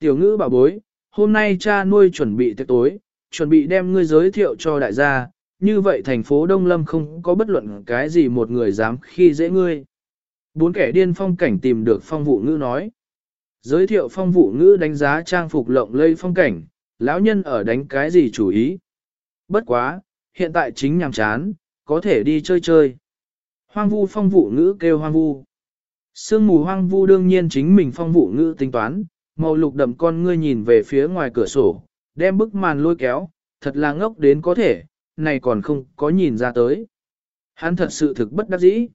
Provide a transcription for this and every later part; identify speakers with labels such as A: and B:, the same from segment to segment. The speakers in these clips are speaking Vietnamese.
A: Tiểu ngữ bảo bối, hôm nay cha nuôi chuẩn bị tiệc tối, chuẩn bị đem ngươi giới thiệu cho đại gia, như vậy thành phố Đông Lâm không có bất luận cái gì một người dám khi dễ ngươi. Bốn kẻ điên phong cảnh tìm được phong vụ ngữ nói. Giới thiệu phong vụ ngữ đánh giá trang phục lộng lây phong cảnh, lão nhân ở đánh cái gì chủ ý. Bất quá, hiện tại chính nhàm chán, có thể đi chơi chơi. Hoang vu phong vụ ngữ kêu hoang vu. Sương mù hoang vu đương nhiên chính mình phong vụ ngữ tính toán, màu lục đậm con ngươi nhìn về phía ngoài cửa sổ, đem bức màn lôi kéo, thật là ngốc đến có thể, này còn không có nhìn ra tới. Hắn thật sự thực bất đắc dĩ.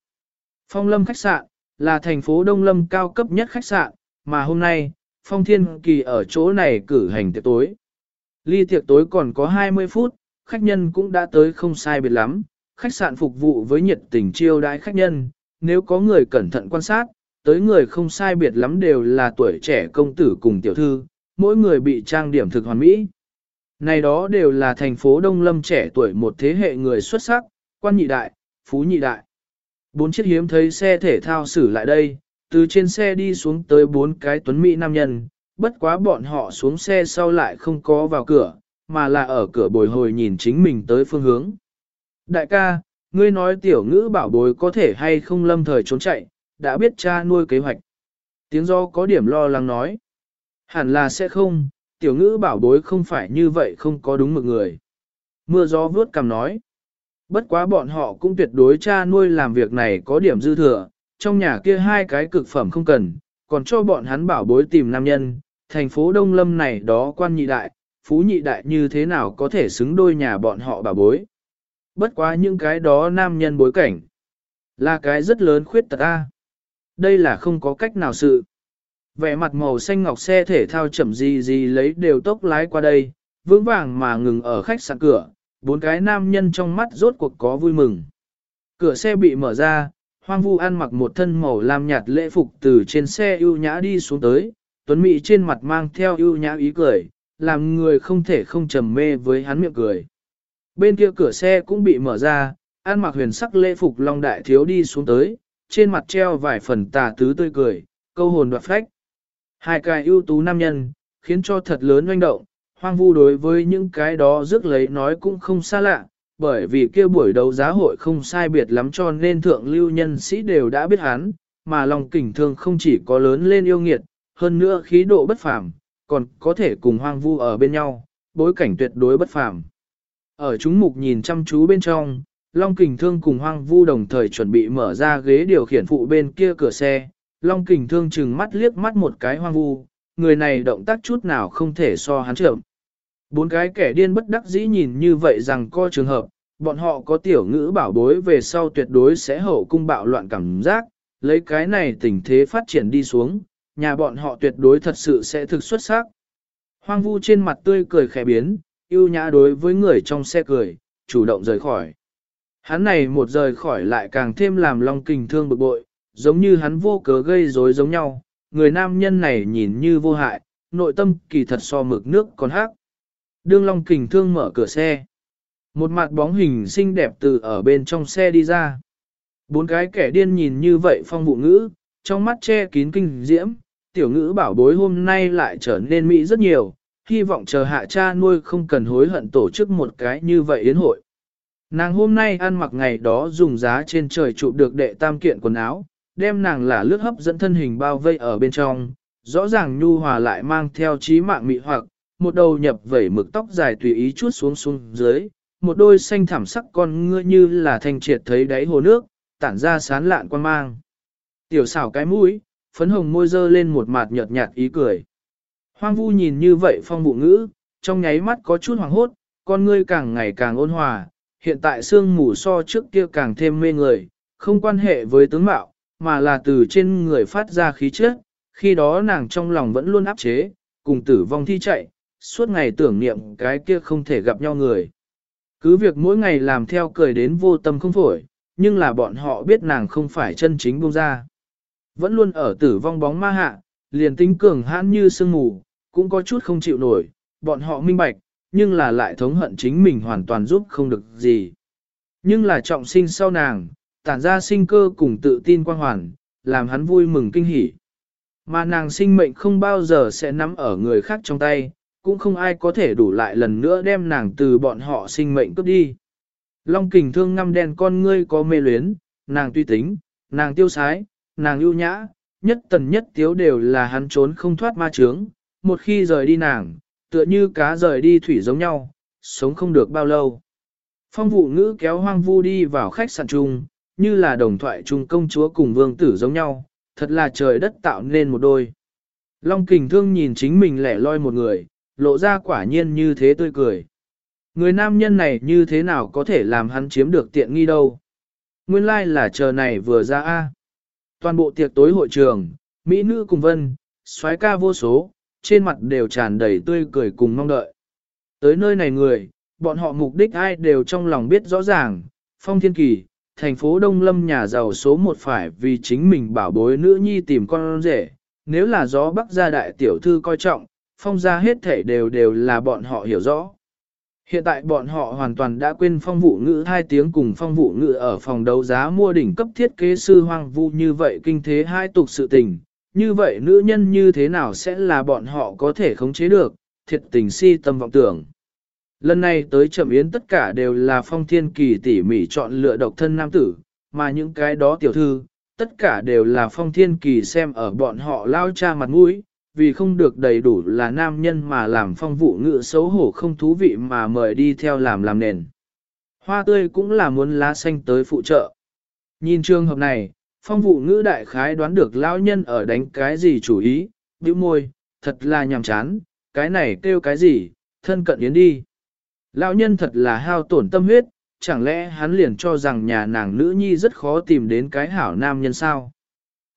A: Phong lâm khách sạn, là thành phố Đông Lâm cao cấp nhất khách sạn, mà hôm nay, Phong Thiên Kỳ ở chỗ này cử hành tiệc tối. Ly tiệc tối còn có 20 phút, khách nhân cũng đã tới không sai biệt lắm, khách sạn phục vụ với nhiệt tình chiêu đãi khách nhân, nếu có người cẩn thận quan sát, tới người không sai biệt lắm đều là tuổi trẻ công tử cùng tiểu thư, mỗi người bị trang điểm thực hoàn mỹ. Này đó đều là thành phố Đông Lâm trẻ tuổi một thế hệ người xuất sắc, quan nhị đại, phú nhị đại. Bốn chiếc hiếm thấy xe thể thao xử lại đây, từ trên xe đi xuống tới bốn cái tuấn mỹ nam nhân, bất quá bọn họ xuống xe sau lại không có vào cửa, mà là ở cửa bồi hồi nhìn chính mình tới phương hướng. Đại ca, ngươi nói tiểu ngữ bảo bối có thể hay không lâm thời trốn chạy, đã biết cha nuôi kế hoạch. Tiếng do có điểm lo lắng nói. Hẳn là sẽ không, tiểu ngữ bảo bối không phải như vậy không có đúng mực người. Mưa gió vướt cầm nói. Bất quá bọn họ cũng tuyệt đối cha nuôi làm việc này có điểm dư thừa, trong nhà kia hai cái cực phẩm không cần, còn cho bọn hắn bảo bối tìm nam nhân, thành phố Đông Lâm này đó quan nhị đại, phú nhị đại như thế nào có thể xứng đôi nhà bọn họ bảo bối. Bất quá những cái đó nam nhân bối cảnh, là cái rất lớn khuyết tật A. Đây là không có cách nào sự. Vẻ mặt màu xanh ngọc xe thể thao chậm gì gì lấy đều tốc lái qua đây, vững vàng mà ngừng ở khách sạn cửa, bốn cái nam nhân trong mắt rốt cuộc có vui mừng. Cửa xe bị mở ra, hoang vu ăn mặc một thân màu lam nhạt lễ phục từ trên xe ưu nhã đi xuống tới, tuấn mỹ trên mặt mang theo ưu nhã ý cười, làm người không thể không trầm mê với hắn miệng cười. Bên kia cửa xe cũng bị mở ra, ăn mặc huyền sắc lễ phục long đại thiếu đi xuống tới, trên mặt treo vài phần tà tứ tươi cười, câu hồn đoạt phách. Hai cái ưu tú nam nhân, khiến cho thật lớn oanh động, hoang vu đối với những cái đó rước lấy nói cũng không xa lạ, bởi vì kia buổi đấu giá hội không sai biệt lắm cho nên thượng lưu nhân sĩ đều đã biết hắn, mà lòng kình thương không chỉ có lớn lên yêu nghiệt, hơn nữa khí độ bất phàm, còn có thể cùng hoang vu ở bên nhau, bối cảnh tuyệt đối bất phàm. Ở chúng mục nhìn chăm chú bên trong, Long Kình Thương cùng Hoang Vu đồng thời chuẩn bị mở ra ghế điều khiển phụ bên kia cửa xe. Long Kình Thương chừng mắt liếc mắt một cái Hoang Vu, người này động tác chút nào không thể so hắn chậm. Bốn cái kẻ điên bất đắc dĩ nhìn như vậy rằng coi trường hợp, bọn họ có tiểu ngữ bảo bối về sau tuyệt đối sẽ hậu cung bạo loạn cảm giác, lấy cái này tình thế phát triển đi xuống, nhà bọn họ tuyệt đối thật sự sẽ thực xuất sắc. Hoang vu trên mặt tươi cười khẽ biến, yêu nhã đối với người trong xe cười, chủ động rời khỏi. Hắn này một rời khỏi lại càng thêm làm Long Kình thương bực bội, giống như hắn vô cớ gây rối giống nhau, người nam nhân này nhìn như vô hại, nội tâm kỳ thật so mực nước còn hắc. Đương Long Kình thương mở cửa xe. Một mặt bóng hình xinh đẹp từ ở bên trong xe đi ra. Bốn cái kẻ điên nhìn như vậy phong vụ ngữ, trong mắt che kín kinh diễm, tiểu ngữ bảo bối hôm nay lại trở nên mỹ rất nhiều, hy vọng chờ hạ cha nuôi không cần hối hận tổ chức một cái như vậy yến hội. Nàng hôm nay ăn mặc ngày đó dùng giá trên trời chụp được đệ tam kiện quần áo, đem nàng là lướt hấp dẫn thân hình bao vây ở bên trong, rõ ràng nhu hòa lại mang theo trí mạng mị hoặc, một đầu nhập vẩy mực tóc dài tùy ý chút xuống xuống dưới, một đôi xanh thảm sắc con ngựa như là thanh triệt thấy đáy hồ nước, tản ra sán lạn quan mang. Tiểu xảo cái mũi, phấn hồng môi dơ lên một mặt nhợt nhạt ý cười. Hoang vu nhìn như vậy phong bụ ngữ, trong nháy mắt có chút hoàng hốt, con ngươi càng ngày càng ôn hòa, hiện tại xương mù so trước kia càng thêm mê người, không quan hệ với tướng mạo, mà là từ trên người phát ra khí chất, khi đó nàng trong lòng vẫn luôn áp chế, cùng tử vong thi chạy, suốt ngày tưởng niệm cái kia không thể gặp nhau người. Cứ việc mỗi ngày làm theo cười đến vô tâm không phổi, nhưng là bọn họ biết nàng không phải chân chính buông ra. Vẫn luôn ở tử vong bóng ma hạ, liền tính cường hãn như sương mù, cũng có chút không chịu nổi, bọn họ minh bạch, nhưng là lại thống hận chính mình hoàn toàn giúp không được gì. Nhưng là trọng sinh sau nàng, tản ra sinh cơ cùng tự tin quang hoàn, làm hắn vui mừng kinh hỉ. Mà nàng sinh mệnh không bao giờ sẽ nắm ở người khác trong tay, cũng không ai có thể đủ lại lần nữa đem nàng từ bọn họ sinh mệnh cướp đi. Long kình thương ngăm đen con ngươi có mê luyến, nàng tuy tính, nàng tiêu sái, nàng ưu nhã, nhất tần nhất tiếu đều là hắn trốn không thoát ma trướng, một khi rời đi nàng, tựa như cá rời đi thủy giống nhau, sống không được bao lâu. Phong vụ ngữ kéo hoang vu đi vào khách sạn chung, như là đồng thoại chung công chúa cùng vương tử giống nhau, thật là trời đất tạo nên một đôi. Long kình thương nhìn chính mình lẻ loi một người, lộ ra quả nhiên như thế tươi cười. Người nam nhân này như thế nào có thể làm hắn chiếm được tiện nghi đâu. Nguyên lai like là chờ này vừa ra a. Toàn bộ tiệc tối hội trường, Mỹ nữ cùng vân, soái ca vô số, trên mặt đều tràn đầy tươi cười cùng mong đợi. Tới nơi này người, bọn họ mục đích ai đều trong lòng biết rõ ràng, phong thiên kỳ, thành phố Đông Lâm nhà giàu số một phải vì chính mình bảo bối nữ nhi tìm con rể, nếu là gió bắc gia đại tiểu thư coi trọng, phong gia hết thể đều đều là bọn họ hiểu rõ. Hiện tại bọn họ hoàn toàn đã quên phong vụ ngữ hai tiếng cùng phong vụ ngữ ở phòng đấu giá mua đỉnh cấp thiết kế sư hoang vu như vậy kinh thế hai tục sự tình. Như vậy nữ nhân như thế nào sẽ là bọn họ có thể khống chế được, thiệt tình si tâm vọng tưởng. Lần này tới chậm yến tất cả đều là phong thiên kỳ tỉ mỉ chọn lựa độc thân nam tử, mà những cái đó tiểu thư, tất cả đều là phong thiên kỳ xem ở bọn họ lao cha mặt mũi, vì không được đầy đủ là nam nhân mà làm phong vụ ngự xấu hổ không thú vị mà mời đi theo làm làm nền. Hoa tươi cũng là muốn lá xanh tới phụ trợ. Nhìn trường hợp này, phong vụ ngữ đại khái đoán được lão nhân ở đánh cái gì chủ ý, bĩu môi, thật là nhàm chán, cái này kêu cái gì, thân cận yến đi. Lão nhân thật là hao tổn tâm huyết, chẳng lẽ hắn liền cho rằng nhà nàng nữ nhi rất khó tìm đến cái hảo nam nhân sao.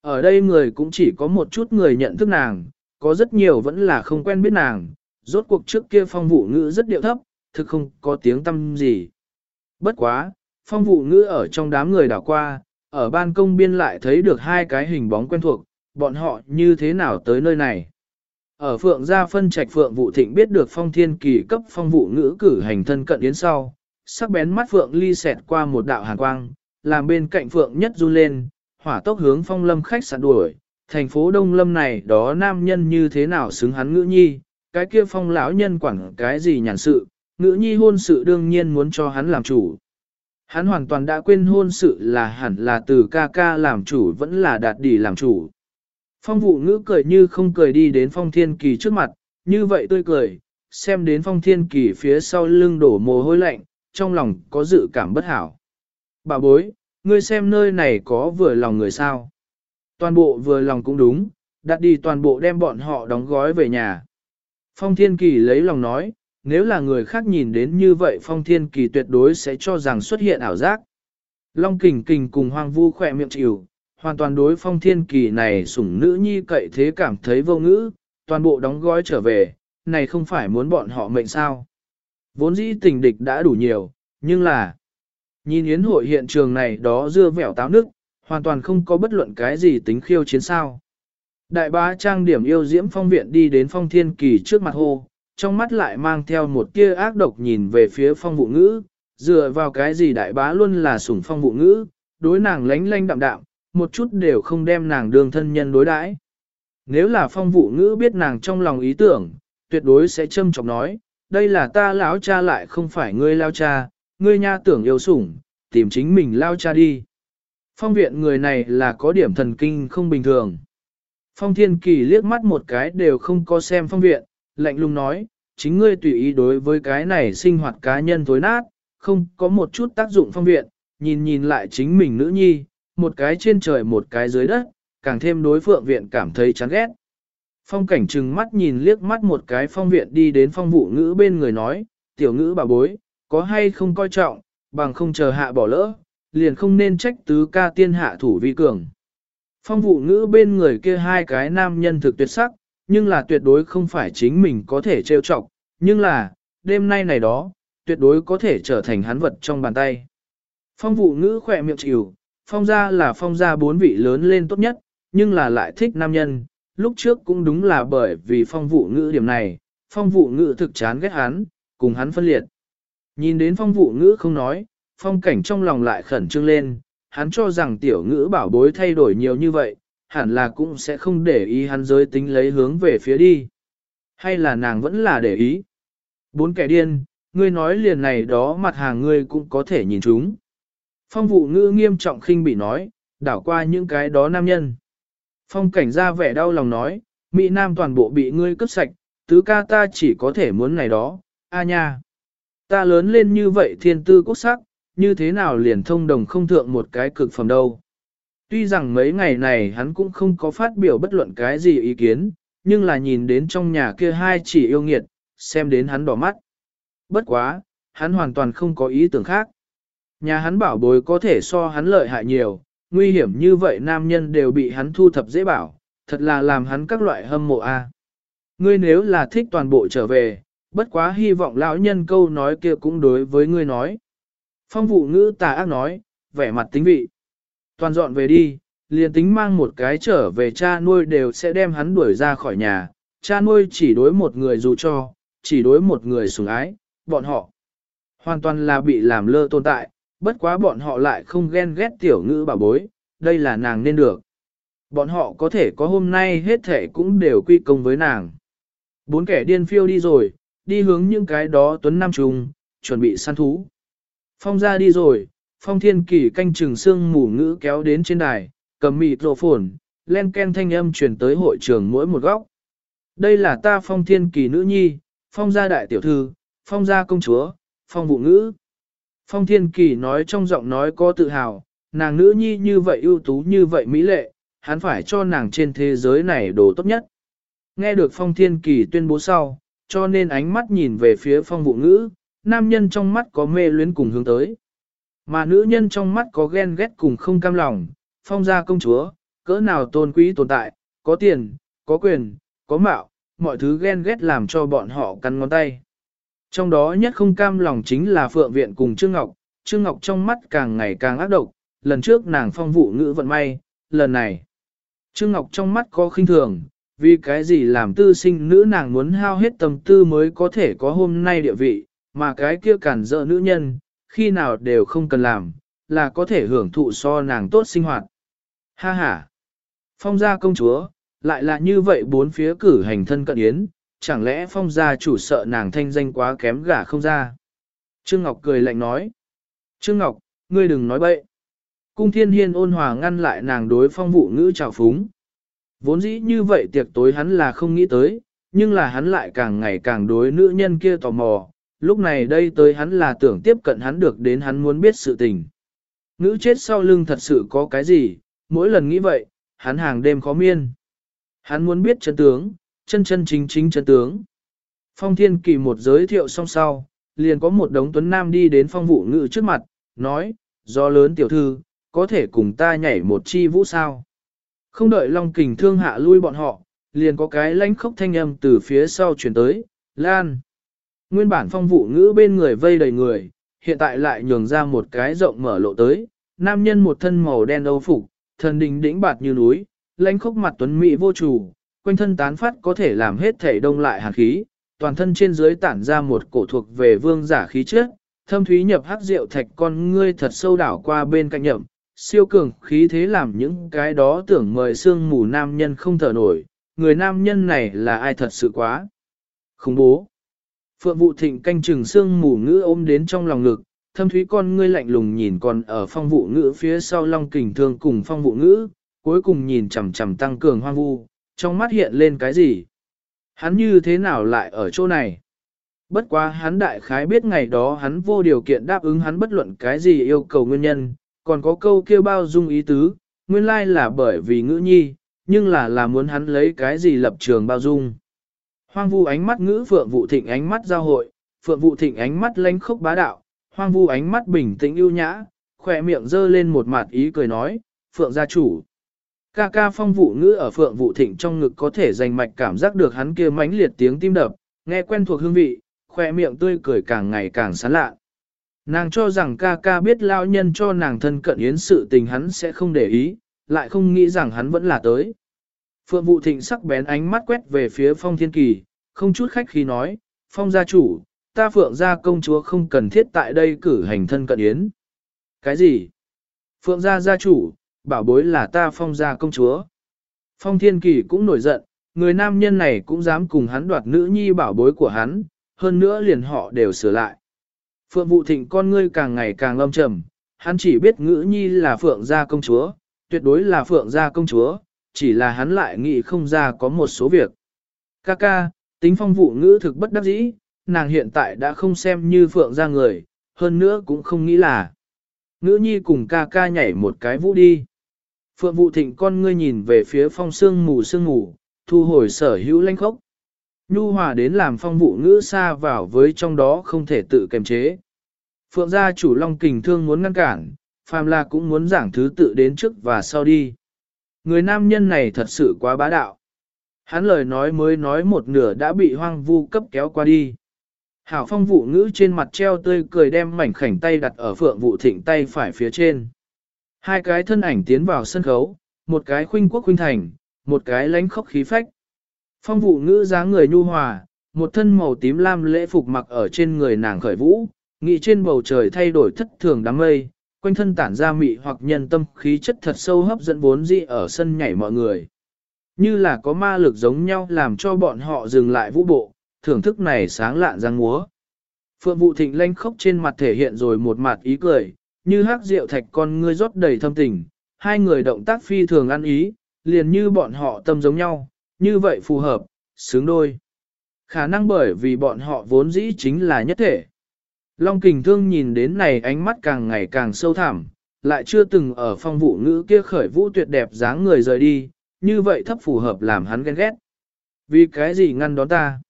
A: Ở đây người cũng chỉ có một chút người nhận thức nàng, có rất nhiều vẫn là không quen biết nàng, rốt cuộc trước kia phong vụ ngữ rất điệu thấp, thực không có tiếng tâm gì. Bất quá, phong vụ ngữ ở trong đám người đảo qua, ở ban công biên lại thấy được hai cái hình bóng quen thuộc, bọn họ như thế nào tới nơi này. Ở phượng gia phân trạch phượng vụ thịnh biết được phong thiên kỳ cấp phong vụ ngữ cử hành thân cận yến sau, sắc bén mắt phượng ly xẹt qua một đạo hàn quang, làm bên cạnh phượng nhất du lên, hỏa tốc hướng phong lâm khách sạn đuổi, thành phố Đông Lâm này đó nam nhân như thế nào xứng hắn ngữ nhi, cái kia phong lão nhân quản cái gì nhàn sự, ngữ nhi hôn sự đương nhiên muốn cho hắn làm chủ. Hắn hoàn toàn đã quên hôn sự là hẳn là từ ca ca làm chủ vẫn là đạt đỉ làm chủ. Phong vụ ngữ cười như không cười đi đến phong thiên kỳ trước mặt, như vậy tôi cười, xem đến phong thiên kỳ phía sau lưng đổ mồ hôi lạnh, trong lòng có dự cảm bất hảo. Bà bối, ngươi xem nơi này có vừa lòng người sao. Toàn bộ vừa lòng cũng đúng, đặt đi toàn bộ đem bọn họ đóng gói về nhà. Phong Thiên Kỳ lấy lòng nói, nếu là người khác nhìn đến như vậy Phong Thiên Kỳ tuyệt đối sẽ cho rằng xuất hiện ảo giác. Long Kình Kình cùng hoang Vu khỏe miệng chịu, hoàn toàn đối Phong Thiên Kỳ này sủng nữ nhi cậy thế cảm thấy vô ngữ, toàn bộ đóng gói trở về, này không phải muốn bọn họ mệnh sao. Vốn dĩ tình địch đã đủ nhiều, nhưng là, nhìn yến hội hiện trường này đó dưa vẻo táo nước, hoàn toàn không có bất luận cái gì tính khiêu chiến sao. Đại bá trang điểm yêu diễm phong viện đi đến phong thiên kỳ trước mặt hô, trong mắt lại mang theo một tia ác độc nhìn về phía phong vụ ngữ, dựa vào cái gì đại bá luôn là sủng phong vụ ngữ, đối nàng lánh lánh đạm đạm, một chút đều không đem nàng đương thân nhân đối đãi. Nếu là phong vụ ngữ biết nàng trong lòng ý tưởng, tuyệt đối sẽ châm chọc nói, đây là ta lão cha lại không phải ngươi lao cha, ngươi nha tưởng yêu sủng, tìm chính mình lao cha đi. Phong viện người này là có điểm thần kinh không bình thường. Phong thiên kỳ liếc mắt một cái đều không có xem phong viện, lạnh lùng nói, chính ngươi tùy ý đối với cái này sinh hoạt cá nhân thối nát, không có một chút tác dụng phong viện, nhìn nhìn lại chính mình nữ nhi, một cái trên trời một cái dưới đất, càng thêm đối phượng viện cảm thấy chán ghét. Phong cảnh trừng mắt nhìn liếc mắt một cái phong viện đi đến phong vụ ngữ bên người nói, tiểu ngữ bà bối, có hay không coi trọng, bằng không chờ hạ bỏ lỡ, liền không nên trách tứ ca tiên hạ thủ vi cường. Phong vụ ngữ bên người kia hai cái nam nhân thực tuyệt sắc, nhưng là tuyệt đối không phải chính mình có thể trêu chọc, nhưng là, đêm nay này đó, tuyệt đối có thể trở thành hắn vật trong bàn tay. Phong vụ ngữ khỏe miệng chịu, phong gia là phong gia bốn vị lớn lên tốt nhất, nhưng là lại thích nam nhân, lúc trước cũng đúng là bởi vì phong vụ ngữ điểm này, phong vụ ngữ thực chán ghét hắn, cùng hắn phân liệt. Nhìn đến phong vụ ngữ không nói, phong cảnh trong lòng lại khẩn trương lên, hắn cho rằng tiểu ngữ bảo bối thay đổi nhiều như vậy, hẳn là cũng sẽ không để ý hắn giới tính lấy hướng về phía đi. Hay là nàng vẫn là để ý? Bốn kẻ điên, ngươi nói liền này đó mặt hàng ngươi cũng có thể nhìn chúng. Phong vụ ngữ nghiêm trọng khinh bị nói, đảo qua những cái đó nam nhân. Phong cảnh ra vẻ đau lòng nói, Mỹ Nam toàn bộ bị ngươi cướp sạch, tứ ca ta chỉ có thể muốn này đó, a nha. Ta lớn lên như vậy thiên tư quốc sắc, như thế nào liền thông đồng không thượng một cái cực phẩm đâu. Tuy rằng mấy ngày này hắn cũng không có phát biểu bất luận cái gì ý kiến, nhưng là nhìn đến trong nhà kia hai chỉ yêu nghiệt, xem đến hắn đỏ mắt. Bất quá, hắn hoàn toàn không có ý tưởng khác. Nhà hắn bảo bối có thể so hắn lợi hại nhiều, nguy hiểm như vậy nam nhân đều bị hắn thu thập dễ bảo, thật là làm hắn các loại hâm mộ a. Ngươi nếu là thích toàn bộ trở về, bất quá hy vọng lão nhân câu nói kia cũng đối với ngươi nói. Phong vụ ngữ tà ác nói, vẻ mặt tính vị. Toàn dọn về đi, liền tính mang một cái trở về cha nuôi đều sẽ đem hắn đuổi ra khỏi nhà. Cha nuôi chỉ đối một người dù cho, chỉ đối một người sủng ái, bọn họ. Hoàn toàn là bị làm lơ tồn tại, bất quá bọn họ lại không ghen ghét tiểu ngữ bảo bối, đây là nàng nên được. Bọn họ có thể có hôm nay hết thể cũng đều quy công với nàng. Bốn kẻ điên phiêu đi rồi, đi hướng những cái đó tuấn nam trùng, chuẩn bị săn thú. Phong ra đi rồi, phong thiên kỳ canh chừng xương mù ngữ kéo đến trên đài, cầm mịt rộ phồn, len ken thanh âm truyền tới hội trường mỗi một góc. Đây là ta phong thiên kỳ nữ nhi, phong gia đại tiểu thư, phong gia công chúa, phong vụ ngữ. Phong thiên kỳ nói trong giọng nói có tự hào, nàng nữ nhi như vậy ưu tú như vậy mỹ lệ, hắn phải cho nàng trên thế giới này đồ tốt nhất. Nghe được phong thiên kỳ tuyên bố sau, cho nên ánh mắt nhìn về phía phong vụ ngữ, nam nhân trong mắt có mê luyến cùng hướng tới. Mà nữ nhân trong mắt có ghen ghét cùng không cam lòng, phong gia công chúa, cỡ nào tôn quý tồn tại, có tiền, có quyền, có mạo, mọi thứ ghen ghét làm cho bọn họ cắn ngón tay. Trong đó nhất không cam lòng chính là Phượng Viện cùng Trương Ngọc, Trương Ngọc trong mắt càng ngày càng ác độc, lần trước nàng phong vụ ngữ vận may, lần này. Trương Ngọc trong mắt có khinh thường, vì cái gì làm tư sinh nữ nàng muốn hao hết tâm tư mới có thể có hôm nay địa vị, mà cái kia cản dỡ nữ nhân, khi nào đều không cần làm, là có thể hưởng thụ so nàng tốt sinh hoạt. Ha ha! Phong gia công chúa, lại là như vậy bốn phía cử hành thân cận yến, chẳng lẽ phong gia chủ sợ nàng thanh danh quá kém gả không ra. Trương Ngọc cười lạnh nói. Trương Ngọc, ngươi đừng nói bậy. Cung thiên hiên ôn hòa ngăn lại nàng đối phong vụ ngữ trào phúng. Vốn dĩ như vậy tiệc tối hắn là không nghĩ tới, nhưng là hắn lại càng ngày càng đối nữ nhân kia tò mò, lúc này đây tới hắn là tưởng tiếp cận hắn được đến hắn muốn biết sự tình. Ngữ chết sau lưng thật sự có cái gì, mỗi lần nghĩ vậy, hắn hàng đêm khó miên. Hắn muốn biết chân tướng, chân chân chính chính chân tướng. Phong thiên kỳ một giới thiệu xong sau, liền có một đống tuấn nam đi đến phong vụ ngữ trước mặt, nói, do lớn tiểu thư, có thể cùng ta nhảy một chi vũ sao. Không đợi Long Kình thương hạ lui bọn họ, liền có cái lãnh khốc thanh âm từ phía sau chuyển tới, Lan. Nguyên bản phong vụ ngữ bên người vây đầy người, hiện tại lại nhường ra một cái rộng mở lộ tới, nam nhân một thân màu đen âu phục, thần đình đĩnh bạt như núi, lãnh khốc mặt tuấn mỹ vô chủ, quanh thân tán phát có thể làm hết thể đông lại hàn khí, toàn thân trên dưới tản ra một cổ thuộc về vương giả khí trước, thâm thúy nhập hắc rượu thạch con ngươi thật sâu đảo qua bên cạnh nhậm, siêu cường khí thế làm những cái đó tưởng mời xương mù nam nhân không thở nổi, người nam nhân này là ai thật sự quá. Khủng bố. Phượng vụ thịnh canh chừng xương mù ngữ ôm đến trong lòng ngực, thâm thúy con ngươi lạnh lùng nhìn còn ở phong vụ ngữ phía sau long kình thương cùng phong vụ ngữ, cuối cùng nhìn chằm chằm tăng cường hoang vu, trong mắt hiện lên cái gì? Hắn như thế nào lại ở chỗ này? Bất quá hắn đại khái biết ngày đó hắn vô điều kiện đáp ứng hắn bất luận cái gì yêu cầu nguyên nhân, còn có câu kêu bao dung ý tứ, nguyên lai là bởi vì ngữ nhi, nhưng là là muốn hắn lấy cái gì lập trường bao dung. Hoang vu ánh mắt ngữ phượng vụ thịnh ánh mắt giao hội, phượng vụ thịnh ánh mắt lánh khốc bá đạo, hoang vu ánh mắt bình tĩnh ưu nhã, khỏe miệng dơ lên một mặt ý cười nói, phượng gia chủ. Ca ca phong vụ ngữ ở phượng vụ thịnh trong ngực có thể dành mạch cảm giác được hắn kia mãnh liệt tiếng tim đập, nghe quen thuộc hương vị, khỏe miệng tươi cười càng ngày càng sán lạ. Nàng cho rằng ca ca biết lao nhân cho nàng thân cận yến sự tình hắn sẽ không để ý, lại không nghĩ rằng hắn vẫn là tới. Phượng Vũ thịnh sắc bén ánh mắt quét về phía phong thiên kỳ, không chút khách khí nói, phong gia chủ, ta phượng gia công chúa không cần thiết tại đây cử hành thân cận yến. Cái gì? Phượng gia gia chủ, bảo bối là ta phong gia công chúa. Phong Thiên Kỳ cũng nổi giận, người nam nhân này cũng dám cùng hắn đoạt nữ nhi bảo bối của hắn, hơn nữa liền họ đều sửa lại. Phượng Vũ Thịnh con ngươi càng ngày càng lâm trầm, hắn chỉ biết ngữ nhi là Phượng gia công chúa, tuyệt đối là Phượng gia công chúa, chỉ là hắn lại nghĩ không ra có một số việc. Ca ca, tính phong vụ ngữ thực bất đắc dĩ, nàng hiện tại đã không xem như Phượng gia người, hơn nữa cũng không nghĩ là. Ngữ nhi cùng ca ca nhảy một cái vũ đi. Phượng vụ thịnh con ngươi nhìn về phía phong sương mù sương mù, thu hồi sở hữu lanh khốc. Nhu hòa đến làm phong vụ ngữ xa vào với trong đó không thể tự kiềm chế. Phượng gia chủ long kình thương muốn ngăn cản, phàm là cũng muốn giảng thứ tự đến trước và sau đi. Người nam nhân này thật sự quá bá đạo. Hắn lời nói mới nói một nửa đã bị hoang vu cấp kéo qua đi. Hảo phong vụ ngữ trên mặt treo tươi cười đem mảnh khảnh tay đặt ở phượng vụ thịnh tay phải phía trên. Hai cái thân ảnh tiến vào sân khấu, một cái khuynh quốc khuynh thành, một cái lánh khóc khí phách. Phong vụ ngữ dáng người nhu hòa, một thân màu tím lam lễ phục mặc ở trên người nàng khởi vũ, nghị trên bầu trời thay đổi thất thường đám mây, quanh thân tản ra mị hoặc nhân tâm khí chất thật sâu hấp dẫn vốn dị ở sân nhảy mọi người. Như là có ma lực giống nhau làm cho bọn họ dừng lại vũ bộ, thưởng thức này sáng lạn giang múa. Phượng vụ thịnh lanh khóc trên mặt thể hiện rồi một mặt ý cười, như hắc rượu thạch con ngươi rót đầy thâm tình, hai người động tác phi thường ăn ý, liền như bọn họ tâm giống nhau, như vậy phù hợp, xứng đôi. Khả năng bởi vì bọn họ vốn dĩ chính là nhất thể. Long kình thương nhìn đến này ánh mắt càng ngày càng sâu thẳm, lại chưa từng ở phong vụ ngữ kia khởi vũ tuyệt đẹp dáng người rời đi, như vậy thấp phù hợp làm hắn ghen ghét. Vì cái gì ngăn đón ta?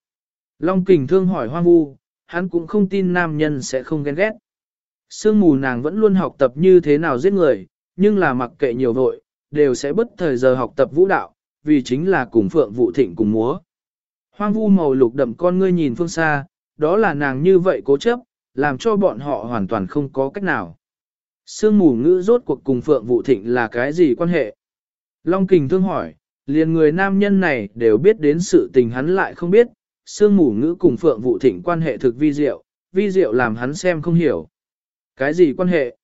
A: Long kình thương hỏi hoang vu, hắn cũng không tin nam nhân sẽ không ghen ghét. Sương mù nàng vẫn luôn học tập như thế nào giết người, nhưng là mặc kệ nhiều vội, đều sẽ bất thời giờ học tập vũ đạo, vì chính là cùng phượng vụ thịnh cùng múa. Hoang vu màu lục đậm con ngươi nhìn phương xa, đó là nàng như vậy cố chấp, làm cho bọn họ hoàn toàn không có cách nào. Sương mù ngữ rốt cuộc cùng phượng Vũ thịnh là cái gì quan hệ? Long kình thương hỏi, liền người nam nhân này đều biết đến sự tình hắn lại không biết, sương mù ngữ cùng phượng Vũ thịnh quan hệ thực vi diệu, vi diệu làm hắn xem không hiểu. Cái gì quan hệ?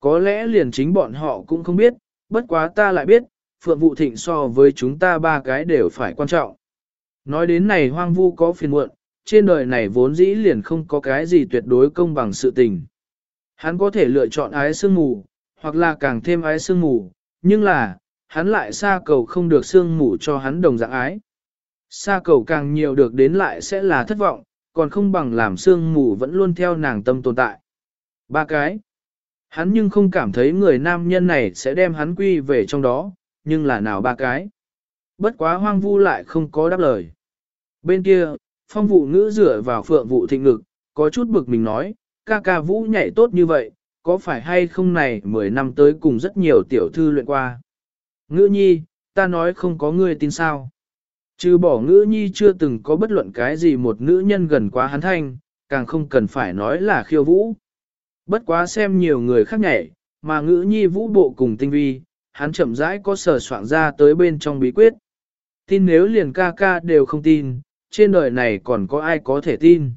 A: Có lẽ liền chính bọn họ cũng không biết, bất quá ta lại biết, phượng Vũ thịnh so với chúng ta ba cái đều phải quan trọng. Nói đến này hoang vu có phiền muộn, trên đời này vốn dĩ liền không có cái gì tuyệt đối công bằng sự tình. Hắn có thể lựa chọn ái sương mù, hoặc là càng thêm ái sương mù, nhưng là, hắn lại xa cầu không được sương mù cho hắn đồng dạng ái. Xa cầu càng nhiều được đến lại sẽ là thất vọng, còn không bằng làm sương mù vẫn luôn theo nàng tâm tồn tại. Ba cái. Hắn nhưng không cảm thấy người nam nhân này sẽ đem hắn quy về trong đó, nhưng là nào ba cái. Bất quá hoang vu lại không có đáp lời. Bên kia, phong vụ ngữ rửa vào phượng vụ thịnh ngực, có chút bực mình nói, ca ca vũ nhảy tốt như vậy, có phải hay không này 10 năm tới cùng rất nhiều tiểu thư luyện qua. Ngữ nhi, ta nói không có ngươi tin sao. Chứ bỏ ngữ nhi chưa từng có bất luận cái gì một nữ nhân gần quá hắn thanh, càng không cần phải nói là khiêu vũ. Bất quá xem nhiều người khác nhảy, mà ngữ nhi vũ bộ cùng tinh vi, hắn chậm rãi có sở soạn ra tới bên trong bí quyết. Tin nếu liền ca ca đều không tin, trên đời này còn có ai có thể tin.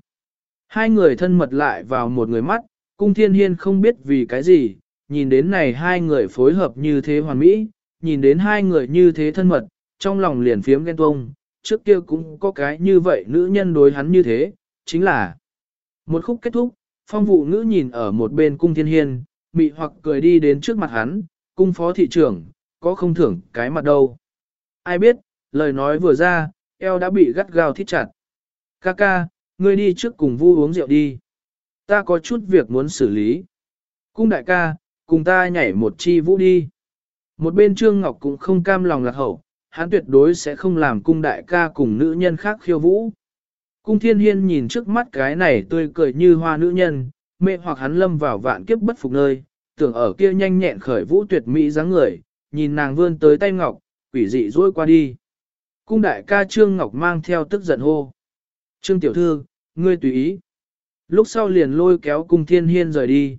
A: Hai người thân mật lại vào một người mắt, cung thiên hiên không biết vì cái gì, nhìn đến này hai người phối hợp như thế hoàn mỹ, nhìn đến hai người như thế thân mật, trong lòng liền phiếm ghen tuông, trước kia cũng có cái như vậy nữ nhân đối hắn như thế, chính là một khúc kết thúc, phong vụ ngữ nhìn ở một bên cung thiên hiên, mị hoặc cười đi đến trước mặt hắn, cung phó thị trưởng, có không thưởng cái mặt đâu. Ai biết, lời nói vừa ra, eo đã bị gắt gao thít chặt. Ca ca, ngươi đi trước cùng vu uống rượu đi. Ta có chút việc muốn xử lý. Cung đại ca, cùng ta nhảy một chi vũ đi. Một bên Trương Ngọc cũng không cam lòng lạc hậu, hắn tuyệt đối sẽ không làm cung đại ca cùng nữ nhân khác khiêu vũ. Cung thiên hiên nhìn trước mắt cái này tươi cười như hoa nữ nhân, mê hoặc hắn lâm vào vạn kiếp bất phục nơi, tưởng ở kia nhanh nhẹn khởi vũ tuyệt mỹ dáng người, nhìn nàng vươn tới tay ngọc, quỷ dị dối qua đi. Cung đại ca Trương Ngọc mang theo tức giận hô. Trương tiểu thư, ngươi tùy ý. Lúc sau liền lôi kéo cung thiên hiên rời đi.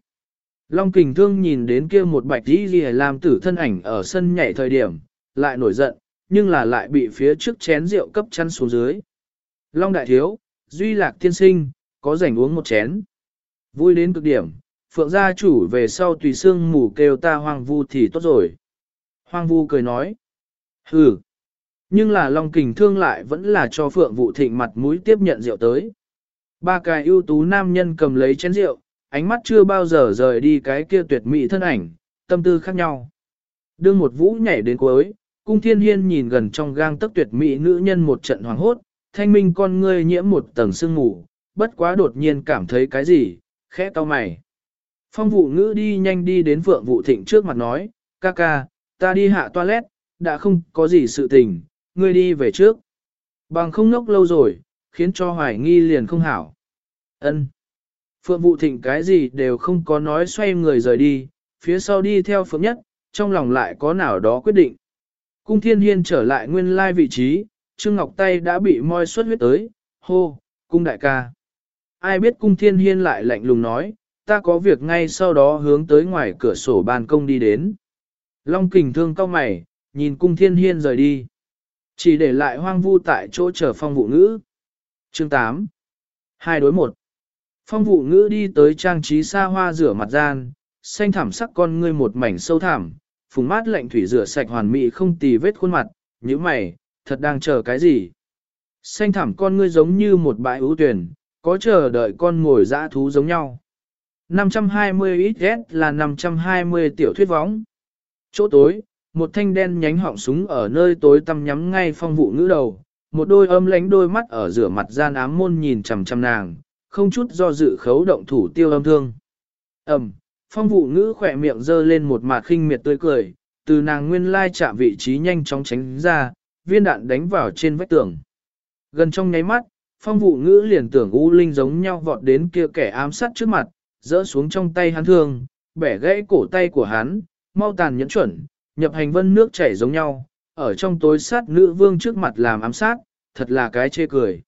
A: Long kình thương nhìn đến kia một bạch dĩ ghi làm tử thân ảnh ở sân nhảy thời điểm, lại nổi giận, nhưng là lại bị phía trước chén rượu cấp chăn xuống dưới. Long đại thiếu, duy lạc tiên sinh, có rảnh uống một chén. Vui đến cực điểm, phượng gia chủ về sau tùy xương mù kêu ta hoang vu thì tốt rồi. Hoang vu cười nói. Hừ, nhưng là Long Kình Thương lại vẫn là cho Phượng Vũ Thịnh mặt mũi tiếp nhận rượu tới. Ba cái ưu tú nam nhân cầm lấy chén rượu, ánh mắt chưa bao giờ rời đi cái kia tuyệt mỹ thân ảnh, tâm tư khác nhau. Đương một vũ nhảy đến cuối, cung thiên hiên nhìn gần trong gang tấc tuyệt mỹ nữ nhân một trận hoàng hốt, thanh minh con ngươi nhiễm một tầng sương ngủ, bất quá đột nhiên cảm thấy cái gì, khẽ to mày. Phong vụ ngữ đi nhanh đi đến phượng vụ thịnh trước mặt nói, ca ca, ta đi hạ toilet, đã không có gì sự tình, ngươi đi về trước. Bằng không nốc lâu rồi, khiến cho hoài nghi liền không hảo. ân Phượng vụ thịnh cái gì đều không có nói xoay người rời đi, phía sau đi theo phượng nhất, trong lòng lại có nào đó quyết định. Cung thiên hiên trở lại nguyên lai vị trí, Trương Ngọc tay đã bị moi xuất huyết tới, hô, cung đại ca. Ai biết cung thiên hiên lại lạnh lùng nói, ta có việc ngay sau đó hướng tới ngoài cửa sổ ban công đi đến. Long kình thương cao mày, nhìn cung thiên hiên rời đi. Chỉ để lại hoang vu tại chỗ chờ phong vụ ngữ. Chương 8 Hai đối một Phong vụ ngữ đi tới trang trí xa hoa rửa mặt gian, xanh thảm sắc con ngươi một mảnh sâu thảm, phùng mát lạnh thủy rửa sạch hoàn mỹ không tì vết khuôn mặt, như mày, thật đang chờ cái gì? Xanh thảm con ngươi giống như một bãi ưu tuyển, có chờ đợi con ngồi dã thú giống nhau. 520 XS là 520 tiểu thuyết võng. Chỗ tối, một thanh đen nhánh họng súng ở nơi tối tăm nhắm ngay phong vụ ngữ đầu, một đôi âm lánh đôi mắt ở rửa mặt gian ám môn nhìn chằm chằm nàng, không chút do dự khấu động thủ tiêu âm thương. Ẩm, phong vụ ngữ khỏe miệng dơ lên một mặt khinh miệt tươi cười, từ nàng nguyên lai chạm vị trí nhanh chóng tránh ra, viên đạn đánh vào trên vách tường. Gần trong nháy mắt, phong vụ ngữ liền tưởng U Linh giống nhau vọt đến kia kẻ ám sát trước mặt, dỡ xuống trong tay hắn thương, bẻ gãy cổ tay của hắn, mau tàn nhẫn chuẩn, nhập hành vân nước chảy giống nhau, ở trong tối sát nữ vương trước mặt làm ám sát, thật là cái chê cười.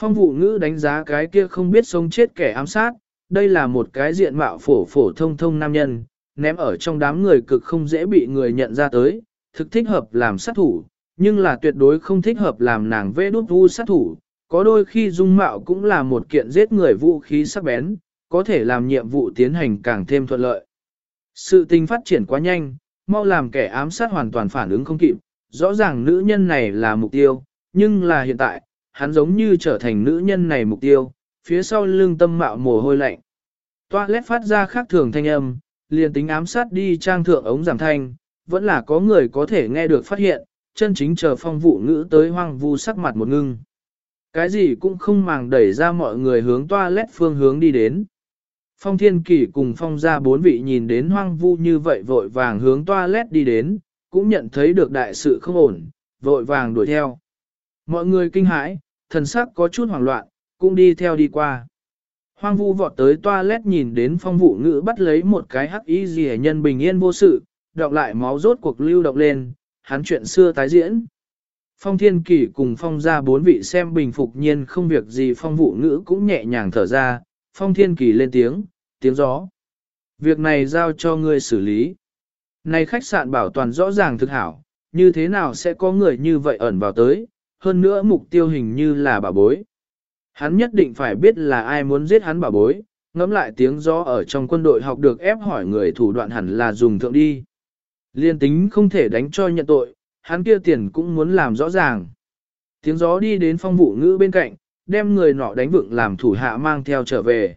A: Phong vụ ngữ đánh giá cái kia không biết sống chết kẻ ám sát, đây là một cái diện mạo phổ phổ thông thông nam nhân, ném ở trong đám người cực không dễ bị người nhận ra tới, thực thích hợp làm sát thủ, nhưng là tuyệt đối không thích hợp làm nàng vê đút vu sát thủ, có đôi khi dung mạo cũng là một kiện giết người vũ khí sắc bén, có thể làm nhiệm vụ tiến hành càng thêm thuận lợi. Sự tình phát triển quá nhanh, mau làm kẻ ám sát hoàn toàn phản ứng không kịp, rõ ràng nữ nhân này là mục tiêu, nhưng là hiện tại, hắn giống như trở thành nữ nhân này mục tiêu, phía sau lưng tâm mạo mồ hôi lạnh. Toilet phát ra khác thường thanh âm, liền tính ám sát đi trang thượng ống giảm thanh, vẫn là có người có thể nghe được phát hiện, chân chính chờ phong vụ ngữ tới hoang vu sắc mặt một ngưng. Cái gì cũng không màng đẩy ra mọi người hướng toilet phương hướng đi đến. Phong thiên Kỳ cùng phong ra bốn vị nhìn đến hoang vu như vậy vội vàng hướng toilet đi đến, cũng nhận thấy được đại sự không ổn, vội vàng đuổi theo. Mọi người kinh hãi, thần sắc có chút hoảng loạn, cũng đi theo đi qua. Hoang vu vọt tới toilet nhìn đến phong vụ ngữ bắt lấy một cái hắc y gì nhân bình yên vô sự, đọc lại máu rốt cuộc lưu động lên, hắn chuyện xưa tái diễn. Phong thiên kỷ cùng phong ra bốn vị xem bình phục nhiên không việc gì phong vụ ngữ cũng nhẹ nhàng thở ra, phong thiên Kỳ lên tiếng, tiếng gió. Việc này giao cho ngươi xử lý. Này khách sạn bảo toàn rõ ràng thực hảo, như thế nào sẽ có người như vậy ẩn vào tới, hơn nữa mục tiêu hình như là bà bối. Hắn nhất định phải biết là ai muốn giết hắn bà bối, ngẫm lại tiếng gió ở trong quân đội học được ép hỏi người thủ đoạn hẳn là dùng thượng đi. Liên tính không thể đánh cho nhận tội, hắn kia tiền cũng muốn làm rõ ràng. Tiếng gió đi đến phong vụ ngữ bên cạnh, đem người nọ đánh vựng làm thủ hạ mang theo trở về.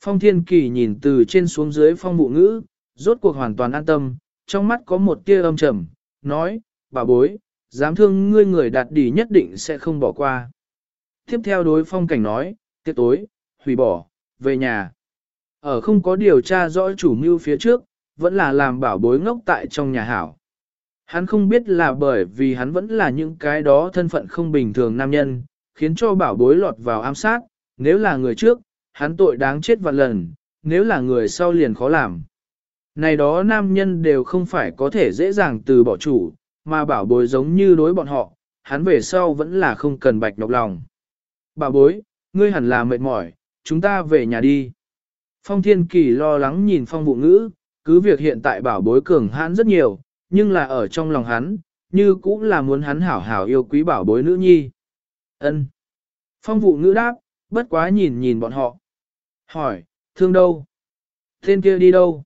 A: Phong thiên kỳ nhìn từ trên xuống dưới phong bụ ngữ, rốt cuộc hoàn toàn an tâm, trong mắt có một tia âm trầm, nói, bà bối, dám thương ngươi người đạt đỉ nhất định sẽ không bỏ qua. Tiếp theo đối phong cảnh nói, tiết tối, hủy bỏ, về nhà. Ở không có điều tra rõ chủ mưu phía trước, vẫn là làm bảo bối ngốc tại trong nhà hảo. Hắn không biết là bởi vì hắn vẫn là những cái đó thân phận không bình thường nam nhân, khiến cho bảo bối lọt vào ám sát, nếu là người trước, hắn tội đáng chết vạn lần, nếu là người sau liền khó làm. Này đó nam nhân đều không phải có thể dễ dàng từ bỏ chủ, mà bảo bối giống như đối bọn họ, hắn về sau vẫn là không cần bạch nhọc lòng. Bảo bối, ngươi hẳn là mệt mỏi, chúng ta về nhà đi. Phong Thiên Kỳ lo lắng nhìn phong vụ ngữ, cứ việc hiện tại bảo bối cường hãn rất nhiều, nhưng là ở trong lòng hắn, như cũng là muốn hắn hảo hảo yêu quý bảo bối nữ nhi. Ân. Phong vụ ngữ đáp, bất quá nhìn nhìn bọn họ. Hỏi, thương đâu? Tên kia đi đâu?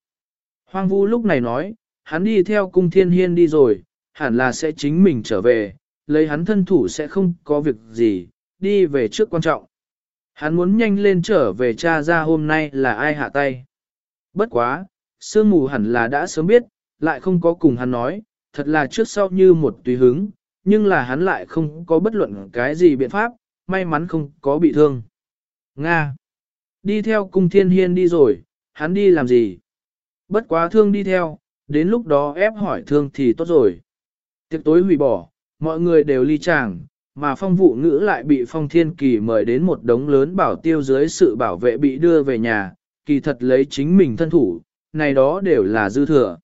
A: Hoang vu lúc này nói, hắn đi theo cung thiên hiên đi rồi, hẳn là sẽ chính mình trở về, lấy hắn thân thủ sẽ không có việc gì, đi về trước quan trọng. Hắn muốn nhanh lên trở về cha ra hôm nay là ai hạ tay. Bất quá, sương mù hẳn là đã sớm biết, lại không có cùng hắn nói, thật là trước sau như một tùy hứng, nhưng là hắn lại không có bất luận cái gì biện pháp, may mắn không có bị thương. Nga. Đi theo cung thiên hiên đi rồi, hắn đi làm gì? Bất quá thương đi theo, đến lúc đó ép hỏi thương thì tốt rồi. Tiệc tối hủy bỏ, mọi người đều ly chàng, mà phong vụ ngữ lại bị phong thiên kỳ mời đến một đống lớn bảo tiêu dưới sự bảo vệ bị đưa về nhà, kỳ thật lấy chính mình thân thủ, này đó đều là dư thừa.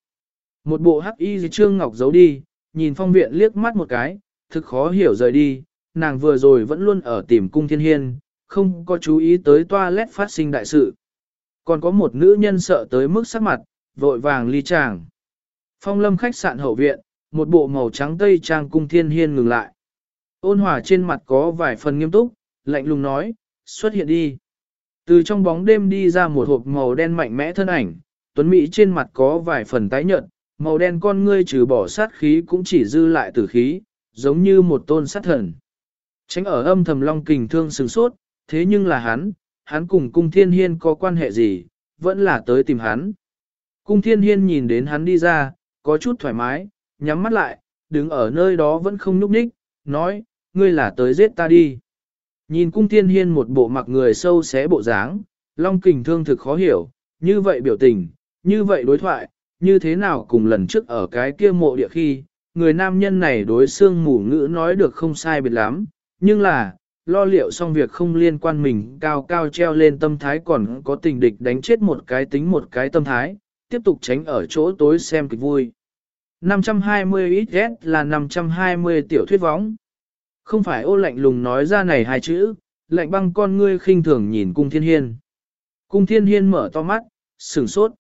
A: Một bộ hắc y trương ngọc giấu đi, nhìn phong viện liếc mắt một cái, thực khó hiểu rời đi, nàng vừa rồi vẫn luôn ở tìm cung thiên hiên, không có chú ý tới toilet phát sinh đại sự. Còn có một nữ nhân sợ tới mức sắc mặt, vội vàng ly chàng. Phong lâm khách sạn hậu viện, một bộ màu trắng tây trang cung thiên hiên ngừng lại. Ôn hòa trên mặt có vài phần nghiêm túc, lạnh lùng nói, xuất hiện đi. Từ trong bóng đêm đi ra một hộp màu đen mạnh mẽ thân ảnh, tuấn Mỹ trên mặt có vài phần tái nhợt, màu đen con ngươi trừ bỏ sát khí cũng chỉ dư lại tử khí, giống như một tôn sát thần. Tránh ở âm thầm long kình thương sừng sốt, thế nhưng là hắn, hắn cùng cung thiên hiên có quan hệ gì, vẫn là tới tìm hắn. Cung thiên hiên nhìn đến hắn đi ra, có chút thoải mái, nhắm mắt lại, đứng ở nơi đó vẫn không nhúc nhích, nói, ngươi là tới giết ta đi. Nhìn cung thiên hiên một bộ mặc người sâu xé bộ dáng, long kình thương thực khó hiểu, như vậy biểu tình, như vậy đối thoại, như thế nào cùng lần trước ở cái kia mộ địa khi, người nam nhân này đối xương mù ngữ nói được không sai biệt lắm, nhưng là, lo liệu xong việc không liên quan mình cao cao treo lên tâm thái còn có tình địch đánh chết một cái tính một cái tâm thái, tiếp tục tránh ở chỗ tối xem kịch vui. 520 XS là 520 tiểu thuyết võng. Không phải ô lạnh lùng nói ra này hai chữ, lạnh băng con ngươi khinh thường nhìn cung thiên hiên. Cung thiên hiên mở to mắt, sửng sốt.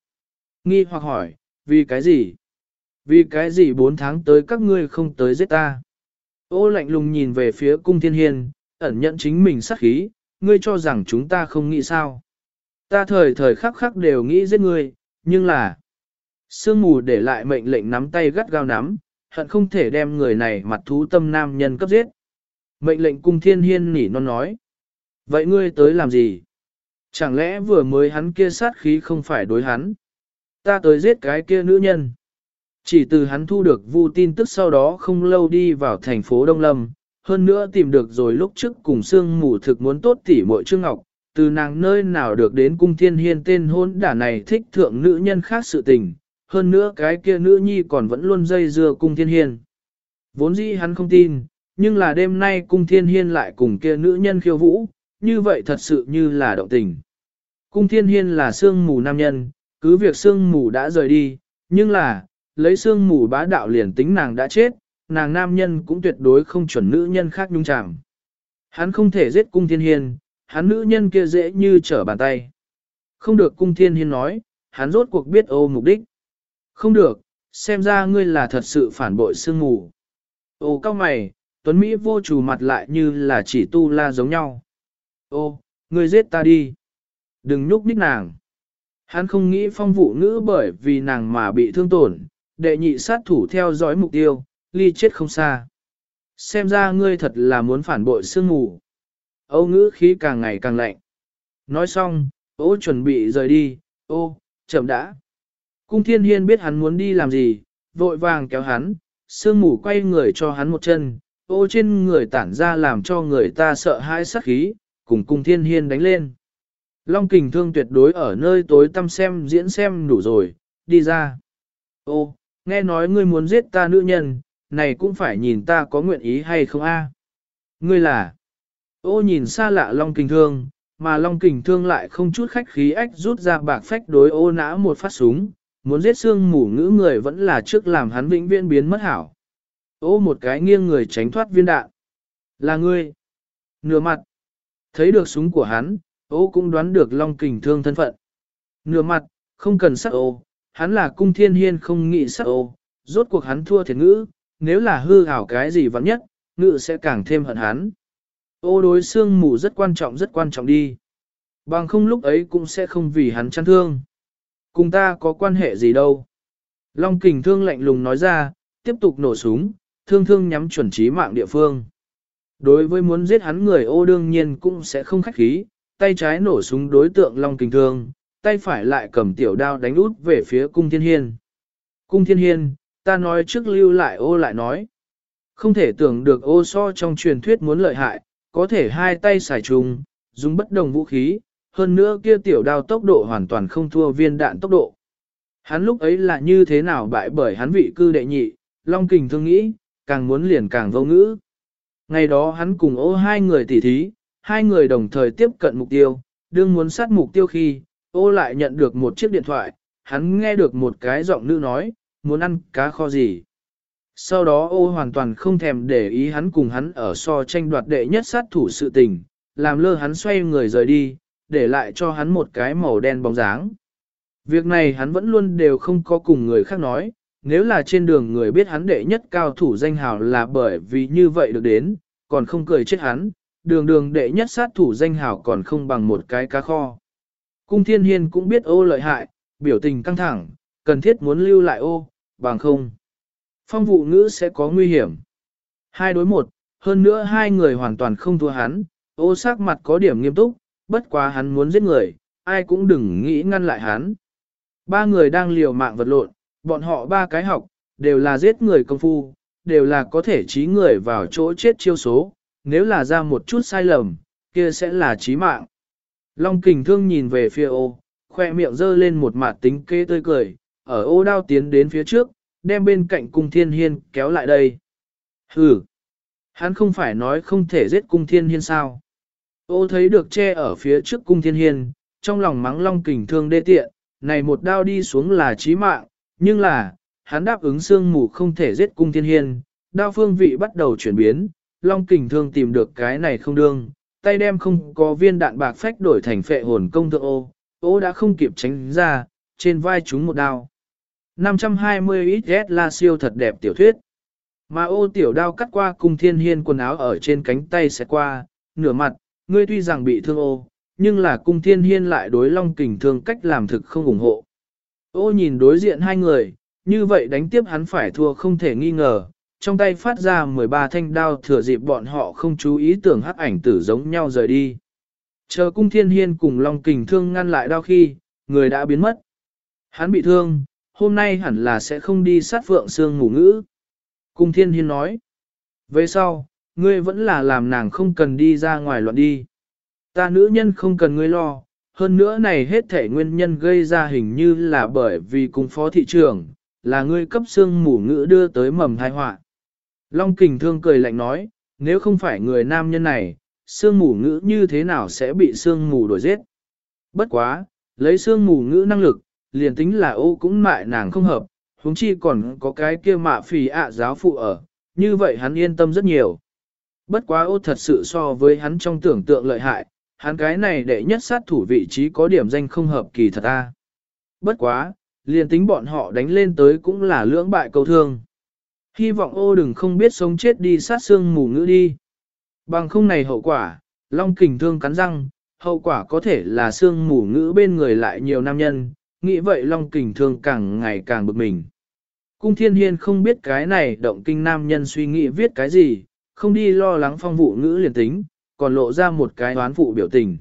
A: Nghi hoặc hỏi, vì cái gì? Vì cái gì bốn tháng tới các ngươi không tới giết ta? Ô lạnh lùng nhìn về phía cung thiên hiên, ẩn nhận chính mình sát khí, ngươi cho rằng chúng ta không nghĩ sao. Ta thời thời khắc khắc đều nghĩ giết ngươi, nhưng là... Sương mù để lại mệnh lệnh nắm tay gắt gao nắm, hận không thể đem người này mặt thú tâm nam nhân cấp giết. Mệnh lệnh cung thiên hiên nỉ non nói. Vậy ngươi tới làm gì? Chẳng lẽ vừa mới hắn kia sát khí không phải đối hắn? Ta tới giết cái kia nữ nhân. Chỉ từ hắn thu được vu tin tức sau đó không lâu đi vào thành phố Đông Lâm, hơn nữa tìm được rồi lúc trước cùng xương mù thực muốn tốt tỉ muội Trương Ngọc, từ nàng nơi nào được đến cung thiên hiên tên hôn đả này thích thượng nữ nhân khác sự tình, hơn nữa cái kia nữ nhi còn vẫn luôn dây dưa cung thiên hiên. Vốn dĩ hắn không tin, nhưng là đêm nay cung thiên hiên lại cùng kia nữ nhân khiêu vũ, như vậy thật sự như là động tình. Cung thiên hiên là xương mù nam nhân, cứ việc xương mù đã rời đi, nhưng là, lấy xương mù bá đạo liền tính nàng đã chết, nàng nam nhân cũng tuyệt đối không chuẩn nữ nhân khác nhung chạm. Hắn không thể giết cung thiên hiên, hắn nữ nhân kia dễ như trở bàn tay. Không được cung thiên hiên nói, hắn rốt cuộc biết ô mục đích. Không được, xem ra ngươi là thật sự phản bội sương mù. Ô cao mày, Tuấn Mỹ vô chủ mặt lại như là chỉ tu la giống nhau. Ô, ngươi giết ta đi. Đừng nhúc nhích nàng. Hắn không nghĩ phong vụ ngữ bởi vì nàng mà bị thương tổn, đệ nhị sát thủ theo dõi mục tiêu, ly chết không xa. Xem ra ngươi thật là muốn phản bội sương ngủ. Âu ngữ khí càng ngày càng lạnh. Nói xong, ô chuẩn bị rời đi, ô, chậm đã. Cung thiên hiên biết hắn muốn đi làm gì, vội vàng kéo hắn, sương mù quay người cho hắn một chân, ô trên người tản ra làm cho người ta sợ hãi sát khí, cùng cung thiên hiên đánh lên. Long kình thương tuyệt đối ở nơi tối tăm xem diễn xem đủ rồi, đi ra. Ô, nghe nói ngươi muốn giết ta nữ nhân, này cũng phải nhìn ta có nguyện ý hay không a? Ngươi là, ô nhìn xa lạ Long kình thương, mà Long kình thương lại không chút khách khí ách rút ra bạc phách đối ô nã một phát súng, muốn giết xương mù ngữ người vẫn là trước làm hắn vĩnh viễn biến mất hảo. Ô một cái nghiêng người tránh thoát viên đạn. Là ngươi. Nửa mặt. Thấy được súng của hắn, ô cũng đoán được Long kình thương thân phận. Nửa mặt, không cần sắc ô, hắn là cung thiên hiên không nghĩ sắc ô, rốt cuộc hắn thua thiệt ngữ, nếu là hư hảo cái gì vắng nhất, ngữ sẽ càng thêm hận hắn. Ô đối xương mù rất quan trọng rất quan trọng đi. Bằng không lúc ấy cũng sẽ không vì hắn chăn thương. Cùng ta có quan hệ gì đâu. Long kình thương lạnh lùng nói ra, tiếp tục nổ súng, thương thương nhắm chuẩn trí mạng địa phương. Đối với muốn giết hắn người ô đương nhiên cũng sẽ không khách khí, tay trái nổ súng đối tượng Long Kình Thương, tay phải lại cầm tiểu đao đánh út về phía cung thiên hiên. Cung thiên hiên, ta nói trước lưu lại ô lại nói. Không thể tưởng được ô so trong truyền thuyết muốn lợi hại, có thể hai tay xài trùng, dùng bất đồng vũ khí, hơn nữa kia tiểu đao tốc độ hoàn toàn không thua viên đạn tốc độ. Hắn lúc ấy là như thế nào bại bởi hắn vị cư đệ nhị, Long Kình thương nghĩ, càng muốn liền càng vô ngữ. Ngày đó hắn cùng ô hai người tỉ thí, hai người đồng thời tiếp cận mục tiêu, đương muốn sát mục tiêu khi, ô lại nhận được một chiếc điện thoại, hắn nghe được một cái giọng nữ nói, muốn ăn cá kho gì. Sau đó ô hoàn toàn không thèm để ý hắn cùng hắn ở so tranh đoạt đệ nhất sát thủ sự tình, làm lơ hắn xoay người rời đi, để lại cho hắn một cái màu đen bóng dáng. Việc này hắn vẫn luôn đều không có cùng người khác nói, nếu là trên đường người biết hắn đệ nhất cao thủ danh hào là bởi vì như vậy được đến, còn không cười chết hắn, đường đường đệ nhất sát thủ danh hào còn không bằng một cái cá kho. Cung thiên hiên cũng biết ô lợi hại, biểu tình căng thẳng, cần thiết muốn lưu lại ô, bằng không. Phong vụ ngữ sẽ có nguy hiểm. Hai đối một, hơn nữa hai người hoàn toàn không thua hắn, ô sắc mặt có điểm nghiêm túc, bất quá hắn muốn giết người, ai cũng đừng nghĩ ngăn lại hắn. Ba người đang liều mạng vật lộn, bọn họ ba cái học, đều là giết người công phu, đều là có thể trí người vào chỗ chết chiêu số, nếu là ra một chút sai lầm, kia sẽ là chí mạng. Long kình thương nhìn về phía ô, khoe miệng dơ lên một mặt tính kê tươi cười, ở ô đao tiến đến phía trước, đem bên cạnh cung thiên hiên kéo lại đây. Hừ, hắn không phải nói không thể giết cung thiên hiên sao. Ô thấy được che ở phía trước cung thiên hiên, trong lòng mắng long kình thương đê tiện, này một đao đi xuống là chí mạng, nhưng là, hắn đáp ứng xương mù không thể giết cung thiên hiên, đao phương vị bắt đầu chuyển biến, long kình thương tìm được cái này không đương, tay đem không có viên đạn bạc phách đổi thành phệ hồn công thượng ô, ô đã không kịp tránh ra, trên vai chúng một đao. 520 XS là siêu thật đẹp tiểu thuyết. Mà ô tiểu đao cắt qua cung thiên hiên quần áo ở trên cánh tay sẽ qua, nửa mặt, ngươi tuy rằng bị thương ô, nhưng là cung thiên hiên lại đối long kình thương cách làm thực không ủng hộ. Ô nhìn đối diện hai người, như vậy đánh tiếp hắn phải thua không thể nghi ngờ, trong tay phát ra 13 thanh đao thừa dịp bọn họ không chú ý tưởng hắc ảnh tử giống nhau rời đi. Chờ cung thiên hiên cùng long kình thương ngăn lại đao khi, người đã biến mất. Hắn bị thương, hôm nay hẳn là sẽ không đi sát phượng xương ngủ ngữ. Cung thiên hiên nói. Về sau, ngươi vẫn là làm nàng không cần đi ra ngoài loạn đi. Ta nữ nhân không cần ngươi lo, hơn nữa này hết thể nguyên nhân gây ra hình như là bởi vì cung phó thị trường, là ngươi cấp xương mù ngữ đưa tới mầm thai họa. Long kình thương cười lạnh nói, nếu không phải người nam nhân này, xương mù ngữ như thế nào sẽ bị xương mù đổi giết? Bất quá, lấy xương mù ngữ năng lực, liền tính là ô cũng mại nàng không hợp, huống chi còn có cái kia mạ phì ạ giáo phụ ở, như vậy hắn yên tâm rất nhiều. Bất quá ô thật sự so với hắn trong tưởng tượng lợi hại, hắn cái này đệ nhất sát thủ vị trí có điểm danh không hợp kỳ thật a. Bất quá, liền tính bọn họ đánh lên tới cũng là lưỡng bại câu thương. Hy vọng ô đừng không biết sống chết đi sát xương mù ngữ đi. Bằng không này hậu quả, long kình thương cắn răng, hậu quả có thể là xương mù ngữ bên người lại nhiều nam nhân, nghĩ vậy long kình thương càng ngày càng bực mình. Cung thiên hiên không biết cái này động kinh nam nhân suy nghĩ viết cái gì, không đi lo lắng phong vụ ngữ liền tính, còn lộ ra một cái đoán phụ biểu tình.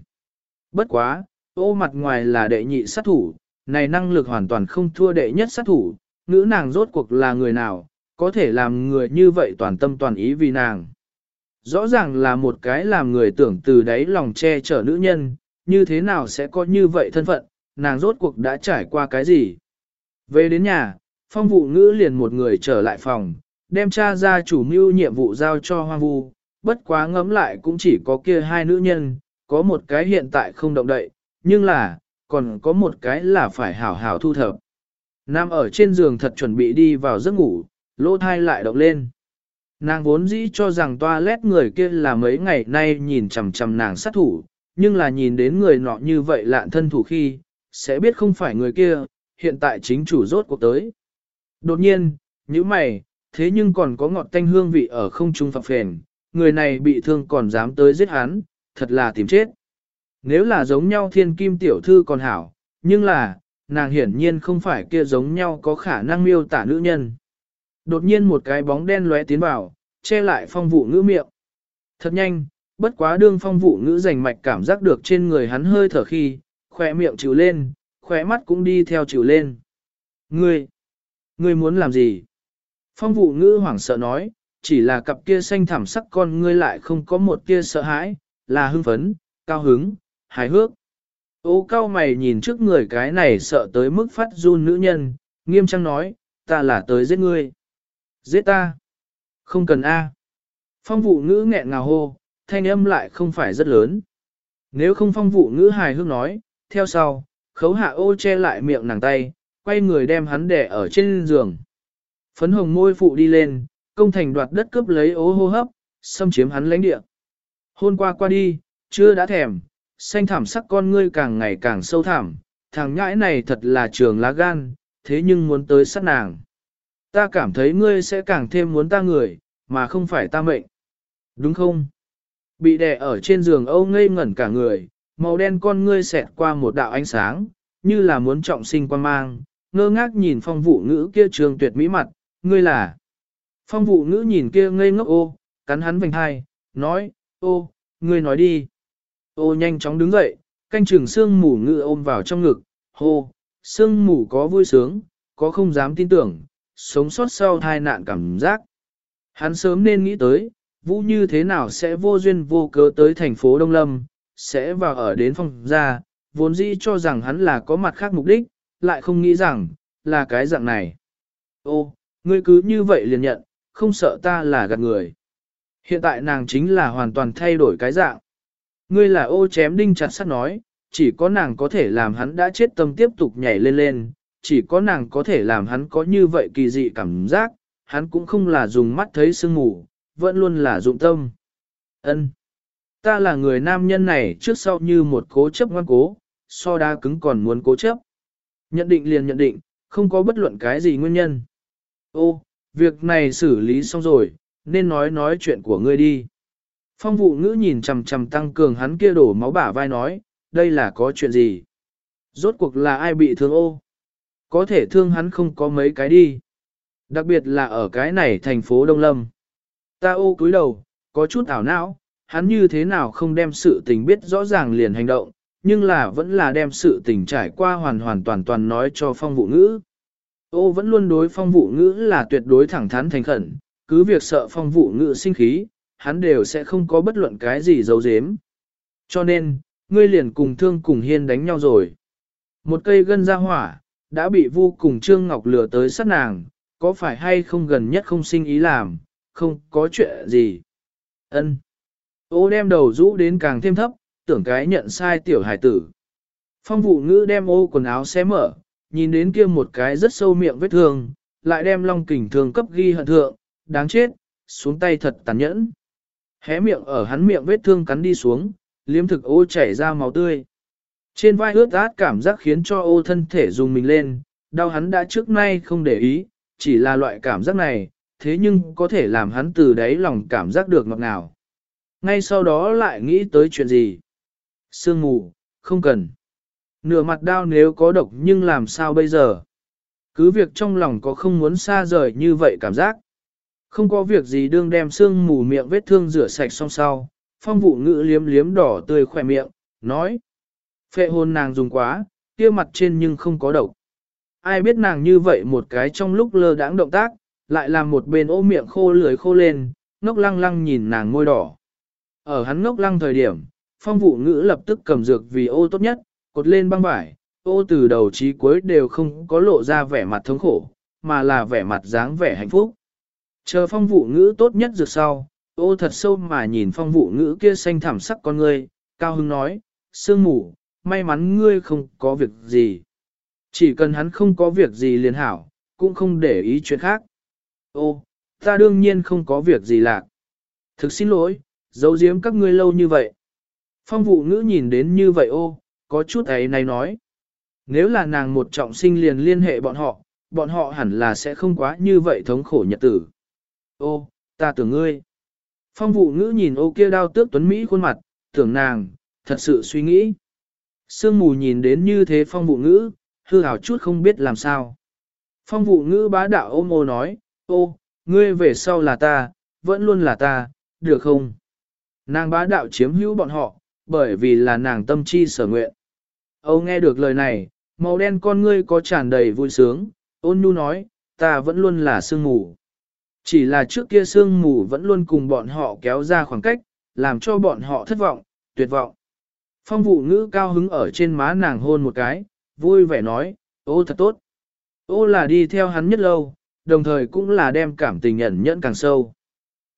A: Bất quá, ô mặt ngoài là đệ nhị sát thủ, này năng lực hoàn toàn không thua đệ nhất sát thủ, ngữ nàng rốt cuộc là người nào, có thể làm người như vậy toàn tâm toàn ý vì nàng. Rõ ràng là một cái làm người tưởng từ đáy lòng che chở nữ nhân, như thế nào sẽ có như vậy thân phận, nàng rốt cuộc đã trải qua cái gì. Về đến nhà, phong vụ ngữ liền một người trở lại phòng, đem cha ra chủ mưu nhiệm vụ giao cho hoang vu, bất quá ngẫm lại cũng chỉ có kia hai nữ nhân, có một cái hiện tại không động đậy, nhưng là, còn có một cái là phải hảo hảo thu thập. Nam ở trên giường thật chuẩn bị đi vào giấc ngủ, lỗ thai lại động lên. Nàng vốn dĩ cho rằng toilet người kia là mấy ngày nay nhìn chằm chằm nàng sát thủ, nhưng là nhìn đến người nọ như vậy lạn thân thủ khi, sẽ biết không phải người kia, hiện tại chính chủ rốt cuộc tới. Đột nhiên, như mày, thế nhưng còn có ngọt tanh hương vị ở không trung phập phền, người này bị thương còn dám tới giết hắn, thật là tìm chết. Nếu là giống nhau thiên kim tiểu thư còn hảo, nhưng là, nàng hiển nhiên không phải kia giống nhau có khả năng miêu tả nữ nhân. Đột nhiên một cái bóng đen lóe tiến vào, che lại phong vụ ngữ miệng. Thật nhanh, bất quá đương phong vụ ngữ rành mạch cảm giác được trên người hắn hơi thở khi, khỏe miệng chịu lên, khỏe mắt cũng đi theo chịu lên. Ngươi, ngươi muốn làm gì? Phong vụ ngữ hoảng sợ nói, chỉ là cặp kia xanh thảm sắc con ngươi lại không có một tia sợ hãi, là hưng phấn, cao hứng, hài hước. Ô cao mày nhìn trước người cái này sợ tới mức phát run nữ nhân, nghiêm trang nói, ta là tới giết ngươi. Giết ta. Không cần A. Phong vụ ngữ nghẹn ngào hô, thanh âm lại không phải rất lớn. Nếu không phong vụ ngữ hài hước nói, theo sau, khấu hạ ô che lại miệng nàng tay, quay người đem hắn đẻ ở trên giường. Phấn hồng môi phụ đi lên, công thành đoạt đất cướp lấy ố hô hấp, xâm chiếm hắn lãnh địa. Hôn qua qua đi, chưa đã thèm, xanh thảm sắc con ngươi càng ngày càng sâu thảm, thằng nhãi này thật là trường lá gan, thế nhưng muốn tới sát nàng. Ta cảm thấy ngươi sẽ càng thêm muốn ta người, mà không phải ta mệnh. Đúng không? Bị đè ở trên giường âu ngây ngẩn cả người, màu đen con ngươi xẹt qua một đạo ánh sáng, như là muốn trọng sinh quan mang, ngơ ngác nhìn phong vụ ngữ kia trường tuyệt mỹ mặt, ngươi là. Phong vụ ngữ nhìn kia ngây ngốc ô, cắn hắn vành hai, nói, ô, ngươi nói đi. Ô nhanh chóng đứng dậy, canh trường sương mù ngữ ôm vào trong ngực, hô, sương mù có vui sướng, có không dám tin tưởng, sống sót sau tai nạn cảm giác. Hắn sớm nên nghĩ tới, Vũ như thế nào sẽ vô duyên vô cớ tới thành phố Đông Lâm, sẽ vào ở đến phòng ra, vốn dĩ cho rằng hắn là có mặt khác mục đích, lại không nghĩ rằng, là cái dạng này. Ô, ngươi cứ như vậy liền nhận, không sợ ta là gạt người. Hiện tại nàng chính là hoàn toàn thay đổi cái dạng. Ngươi là ô chém đinh chặt sắt nói, chỉ có nàng có thể làm hắn đã chết tâm tiếp tục nhảy lên lên, chỉ có nàng có thể làm hắn có như vậy kỳ dị cảm giác, hắn cũng không là dùng mắt thấy sương mù, vẫn luôn là dụng tâm. Ân, Ta là người nam nhân này trước sau như một cố chấp ngoan cố, so đa cứng còn muốn cố chấp. Nhận định liền nhận định, không có bất luận cái gì nguyên nhân. Ô, việc này xử lý xong rồi, nên nói nói chuyện của ngươi đi. Phong vụ ngữ nhìn chằm chằm tăng cường hắn kia đổ máu bả vai nói, đây là có chuyện gì? Rốt cuộc là ai bị thương ô? Có thể thương hắn không có mấy cái đi. Đặc biệt là ở cái này thành phố Đông Lâm. Ta ô cúi đầu, có chút ảo não, hắn như thế nào không đem sự tình biết rõ ràng liền hành động, nhưng là vẫn là đem sự tình trải qua hoàn hoàn toàn toàn nói cho phong vụ ngữ. Ô vẫn luôn đối phong vụ ngữ là tuyệt đối thẳng thắn thành khẩn, cứ việc sợ phong vụ ngữ sinh khí, hắn đều sẽ không có bất luận cái gì giấu giếm. Cho nên, ngươi liền cùng thương cùng hiên đánh nhau rồi. Một cây gân ra hỏa, đã bị vô cùng Trương Ngọc lừa tới sát nàng, có phải hay không gần nhất không sinh ý làm, không có chuyện gì. Ân. Ô đem đầu rũ đến càng thêm thấp, tưởng cái nhận sai tiểu hải tử. Phong vụ ngữ đem ô quần áo xé mở, nhìn đến kia một cái rất sâu miệng vết thương, lại đem long kình thương cấp ghi hận thượng, đáng chết, xuống tay thật tàn nhẫn. Hé miệng ở hắn miệng vết thương cắn đi xuống, liếm thực ô chảy ra máu tươi. Trên vai ướt át cảm giác khiến cho ô thân thể dùng mình lên, đau hắn đã trước nay không để ý, chỉ là loại cảm giác này, thế nhưng có thể làm hắn từ đáy lòng cảm giác được ngọt ngào. Ngay sau đó lại nghĩ tới chuyện gì? Sương mù, không cần. Nửa mặt đau nếu có độc nhưng làm sao bây giờ? Cứ việc trong lòng có không muốn xa rời như vậy cảm giác. Không có việc gì đương đem sương mù miệng vết thương rửa sạch xong sau, phong vụ ngữ liếm liếm đỏ tươi khỏe miệng, nói. Phệ hôn nàng dùng quá, kia mặt trên nhưng không có độc. Ai biết nàng như vậy một cái trong lúc lơ đãng động tác, lại làm một bên ô miệng khô lưỡi khô lên, ngốc lăng lăng nhìn nàng môi đỏ. Ở hắn ngốc lăng thời điểm, phong vụ ngữ lập tức cầm dược vì ô tốt nhất, cột lên băng vải, ô từ đầu chí cuối đều không có lộ ra vẻ mặt thống khổ, mà là vẻ mặt dáng vẻ hạnh phúc. Chờ phong vụ ngữ tốt nhất dược sau, ô thật sâu mà nhìn phong vụ ngữ kia xanh thảm sắc con ngươi, cao hưng nói, sương mù, may mắn ngươi không có việc gì. Chỉ cần hắn không có việc gì liền hảo, cũng không để ý chuyện khác. Ô, ta đương nhiên không có việc gì lạc. Thực xin lỗi, giấu giếm các ngươi lâu như vậy. Phong vụ ngữ nhìn đến như vậy ô, có chút ấy này nói. Nếu là nàng một trọng sinh liền liên hệ bọn họ, bọn họ hẳn là sẽ không quá như vậy thống khổ nhật tử. Ô, ta tưởng ngươi. Phong vụ ngữ nhìn ô kia đao tước tuấn Mỹ khuôn mặt, tưởng nàng, thật sự suy nghĩ. Sương mù nhìn đến như thế phong vụ ngữ, hư hào chút không biết làm sao. Phong vụ ngữ bá đạo ôm ô nói, Ô, ngươi về sau là ta, vẫn luôn là ta, được không? Nàng bá đạo chiếm hữu bọn họ, bởi vì là nàng tâm chi sở nguyện. Âu nghe được lời này, màu đen con ngươi có tràn đầy vui sướng, ôn nhu nói, ta vẫn luôn là sương mù. Chỉ là trước kia sương mù vẫn luôn cùng bọn họ kéo ra khoảng cách, làm cho bọn họ thất vọng, tuyệt vọng. Phong vụ ngữ cao hứng ở trên má nàng hôn một cái, vui vẻ nói, ô thật tốt. Ô là đi theo hắn nhất lâu, đồng thời cũng là đem cảm tình nhận nhẫn càng sâu.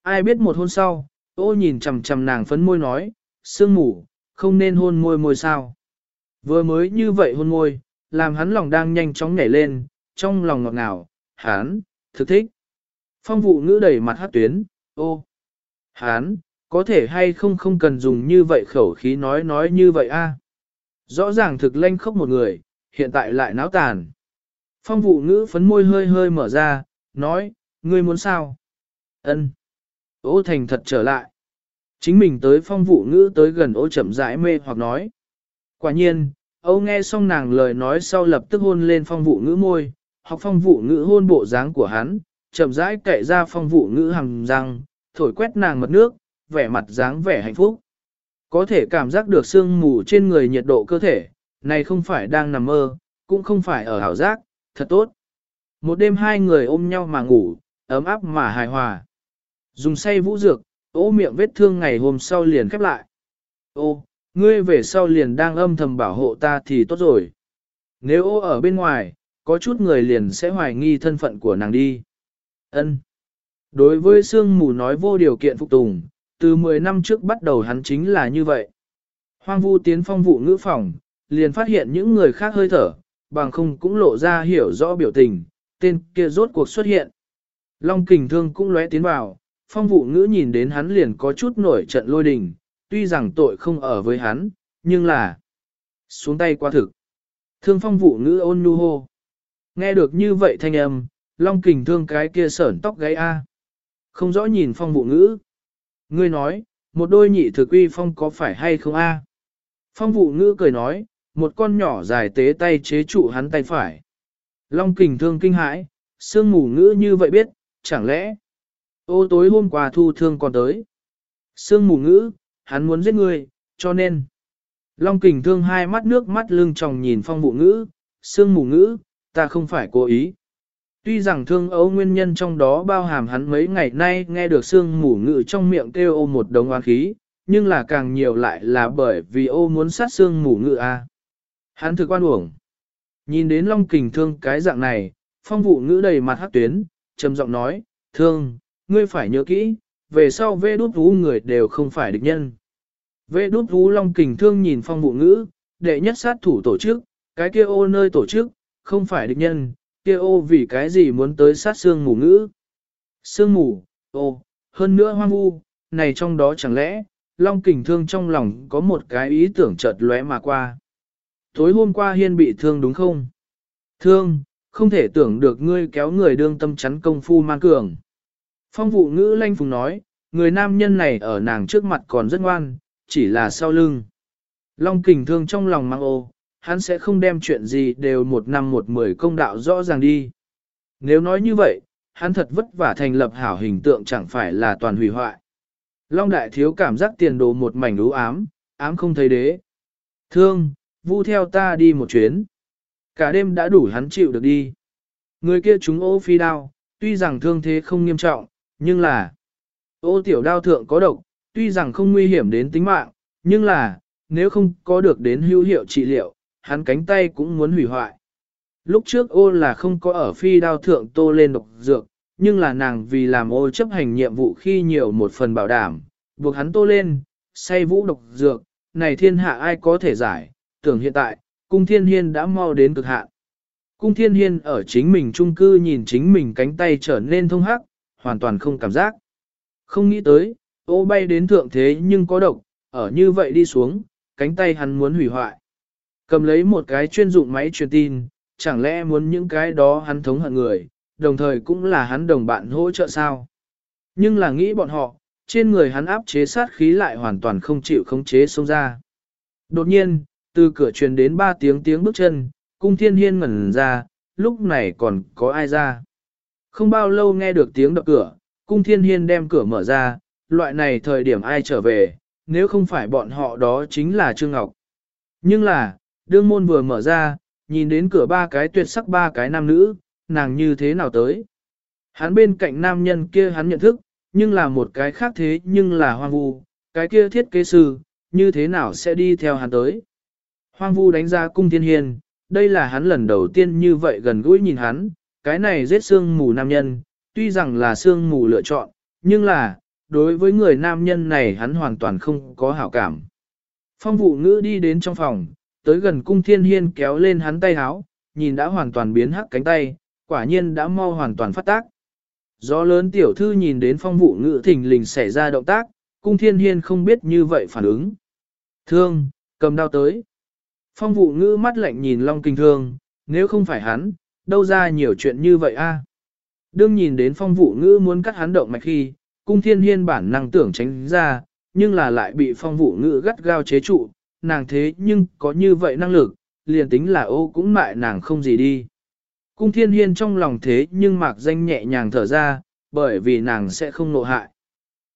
A: Ai biết một hôn sau, ô nhìn chầm chầm nàng phấn môi nói, sương mù, không nên hôn môi môi sao. Vừa mới như vậy hôn môi, làm hắn lòng đang nhanh chóng nhảy lên, trong lòng ngọt ngào, hắn, thực thích. Phong vụ ngữ đẩy mặt hát tuyến, ô, hắn, có thể hay không không cần dùng như vậy khẩu khí nói nói như vậy a. Rõ ràng thực lanh khóc một người, hiện tại lại náo tàn. Phong vụ ngữ phấn môi hơi hơi mở ra, nói, ngươi muốn sao? Ân. Ô thành thật trở lại. Chính mình tới phong vụ ngữ tới gần ô chậm rãi mê hoặc nói. Quả nhiên, Âu nghe xong nàng lời nói sau lập tức hôn lên phong vụ ngữ môi, học phong vụ ngữ hôn bộ dáng của hắn, chậm rãi cậy ra phong vụ ngữ hằng răng, thổi quét nàng mật nước, vẻ mặt dáng vẻ hạnh phúc. Có thể cảm giác được sương mù trên người nhiệt độ cơ thể, này không phải đang nằm mơ, cũng không phải ở hảo giác, thật tốt. Một đêm hai người ôm nhau mà ngủ, ấm áp mà hài hòa. Dùng say vũ dược, ố miệng vết thương ngày hôm sau liền khép lại. Ô, ngươi về sau liền đang âm thầm bảo hộ ta thì tốt rồi. Nếu ô ở bên ngoài, có chút người liền sẽ hoài nghi thân phận của nàng đi. Ân. Đối với sương mù nói vô điều kiện phục tùng, từ 10 năm trước bắt đầu hắn chính là như vậy. Hoang vu tiến phong vụ ngữ phòng, liền phát hiện những người khác hơi thở, bằng không cũng lộ ra hiểu rõ biểu tình, tên kia rốt cuộc xuất hiện. Long kình thương cũng lóe tiến vào, phong vụ ngữ nhìn đến hắn liền có chút nổi trận lôi đình, tuy rằng tội không ở với hắn, nhưng là xuống tay qua thực. Thương phong vụ ngữ ôn nhu hô. Nghe được như vậy thanh âm, long kình thương cái kia sởn tóc gáy a. Không rõ nhìn phong vụ ngữ. Ngươi nói, một đôi nhị thực uy phong có phải hay không a? Phong vụ ngữ cười nói, một con nhỏ dài tế tay chế trụ hắn tay phải. Long kình thương kinh hãi, sương mù ngữ như vậy biết, chẳng lẽ ô tối hôm qua thu thương còn tới. Sương mù ngữ, hắn muốn giết ngươi, cho nên. Long kình thương hai mắt nước mắt lưng tròng nhìn phong vụ ngữ, sương mù ngữ, ta không phải cố ý. Tuy rằng thương ấu nguyên nhân trong đó bao hàm hắn mấy ngày nay nghe được sương mù ngự trong miệng kêu ô một đống oán khí, nhưng là càng nhiều lại là bởi vì ô muốn sát sương mù ngự a. Hắn thực quan uổng. Nhìn đến long kình thương cái dạng này, phong vụ ngữ đầy mặt hát tuyến, trầm giọng nói, thương, ngươi phải nhớ kỹ, về sau vê đút vũ người đều không phải địch nhân. Vê đút vũ long kình thương nhìn phong vụ ngữ, đệ nhất sát thủ tổ chức, cái kia ô nơi tổ chức, không phải địch nhân, kia ô vì cái gì muốn tới sát xương mù ngữ. Sương mù, ô, hơn nữa hoang vu, này trong đó chẳng lẽ, long kình thương trong lòng có một cái ý tưởng chợt lóe mà qua. Tối hôm qua hiên bị thương đúng không? Thương, không thể tưởng được ngươi kéo người đương tâm chắn công phu man cường. Phong vụ ngữ lanh phùng nói, người nam nhân này ở nàng trước mặt còn rất ngoan, chỉ là sau lưng. Long kình thương trong lòng mang ô, hắn sẽ không đem chuyện gì đều một năm một mười công đạo rõ ràng đi. Nếu nói như vậy, hắn thật vất vả thành lập hảo hình tượng chẳng phải là toàn hủy hoại. Long đại thiếu cảm giác tiền đồ một mảnh ú ám, ám không thấy đế. Thương, vu theo ta đi một chuyến. Cả đêm đã đủ hắn chịu được đi. Người kia chúng ô phi đao, tuy rằng thương thế không nghiêm trọng, nhưng là, ô tiểu đao thượng có độc, tuy rằng không nguy hiểm đến tính mạng, nhưng là, nếu không có được đến hữu hiệu trị liệu, hắn cánh tay cũng muốn hủy hoại. Lúc trước ô là không có ở phi đao thượng tô lên độc dược, nhưng là nàng vì làm ô chấp hành nhiệm vụ khi nhiều một phần bảo đảm, buộc hắn tô lên, say vũ độc dược, này thiên hạ ai có thể giải, tưởng hiện tại, cung thiên hiên đã mau đến cực hạn. Cung thiên hiên ở chính mình trung cư nhìn chính mình cánh tay trở nên thông hắc, hoàn toàn không cảm giác. Không nghĩ tới, ô bay đến thượng thế nhưng có độc, ở như vậy đi xuống, cánh tay hắn muốn hủy hoại. Cầm lấy một cái chuyên dụng máy truyền tin, chẳng lẽ muốn những cái đó hắn thống hận người, đồng thời cũng là hắn đồng bạn hỗ trợ sao. Nhưng là nghĩ bọn họ, trên người hắn áp chế sát khí lại hoàn toàn không chịu khống chế xông ra. Đột nhiên, từ cửa truyền đến ba tiếng tiếng bước chân, cung thiên hiên ngẩn ra, lúc này còn có ai ra. Không bao lâu nghe được tiếng đập cửa, cung thiên hiên đem cửa mở ra, loại này thời điểm ai trở về, nếu không phải bọn họ đó chính là Trương Ngọc. Nhưng là, đương môn vừa mở ra, nhìn đến cửa ba cái tuyệt sắc ba cái nam nữ, nàng như thế nào tới. Hắn bên cạnh nam nhân kia hắn nhận thức, nhưng là một cái khác thế nhưng là hoang vu, cái kia thiết kế sư, như thế nào sẽ đi theo hắn tới. Hoang vu đánh ra cung thiên hiền, đây là hắn lần đầu tiên như vậy gần gũi nhìn hắn, cái này giết xương mù nam nhân, tuy rằng là xương mù lựa chọn, nhưng là, đối với người nam nhân này hắn hoàn toàn không có hảo cảm. Phong vụ ngữ đi đến trong phòng, tới gần cung thiên hiên kéo lên hắn tay háo, nhìn đã hoàn toàn biến hắc cánh tay, quả nhiên đã mau hoàn toàn phát tác. Gió lớn tiểu thư nhìn đến phong vụ ngự thình lình xảy ra động tác, cung thiên hiên không biết như vậy phản ứng. Thương, cầm đao tới. Phong vụ ngữ mắt lạnh nhìn Long Kinh Thương, nếu không phải hắn, đâu ra nhiều chuyện như vậy a? Đương nhìn đến phong vụ ngữ muốn cắt hắn động mạch khi, cung thiên hiên bản năng tưởng tránh ra, nhưng là lại bị phong vụ ngữ gắt gao chế trụ, nàng thế nhưng có như vậy năng lực, liền tính là ô cũng mại nàng không gì đi. Cung thiên hiên trong lòng thế nhưng mạc danh nhẹ nhàng thở ra, bởi vì nàng sẽ không nộ hại.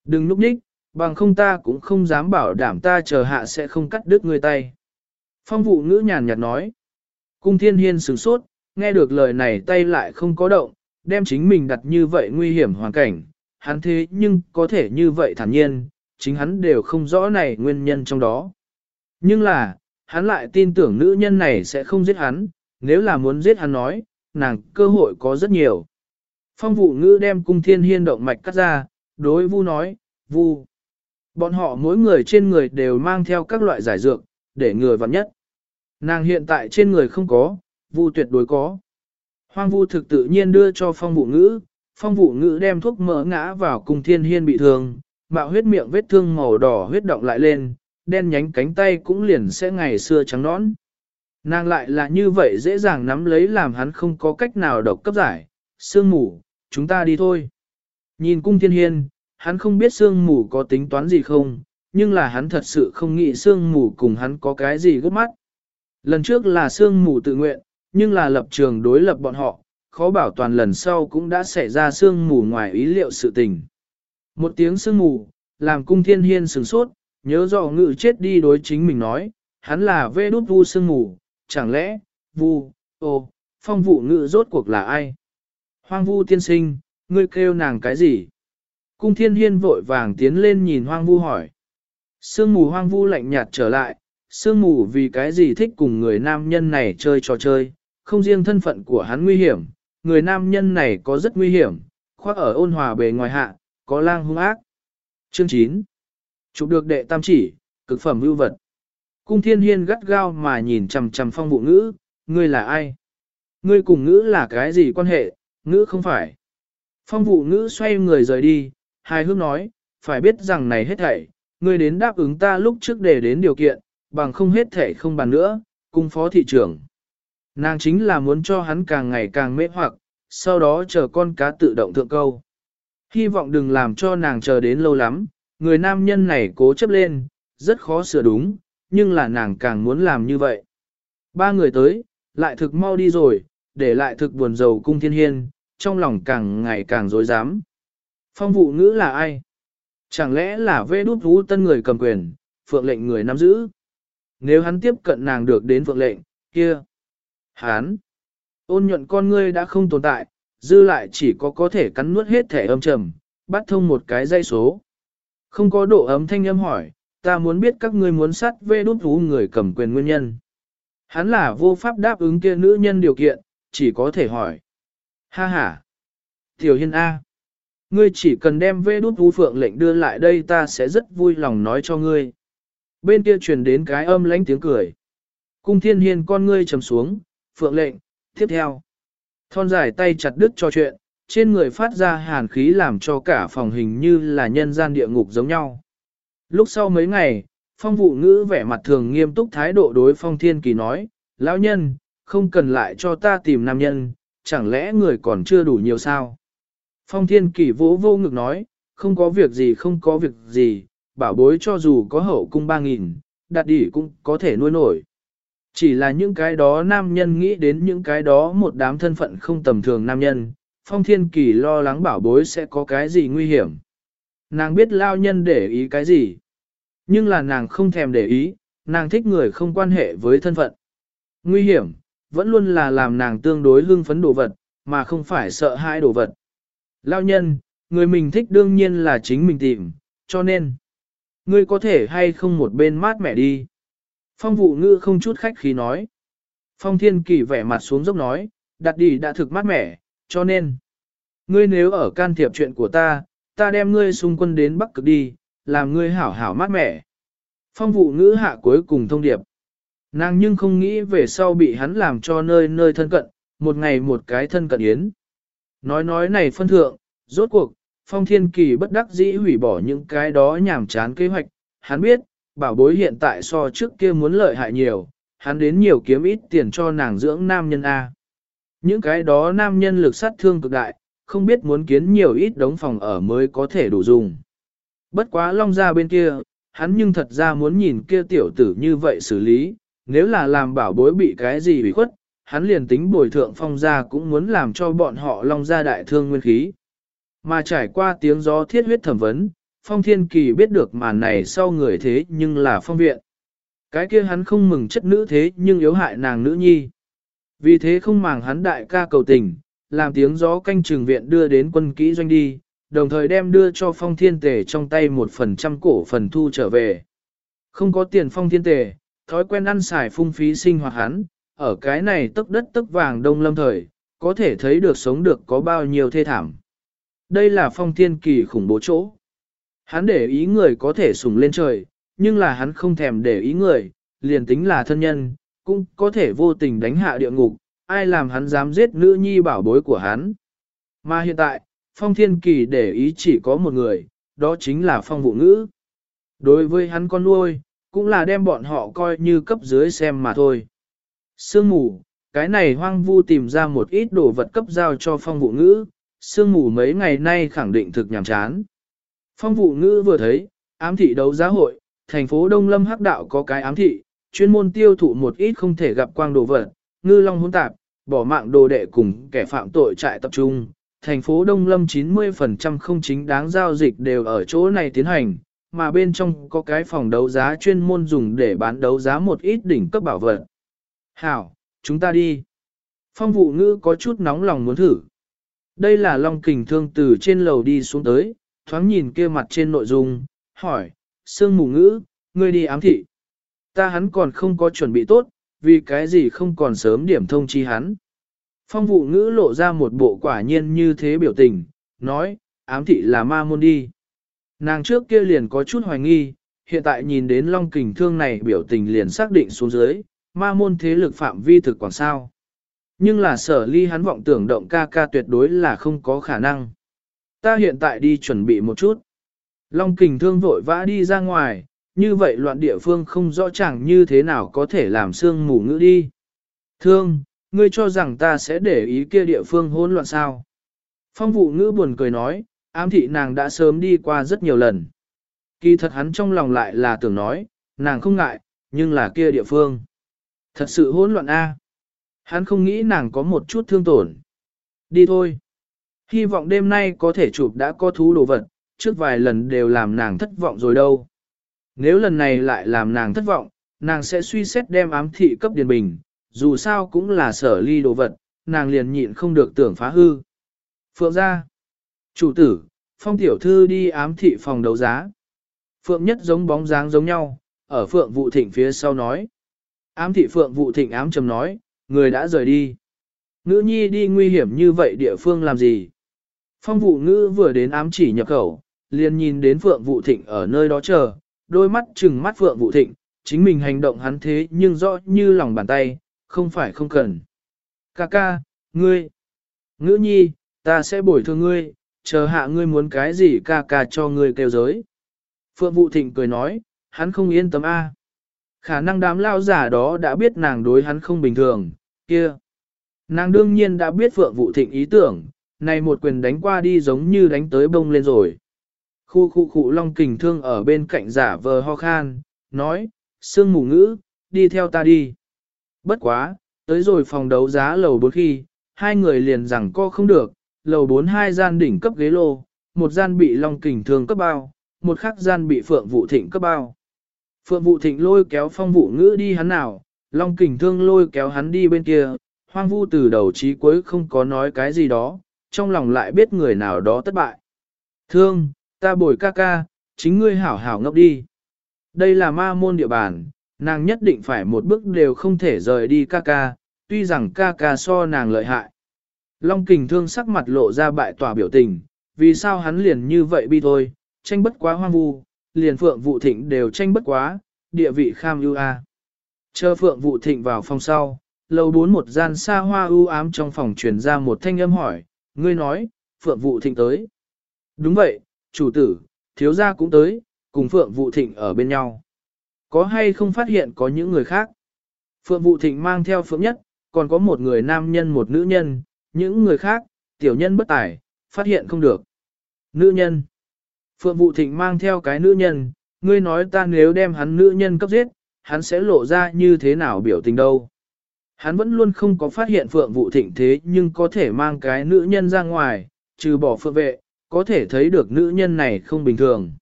A: Đừng núp nhích, bằng không ta cũng không dám bảo đảm ta chờ hạ sẽ không cắt đứt người tay. Phong vụ ngữ nhàn nhạt nói. Cung thiên hiên sửng sốt, nghe được lời này tay lại không có động, đem chính mình đặt như vậy nguy hiểm hoàn cảnh, hắn thế nhưng có thể như vậy thản nhiên, chính hắn đều không rõ này nguyên nhân trong đó. Nhưng là, hắn lại tin tưởng nữ nhân này sẽ không giết hắn, nếu là muốn giết hắn nói, nàng cơ hội có rất nhiều. Phong vụ ngữ đem cung thiên hiên động mạch cắt ra, đối vu nói, vu. Bọn họ mỗi người trên người đều mang theo các loại giải dược, để người vặn nhất. Nàng hiện tại trên người không có, vu tuyệt đối có. Hoang vu thực tự nhiên đưa cho phong vụ ngữ, phong vụ ngữ đem thuốc mỡ ngã vào cung thiên hiên bị thương, mạo huyết miệng vết thương màu đỏ huyết động lại lên, đen nhánh cánh tay cũng liền sẽ ngày xưa trắng nõn. Nàng lại là như vậy dễ dàng nắm lấy làm hắn không có cách nào độc cấp giải, sương mù, chúng ta đi thôi. Nhìn cung thiên hiên, hắn không biết sương mù có tính toán gì không, nhưng là hắn thật sự không nghĩ sương mù cùng hắn có cái gì gấp mắt. Lần trước là sương mù tự nguyện, nhưng là lập trường đối lập bọn họ, khó bảo toàn lần sau cũng đã xảy ra sương mù ngoài ý liệu sự tình. Một tiếng sương mù, làm cung thiên hiên sửng sốt, nhớ rõ ngự chết đi đối chính mình nói, hắn là vê đút vu sương mù, chẳng lẽ, vu, ô, phong vụ ngự rốt cuộc là ai? Hoang vu tiên sinh, ngươi kêu nàng cái gì? Cung thiên hiên vội vàng tiến lên nhìn hoang vu hỏi. Sương mù hoang vu lạnh nhạt trở lại, sương mù vì cái gì thích cùng người nam nhân này chơi trò chơi, không riêng thân phận của hắn nguy hiểm, người nam nhân này có rất nguy hiểm, khoác ở ôn hòa bề ngoài hạ, có lang hung ác. Chương 9 Chụp được đệ tam chỉ, cực phẩm ưu vật. Cung thiên hiên gắt gao mà nhìn chằm chằm phong vụ ngữ, ngươi là ai? Ngươi cùng ngữ là cái gì quan hệ, ngữ không phải. Phong vụ ngữ xoay người rời đi, hai hước nói, phải biết rằng này hết thảy, ngươi đến đáp ứng ta lúc trước để đến điều kiện, bằng không hết thảy không bàn nữa, cung phó thị trưởng. Nàng chính là muốn cho hắn càng ngày càng mê hoặc, sau đó chờ con cá tự động thượng câu. Hy vọng đừng làm cho nàng chờ đến lâu lắm, người nam nhân này cố chấp lên, rất khó sửa đúng, nhưng là nàng càng muốn làm như vậy. Ba người tới, lại thực mau đi rồi, để lại thực buồn rầu cung thiên hiên, trong lòng càng ngày càng dối dám. Phong vụ ngữ là ai? Chẳng lẽ là vê đút vũ tân người cầm quyền, phượng lệnh người nắm giữ? Nếu hắn tiếp cận nàng được đến phượng lệnh, kia. Hán! Ôn nhuận con ngươi đã không tồn tại, dư lại chỉ có có thể cắn nuốt hết thể âm trầm, bắt thông một cái dây số. Không có độ ấm thanh âm hỏi, ta muốn biết các ngươi muốn sát vê đút thú người cầm quyền nguyên nhân. Hắn là vô pháp đáp ứng kia nữ nhân điều kiện, chỉ có thể hỏi. Ha ha! Tiểu Hiên A! Ngươi chỉ cần đem vê đút thú phượng lệnh đưa lại đây ta sẽ rất vui lòng nói cho ngươi. Bên kia truyền đến cái âm lánh tiếng cười. Cung thiên hiên con ngươi trầm xuống, phượng lệnh, tiếp theo. Thon dài tay chặt đứt cho chuyện, trên người phát ra hàn khí làm cho cả phòng hình như là nhân gian địa ngục giống nhau. Lúc sau mấy ngày, phong vụ ngữ vẻ mặt thường nghiêm túc thái độ đối phong thiên kỳ nói, lão nhân, không cần lại cho ta tìm nam nhân, chẳng lẽ người còn chưa đủ nhiều sao? Phong thiên kỳ vỗ vô ngực nói, không có việc gì không có việc gì, bảo bối cho dù có hậu cung ba nghìn, đặt đỉ cũng có thể nuôi nổi. Chỉ là những cái đó nam nhân nghĩ đến những cái đó một đám thân phận không tầm thường nam nhân, Phong Thiên Kỳ lo lắng bảo bối sẽ có cái gì nguy hiểm. Nàng biết lao nhân để ý cái gì. Nhưng là nàng không thèm để ý, nàng thích người không quan hệ với thân phận. Nguy hiểm, vẫn luôn là làm nàng tương đối hưng phấn đồ vật, mà không phải sợ hai đồ vật. Lao nhân, người mình thích đương nhiên là chính mình tìm, cho nên, ngươi có thể hay không một bên mát mẻ đi. Phong vụ ngữ không chút khách khí nói. Phong thiên kỳ vẻ mặt xuống dốc nói, đặt đi đã thực mát mẻ, cho nên, ngươi nếu ở can thiệp chuyện của ta, ta đem ngươi xung quân đến Bắc Cực đi, làm ngươi hảo hảo mát mẻ. Phong vụ ngữ hạ cuối cùng thông điệp. Nàng nhưng không nghĩ về sau bị hắn làm cho nơi nơi thân cận, một ngày một cái thân cận yến. Nói nói này phân thượng, rốt cuộc, phong thiên kỳ bất đắc dĩ hủy bỏ những cái đó nhảm chán kế hoạch, hắn biết, bảo bối hiện tại so trước kia muốn lợi hại nhiều, hắn đến nhiều kiếm ít tiền cho nàng dưỡng nam nhân A. Những cái đó nam nhân lực sát thương cực đại, không biết muốn kiến nhiều ít đống phòng ở mới có thể đủ dùng. Bất quá long ra bên kia, hắn nhưng thật ra muốn nhìn kia tiểu tử như vậy xử lý, nếu là làm bảo bối bị cái gì bị khuất, hắn liền tính bồi thượng phong ra cũng muốn làm cho bọn họ long ra đại thương nguyên khí. Mà trải qua tiếng gió thiết huyết thẩm vấn, phong thiên kỳ biết được màn này sau người thế nhưng là phong viện. Cái kia hắn không mừng chất nữ thế nhưng yếu hại nàng nữ nhi. Vì thế không màng hắn đại ca cầu tình, làm tiếng gió canh trường viện đưa đến quân kỹ doanh đi, đồng thời đem đưa cho phong thiên tề trong tay một phần trăm cổ phần thu trở về. Không có tiền phong thiên tề, thói quen ăn xài phung phí sinh hoạt hắn, ở cái này tức đất tức vàng đông lâm thời, có thể thấy được sống được có bao nhiêu thê thảm. Đây là phong thiên kỳ khủng bố chỗ. Hắn để ý người có thể sùng lên trời, nhưng là hắn không thèm để ý người, liền tính là thân nhân, cũng có thể vô tình đánh hạ địa ngục, ai làm hắn dám giết nữ nhi bảo bối của hắn. Mà hiện tại, phong thiên kỳ để ý chỉ có một người, đó chính là phong vũ ngữ. Đối với hắn con nuôi, cũng là đem bọn họ coi như cấp dưới xem mà thôi. Sương mù, cái này hoang vu tìm ra một ít đồ vật cấp giao cho phong vũ ngữ, sương mù mấy ngày nay khẳng định thực nhàm chán. Phong vũ ngữ vừa thấy, ám thị đấu giá hội, thành phố Đông Lâm Hắc Đạo có cái ám thị, chuyên môn tiêu thụ một ít không thể gặp quang đồ vật, ngư long hỗn tạp, bỏ mạng đồ đệ cùng kẻ phạm tội trại tập trung. Thành phố Đông Lâm 90% không chính đáng giao dịch đều ở chỗ này tiến hành, mà bên trong có cái phòng đấu giá chuyên môn dùng để bán đấu giá một ít đỉnh cấp bảo vật. Hảo, chúng ta đi. Phong vụ ngữ có chút nóng lòng muốn thử. Đây là Long Kình Thương từ trên lầu đi xuống tới, thoáng nhìn kia mặt trên nội dung, hỏi, Sương Mù Ngữ, ngươi đi ám thị. Ta hắn còn không có chuẩn bị tốt, vì cái gì không còn sớm điểm thông chi hắn. Phong vụ ngữ lộ ra một bộ quả nhiên như thế biểu tình, nói, ám thị là ma môn đi. Nàng trước kia liền có chút hoài nghi, hiện tại nhìn đến long kình thương này biểu tình liền xác định xuống dưới, ma môn thế lực phạm vi thực quảng sao. Nhưng là sở ly hắn vọng tưởng động ca ca tuyệt đối là không có khả năng. Ta hiện tại đi chuẩn bị một chút. Long kình thương vội vã đi ra ngoài, như vậy loạn địa phương không rõ chẳng như thế nào có thể làm xương mù ngữ đi. Thương, ngươi cho rằng ta sẽ để ý kia địa phương hỗn loạn sao? Phong vụ ngữ buồn cười nói, ám thị nàng đã sớm đi qua rất nhiều lần. Kỳ thật hắn trong lòng lại là tưởng nói, nàng không ngại, nhưng là kia địa phương. Thật sự hỗn loạn a. Hắn không nghĩ nàng có một chút thương tổn. Đi thôi. Hy vọng đêm nay có thể chụp đã có thú đồ vật, trước vài lần đều làm nàng thất vọng rồi đâu. Nếu lần này lại làm nàng thất vọng, nàng sẽ suy xét đem ám thị cấp điền bình, dù sao cũng là sở ly đồ vật, nàng liền nhịn không được tưởng phá hư. Phượng ra. Chủ tử, phong tiểu thư đi ám thị phòng đấu giá. Phượng nhất giống bóng dáng giống nhau, ở phượng vụ thịnh phía sau nói. Ám thị phượng vụ thịnh ám trầm nói, người đã rời đi. Ngữ nhi đi nguy hiểm như vậy địa phương làm gì? Phong vụ ngữ vừa đến ám chỉ nhập khẩu, liền nhìn đến phượng vụ thịnh ở nơi đó chờ, đôi mắt chừng mắt phượng vụ thịnh, chính mình hành động hắn thế nhưng rõ như lòng bàn tay, không phải không cần. Ca ca, ngươi, ngữ nhi, ta sẽ bồi thường ngươi, chờ hạ ngươi muốn cái gì ca ca cho ngươi kêu giới. Phượng vụ thịnh cười nói, hắn không yên tâm a. Khả năng đám lao giả đó đã biết nàng đối hắn không bình thường, kia. Nàng đương nhiên đã biết Phượng vụ thịnh ý tưởng, này một quyền đánh qua đi giống như đánh tới bông lên rồi. Khu khu khu long kình thương ở bên cạnh giả vờ ho khan, nói, sương mù ngữ, đi theo ta đi. Bất quá, tới rồi phòng đấu giá lầu bốn khi, hai người liền rằng co không được, lầu 4 hai gian đỉnh cấp ghế lô, một gian bị Long Kình Thương cấp bao, một khác gian bị Phượng Vũ Thịnh cấp bao. Phượng Vũ Thịnh lôi kéo phong vụ ngữ đi hắn nào, Long Kình Thương lôi kéo hắn đi bên kia, hoang vu từ đầu chí cuối không có nói cái gì đó, trong lòng lại biết người nào đó thất bại. Thương, ta bồi ca ca, chính ngươi hảo hảo ngốc đi. Đây là ma môn địa bàn, nàng nhất định phải một bước đều không thể rời đi ca ca, tuy rằng ca ca so nàng lợi hại. Long kình thương sắc mặt lộ ra bại tỏa biểu tình, vì sao hắn liền như vậy bi thôi, tranh bất quá hoang vu, liền phượng vụ thịnh đều tranh bất quá, địa vị kham ưu a. Chờ phượng vụ thịnh vào phòng sau, lầu bốn một gian xa hoa ưu ám trong phòng truyền ra một thanh âm hỏi, ngươi nói, phượng vụ thịnh tới. Đúng vậy, chủ tử, thiếu gia cũng tới, cùng phượng vụ thịnh ở bên nhau. Có hay không phát hiện có những người khác? Phượng vụ thịnh mang theo phượng nhất, còn có một người nam nhân một nữ nhân, những người khác, tiểu nhân bất tài, phát hiện không được. Nữ nhân. Phượng vụ thịnh mang theo cái nữ nhân, ngươi nói ta nếu đem hắn nữ nhân cấp giết, hắn sẽ lộ ra như thế nào biểu tình đâu. Hắn vẫn luôn không có phát hiện Phượng vụ thịnh thế nhưng có thể mang cái nữ nhân ra ngoài, trừ bỏ phượng vệ, có thể thấy được nữ nhân này không bình thường.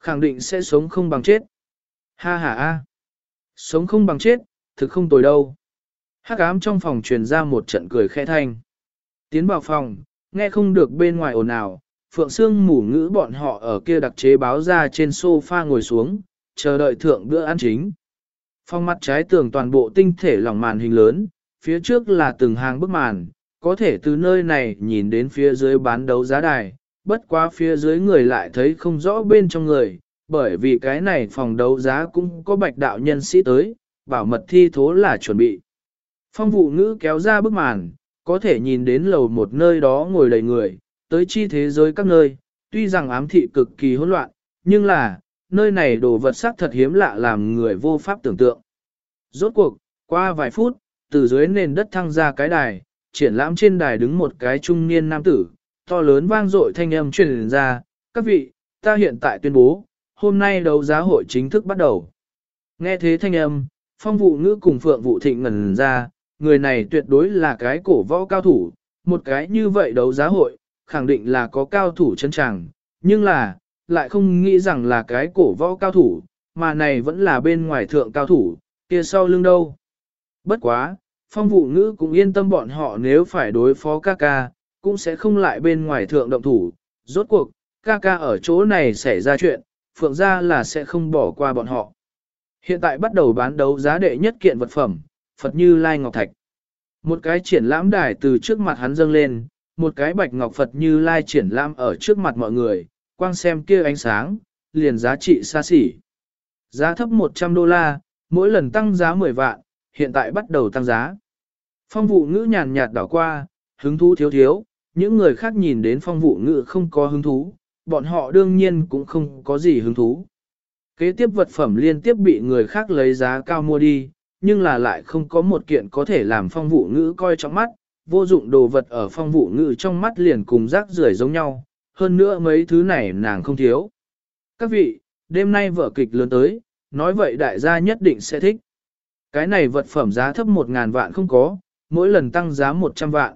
A: Khẳng định sẽ sống không bằng chết. Ha ha ha. Sống không bằng chết, thực không tồi đâu. Hắc ám trong phòng truyền ra một trận cười khẽ thanh. Tiến vào phòng, nghe không được bên ngoài ồn ào, Phượng Sương mủ ngữ bọn họ ở kia đặc chế báo ra trên sofa ngồi xuống, chờ đợi thượng bữa ăn chính. phong mặt trái tường toàn bộ tinh thể lỏng màn hình lớn, phía trước là từng hàng bức màn, có thể từ nơi này nhìn đến phía dưới bán đấu giá đài, bất quá phía dưới người lại thấy không rõ bên trong người, bởi vì cái này phòng đấu giá cũng có bạch đạo nhân sĩ tới, bảo mật thi thố là chuẩn bị. Phong vụ ngữ kéo ra bức màn, có thể nhìn đến lầu một nơi đó ngồi đầy người, tới chi thế giới các nơi, tuy rằng ám thị cực kỳ hỗn loạn, nhưng là, nơi này đồ vật sắc thật hiếm lạ làm người vô pháp tưởng tượng. Rốt cuộc, qua vài phút, từ dưới nền đất thăng ra cái đài, triển lãm trên đài đứng một cái trung niên nam tử, to lớn vang dội thanh âm truyền ra, các vị, ta hiện tại tuyên bố, hôm nay đấu giá hội chính thức bắt đầu. Nghe thế thanh âm, phong vụ ngữ cùng phượng vụ thịnh ngần ra, người này tuyệt đối là cái cổ võ cao thủ, một cái như vậy đấu giá hội, khẳng định là có cao thủ chân chẳng, nhưng là, lại không nghĩ rằng là cái cổ võ cao thủ, mà này vẫn là bên ngoài thượng cao thủ, kia sau lưng đâu. Bất quá, phong vụ ngữ cũng yên tâm bọn họ nếu phải đối phó ca ca, cũng sẽ không lại bên ngoài thượng động thủ, rốt cuộc, ca ca ở chỗ này xảy ra chuyện, phượng gia là sẽ không bỏ qua bọn họ. Hiện tại bắt đầu bán đấu giá đệ nhất kiện vật phẩm, Phật Như Lai Ngọc Thạch. Một cái triển lãm đài từ trước mặt hắn dâng lên, một cái bạch ngọc Phật Như Lai triển lãm ở trước mặt mọi người, quang xem kia ánh sáng, liền giá trị xa xỉ. Giá thấp 100 đô la, mỗi lần tăng giá 10 vạn, hiện tại bắt đầu tăng giá. Phong vụ ngữ nhàn nhạt đảo qua, hứng thú thiếu thiếu, những người khác nhìn đến phong vụ ngự không có hứng thú, bọn họ đương nhiên cũng không có gì hứng thú. Kế tiếp vật phẩm liên tiếp bị người khác lấy giá cao mua đi, nhưng là lại không có một kiện có thể làm phong vụ ngữ coi trong mắt, vô dụng đồ vật ở phong vụ ngữ trong mắt liền cùng rác rưởi giống nhau, hơn nữa mấy thứ này nàng không thiếu. Các vị, đêm nay vở kịch lớn tới, nói vậy đại gia nhất định sẽ thích. Cái này vật phẩm giá thấp 1.000 vạn không có, mỗi lần tăng giá 100 vạn.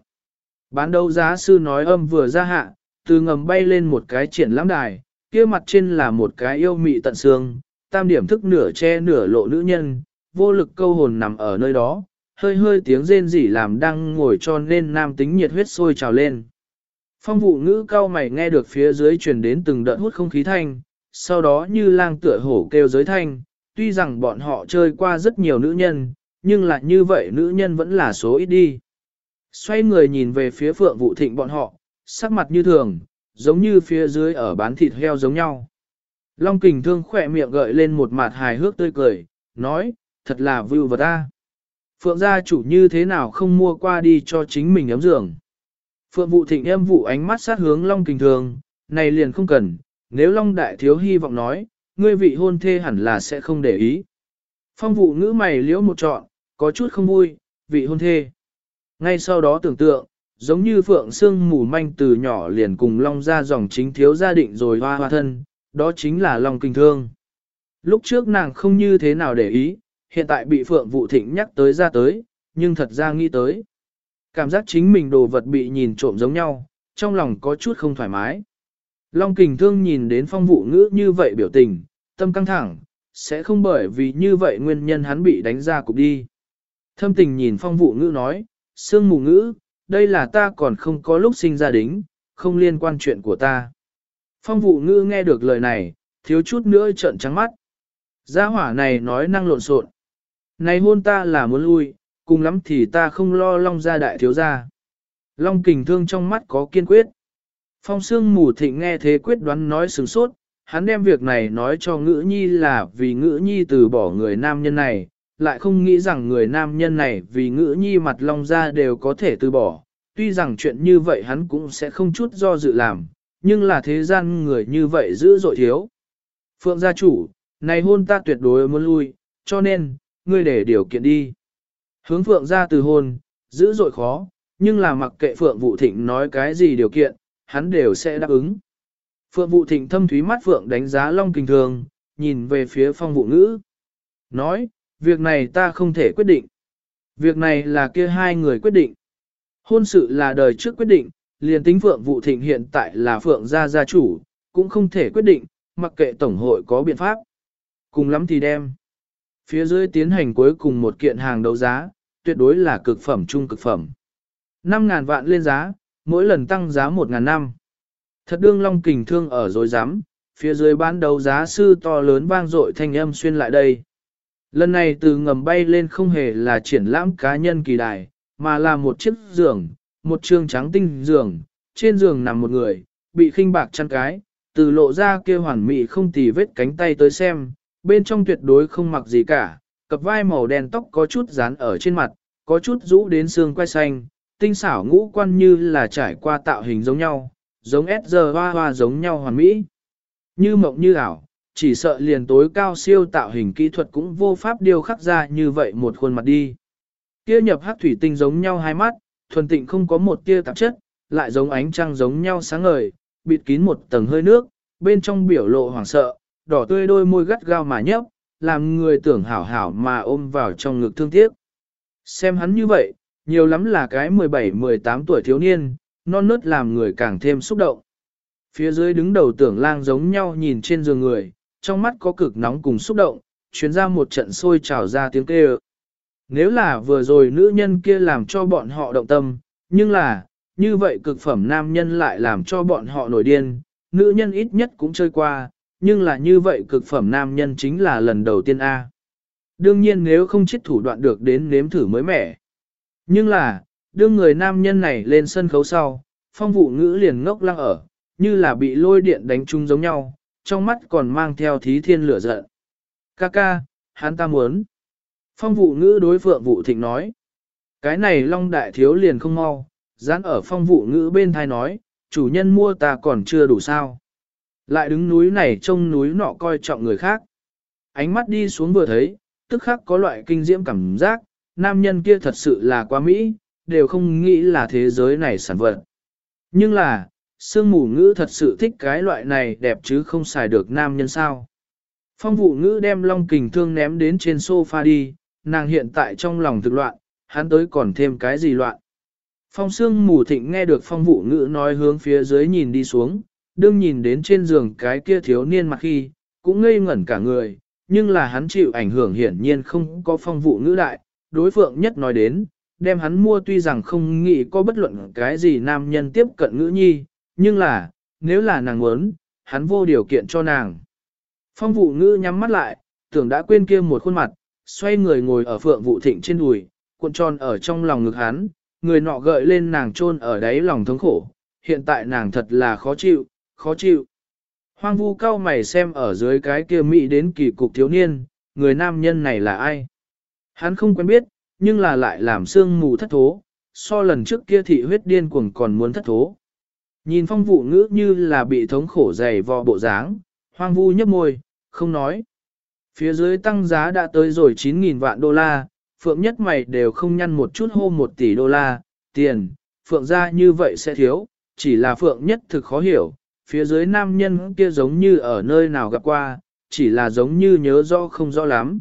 A: Bán đấu giá sư nói âm vừa ra hạ, từ ngầm bay lên một cái triển lãm đài, kia mặt trên là một cái yêu mị tận xương, tam điểm thức nửa che nửa lộ nữ nhân, vô lực câu hồn nằm ở nơi đó, hơi hơi tiếng rên rỉ làm đang ngồi cho nên nam tính nhiệt huyết sôi trào lên. Phong vụ ngữ cao mày nghe được phía dưới truyền đến từng đợt hút không khí thanh, sau đó như lang tựa hổ kêu giới thanh, tuy rằng bọn họ chơi qua rất nhiều nữ nhân, nhưng lại như vậy nữ nhân vẫn là số ít đi. Xoay người nhìn về phía phượng Vũ thịnh bọn họ, sắc mặt như thường, giống như phía dưới ở bán thịt heo giống nhau. Long kình thương khỏe miệng gợi lên một mặt hài hước tươi cười, nói, thật là vưu vật ta. Phượng gia chủ như thế nào không mua qua đi cho chính mình ấm giường. Phượng vụ thịnh em vụ ánh mắt sát hướng Long kình thương, này liền không cần, nếu Long đại thiếu hy vọng nói, ngươi vị hôn thê hẳn là sẽ không để ý. Phong vụ ngữ mày liễu một trọn, có chút không vui, vị hôn thê. Ngay sau đó tưởng tượng, giống như phượng xương mù manh từ nhỏ liền cùng long ra dòng chính thiếu gia định rồi hoa hoa thân, đó chính là long kinh thương. Lúc trước nàng không như thế nào để ý, hiện tại bị phượng vụ thịnh nhắc tới ra tới, nhưng thật ra nghĩ tới. Cảm giác chính mình đồ vật bị nhìn trộm giống nhau, trong lòng có chút không thoải mái. Long kình thương nhìn đến phong vụ ngữ như vậy biểu tình, tâm căng thẳng, sẽ không bởi vì như vậy nguyên nhân hắn bị đánh ra cục đi. Thâm tình nhìn phong vụ ngữ nói, sương mù ngữ, đây là ta còn không có lúc sinh ra đính, không liên quan chuyện của ta. Phong vụ ngữ nghe được lời này, thiếu chút nữa trợn trắng mắt. Gia hỏa này nói năng lộn xộn. Này hôn ta là muốn lui, cùng lắm thì ta không lo long gia đại thiếu gia. Long kình thương trong mắt có kiên quyết. Phong sương mù thịnh nghe thế quyết đoán nói sừng sốt, hắn đem việc này nói cho ngữ nhi là vì ngữ nhi từ bỏ người nam nhân này, lại không nghĩ rằng người nam nhân này vì ngữ nhi mặt long ra đều có thể từ bỏ. Tuy rằng chuyện như vậy hắn cũng sẽ không chút do dự làm, nhưng là thế gian người như vậy dữ dội thiếu. Phượng gia chủ, này hôn ta tuyệt đối muốn lui, cho nên, ngươi để điều kiện đi. Hướng Phượng gia từ hôn, dữ dội khó, nhưng là mặc kệ Phượng Vũ Thịnh nói cái gì điều kiện, hắn đều sẽ đáp ứng. Phượng Vũ Thịnh thâm thúy mắt Phượng đánh giá Long Kình Thường, nhìn về phía phong vụ ngữ. Nói, việc này ta không thể quyết định. Việc này là kia hai người quyết định. Hôn sự là đời trước quyết định, liền tính Phượng Vũ Thịnh hiện tại là Phượng gia gia chủ, cũng không thể quyết định, mặc kệ Tổng hội có biện pháp. Cùng lắm thì đem. Phía dưới tiến hành cuối cùng một kiện hàng đấu giá, tuyệt đối là cực phẩm trung cực phẩm. 5.000 vạn lên giá, mỗi lần tăng giá 1.000 năm. Thật đương long kình thương ở dối rắm phía dưới bán đấu giá sư to lớn vang dội thanh âm xuyên lại đây. Lần này từ ngầm bay lên không hề là triển lãm cá nhân kỳ đài, mà là một chiếc giường, một trường trắng tinh giường, trên giường nằm một người, bị khinh bạc chăn cái, từ lộ ra kia hoàn mỹ không tì vết cánh tay tới xem, bên trong tuyệt đối không mặc gì cả, cặp vai màu đen tóc có chút dán ở trên mặt, có chút rũ đến xương quai xanh, tinh xảo ngũ quan như là trải qua tạo hình giống nhau, giống S hoa hoa giống nhau hoàn mỹ. Như mộng như ảo, chỉ sợ liền tối cao siêu tạo hình kỹ thuật cũng vô pháp điêu khắc ra như vậy một khuôn mặt đi. Kia nhập hắc thủy tinh giống nhau hai mắt, thuần tịnh không có một tia tạp chất, lại giống ánh trăng giống nhau sáng ngời, bịt kín một tầng hơi nước, bên trong biểu lộ hoảng sợ, đỏ tươi đôi môi gắt gao mà nhấp, làm người tưởng hảo hảo mà ôm vào trong ngực thương tiếc. Xem hắn như vậy, nhiều lắm là cái 17-18 tuổi thiếu niên, non nớt làm người càng thêm xúc động. Phía dưới đứng đầu tưởng lang giống nhau nhìn trên giường người, trong mắt có cực nóng cùng xúc động, chuyến ra một trận sôi trào ra tiếng kêu. Nếu là vừa rồi nữ nhân kia làm cho bọn họ động tâm, nhưng là, như vậy cực phẩm nam nhân lại làm cho bọn họ nổi điên, nữ nhân ít nhất cũng chơi qua, nhưng là như vậy cực phẩm nam nhân chính là lần đầu tiên A. Đương nhiên nếu không chết thủ đoạn được đến nếm thử mới mẻ. Nhưng là, đương người nam nhân này lên sân khấu sau, phong vụ ngữ liền ngốc lăng ở, như là bị lôi điện đánh chung giống nhau, trong mắt còn mang theo thí thiên lửa giận. Ca ca, hắn ta muốn. Phong vụ ngữ đối phượng vụ thịnh nói. Cái này long đại thiếu liền không mau, dán ở phong vụ ngữ bên thai nói, chủ nhân mua ta còn chưa đủ sao. Lại đứng núi này trông núi nọ coi trọng người khác. Ánh mắt đi xuống vừa thấy, tức khắc có loại kinh diễm cảm giác, nam nhân kia thật sự là quá mỹ, đều không nghĩ là thế giới này sản vật. Nhưng là, sương mù ngữ thật sự thích cái loại này đẹp chứ không xài được nam nhân sao. Phong vụ ngữ đem long kình thương ném đến trên sofa đi, nàng hiện tại trong lòng thực loạn, hắn tới còn thêm cái gì loạn. Phong sương mù thịnh nghe được phong vụ ngữ nói hướng phía dưới nhìn đi xuống, đương nhìn đến trên giường cái kia thiếu niên mặt khi, cũng ngây ngẩn cả người, nhưng là hắn chịu ảnh hưởng hiển nhiên không có phong vụ ngữ đại, đối phượng nhất nói đến, đem hắn mua tuy rằng không nghĩ có bất luận cái gì nam nhân tiếp cận ngữ nhi, nhưng là, nếu là nàng muốn, hắn vô điều kiện cho nàng. Phong vụ ngữ nhắm mắt lại, tưởng đã quên kia một khuôn mặt, xoay người ngồi ở phượng vụ thịnh trên đùi, cuộn tròn ở trong lòng ngực hắn, người nọ gợi lên nàng chôn ở đáy lòng thống khổ, hiện tại nàng thật là khó chịu, khó chịu. Hoang vu cao mày xem ở dưới cái kia mỹ đến kỳ cục thiếu niên, người nam nhân này là ai? Hắn không quen biết, nhưng là lại làm sương mù thất thố, so lần trước kia thị huyết điên cuồng còn muốn thất thố. Nhìn phong vụ ngữ như là bị thống khổ dày vò bộ dáng, hoang vu nhấp môi, không nói. Phía dưới tăng giá đã tới rồi 9.000 vạn đô la, phượng nhất mày đều không nhăn một chút hô một tỷ đô la, tiền, phượng ra như vậy sẽ thiếu, chỉ là phượng nhất thực khó hiểu, phía dưới nam nhân kia giống như ở nơi nào gặp qua, chỉ là giống như nhớ rõ không rõ lắm.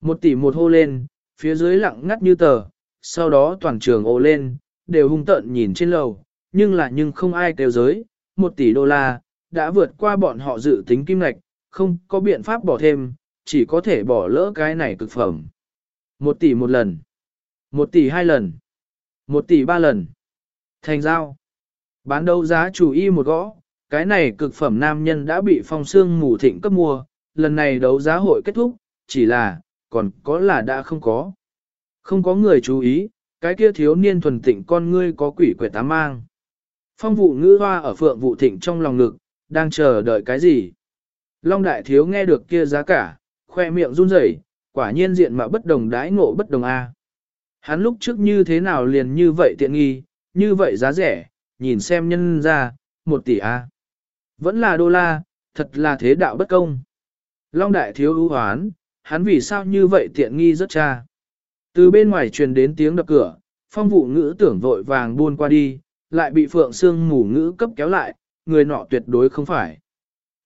A: Một tỷ một hô lên, phía dưới lặng ngắt như tờ, sau đó toàn trường ô lên, đều hung tợn nhìn trên lầu, nhưng là nhưng không ai kêu giới, 1 tỷ đô la, đã vượt qua bọn họ dự tính kim ngạch, không có biện pháp bỏ thêm, chỉ có thể bỏ lỡ cái này cực phẩm. 1 tỷ một lần, 1 tỷ hai lần, 1 tỷ ba lần. Thành giao. Bán đấu giá chủ y một gõ, cái này cực phẩm nam nhân đã bị phong xương mù thịnh cấp mua, lần này đấu giá hội kết thúc, chỉ là, còn có là đã không có. Không có người chú ý, cái kia thiếu niên thuần tịnh con ngươi có quỷ quẻ tá mang. Phong vụ ngữ hoa ở phượng vụ thịnh trong lòng ngực, đang chờ đợi cái gì? Long đại thiếu nghe được kia giá cả, khoe miệng run rẩy, quả nhiên diện mà bất đồng đãi ngộ bất đồng A. Hắn lúc trước như thế nào liền như vậy tiện nghi, như vậy giá rẻ, nhìn xem nhân ra, một tỷ A. Vẫn là đô la, thật là thế đạo bất công. Long đại thiếu ưu hoán, hắn vì sao như vậy tiện nghi rất cha. Từ bên ngoài truyền đến tiếng đập cửa, phong vụ ngữ tưởng vội vàng buôn qua đi, lại bị phượng xương mù ngữ cấp kéo lại, người nọ tuyệt đối không phải.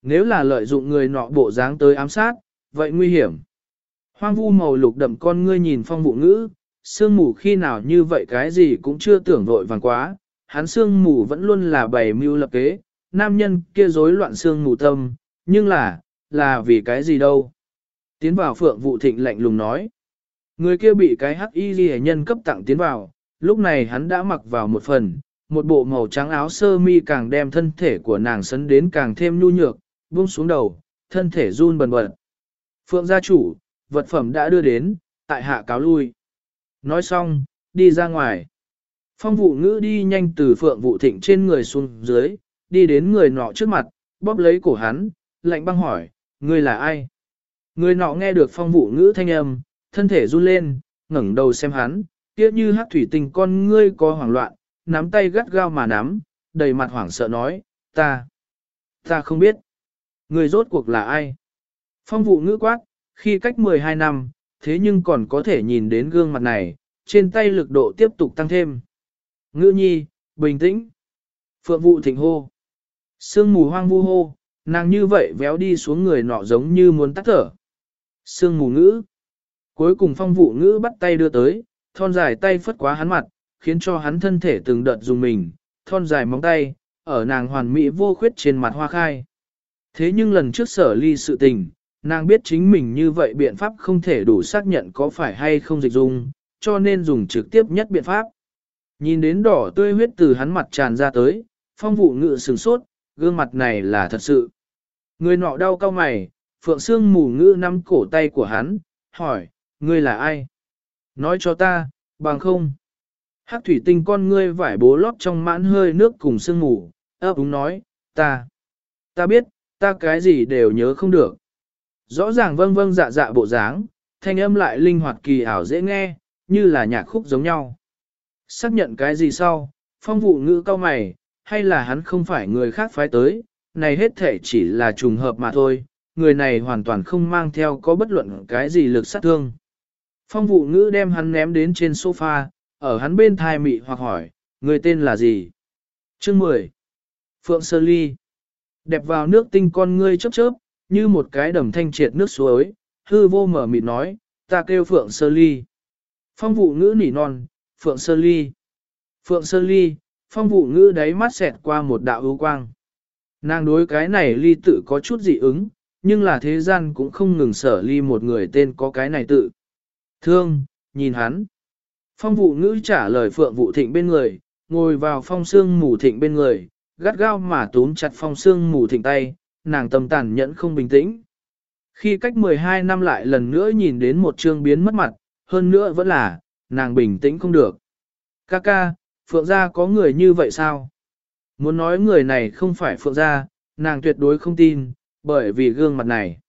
A: Nếu là lợi dụng người nọ bộ dáng tới ám sát, vậy nguy hiểm. Hoang vu màu lục đậm con ngươi nhìn phong vụ ngữ, sương mù khi nào như vậy cái gì cũng chưa tưởng vội vàng quá, hắn sương mù vẫn luôn là bày mưu lập kế, nam nhân kia rối loạn sương mù tâm, nhưng là, là vì cái gì đâu. Tiến vào phượng vụ thịnh lạnh lùng nói. Người kia bị cái hắc y ghi nhân cấp tặng tiến vào, lúc này hắn đã mặc vào một phần, một bộ màu trắng áo sơ mi càng đem thân thể của nàng sấn đến càng thêm nhu nhược, buông xuống đầu, thân thể run bần bật. Phượng gia chủ, vật phẩm đã đưa đến, tại hạ cáo lui. Nói xong, đi ra ngoài. Phong vụ ngữ đi nhanh từ phượng vụ thịnh trên người xuống dưới, đi đến người nọ trước mặt, bóp lấy cổ hắn, lạnh băng hỏi, người là ai? Người nọ nghe được phong vụ ngữ thanh âm, thân thể run lên, ngẩng đầu xem hắn, tiếc như hát thủy tinh con ngươi có hoảng loạn, nắm tay gắt gao mà nắm, đầy mặt hoảng sợ nói, ta, ta không biết. Người rốt cuộc là ai? Phong vụ ngữ quát, khi cách 12 năm, thế nhưng còn có thể nhìn đến gương mặt này, trên tay lực độ tiếp tục tăng thêm. Ngữ nhi, bình tĩnh. Phượng vụ thịnh hô. Sương mù hoang vu hô, nàng như vậy véo đi xuống người nọ giống như muốn tắt thở. Sương mù ngữ. Cuối cùng phong vụ ngữ bắt tay đưa tới, thon dài tay phất quá hắn mặt, khiến cho hắn thân thể từng đợt dùng mình, thon dài móng tay, ở nàng hoàn mỹ vô khuyết trên mặt hoa khai. Thế nhưng lần trước sở ly sự tình, nàng biết chính mình như vậy biện pháp không thể đủ xác nhận có phải hay không dịch dung, cho nên dùng trực tiếp nhất biện pháp. Nhìn đến đỏ tươi huyết từ hắn mặt tràn ra tới, phong vụ ngự sừng sốt, gương mặt này là thật sự. Người nọ đau cao mày, phượng xương mù ngữ nắm cổ tay của hắn, hỏi, ngươi là ai? Nói cho ta, bằng không. Hắc thủy tinh con ngươi vải bố lót trong mãn hơi nước cùng sương mù, ấp úng nói, ta, ta biết, ta cái gì đều nhớ không được. Rõ ràng vâng vâng dạ dạ bộ dáng, thanh âm lại linh hoạt kỳ ảo dễ nghe, như là nhạc khúc giống nhau. Xác nhận cái gì sau, phong vụ ngữ cao mày, hay là hắn không phải người khác phái tới, này hết thể chỉ là trùng hợp mà thôi, người này hoàn toàn không mang theo có bất luận cái gì lực sát thương. Phong vụ ngữ đem hắn ném đến trên sofa, ở hắn bên thai mị hoặc hỏi, người tên là gì? Chương 10. Phượng Sơ Ly. Đẹp vào nước tinh con ngươi chớp chớp, như một cái đầm thanh triệt nước suối, hư vô mở mịt nói, ta kêu Phượng Sơ Ly. Phong vụ ngữ nỉ non, Phượng Sơ Ly. Phượng Sơ Ly, phong vụ ngữ đáy mắt xẹt qua một đạo ưu quang. Nàng đối cái này ly tự có chút dị ứng, nhưng là thế gian cũng không ngừng sở ly một người tên có cái này tự. Thương, nhìn hắn. Phong vụ ngữ trả lời phượng vụ thịnh bên người, ngồi vào phong xương mù thịnh bên người, gắt gao mà túm chặt phong xương mù thịnh tay, nàng tâm tàn nhẫn không bình tĩnh. Khi cách 12 năm lại lần nữa nhìn đến một chương biến mất mặt, hơn nữa vẫn là, nàng bình tĩnh không được. Ca ca, Phượng gia có người như vậy sao? Muốn nói người này không phải Phượng gia, nàng tuyệt đối không tin, bởi vì gương mặt này.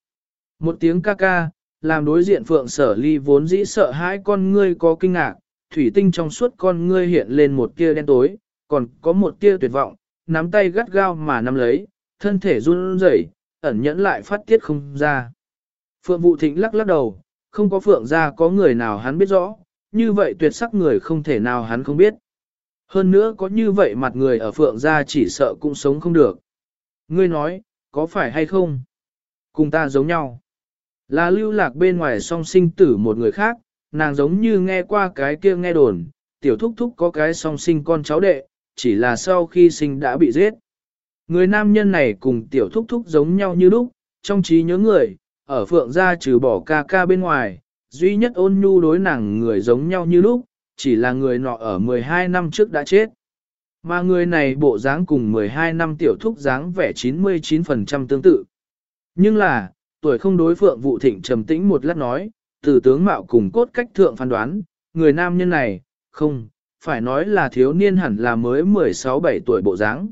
A: Một tiếng ca ca, làm đối diện Phượng sở ly vốn dĩ sợ hãi con ngươi có kinh ngạc, thủy tinh trong suốt con ngươi hiện lên một tia đen tối, còn có một tia tuyệt vọng, nắm tay gắt gao mà nắm lấy, thân thể run rẩy, ẩn nhẫn lại phát tiết không ra. Phượng Vũ Thịnh lắc lắc đầu, không có Phượng gia có người nào hắn biết rõ, như vậy tuyệt sắc người không thể nào hắn không biết. Hơn nữa có như vậy mặt người ở Phượng gia chỉ sợ cũng sống không được. Ngươi nói, có phải hay không? Cùng ta giống nhau. Là lưu lạc bên ngoài song sinh tử một người khác, nàng giống như nghe qua cái kia nghe đồn, tiểu thúc thúc có cái song sinh con cháu đệ, chỉ là sau khi sinh đã bị giết. Người nam nhân này cùng tiểu thúc thúc giống nhau như lúc, trong trí nhớ người, ở phượng gia trừ bỏ ca ca bên ngoài, duy nhất ôn nhu đối nàng người giống nhau như lúc, chỉ là người nọ ở 12 năm trước đã chết. Mà người này bộ dáng cùng 12 năm tiểu thúc dáng vẻ 99% tương tự. Nhưng là, tuổi không đối phượng vụ thịnh trầm tĩnh một lát nói, từ tướng mạo cùng cốt cách thượng phán đoán, người nam nhân này, không, phải nói là thiếu niên hẳn là mới 16-17 tuổi bộ dáng.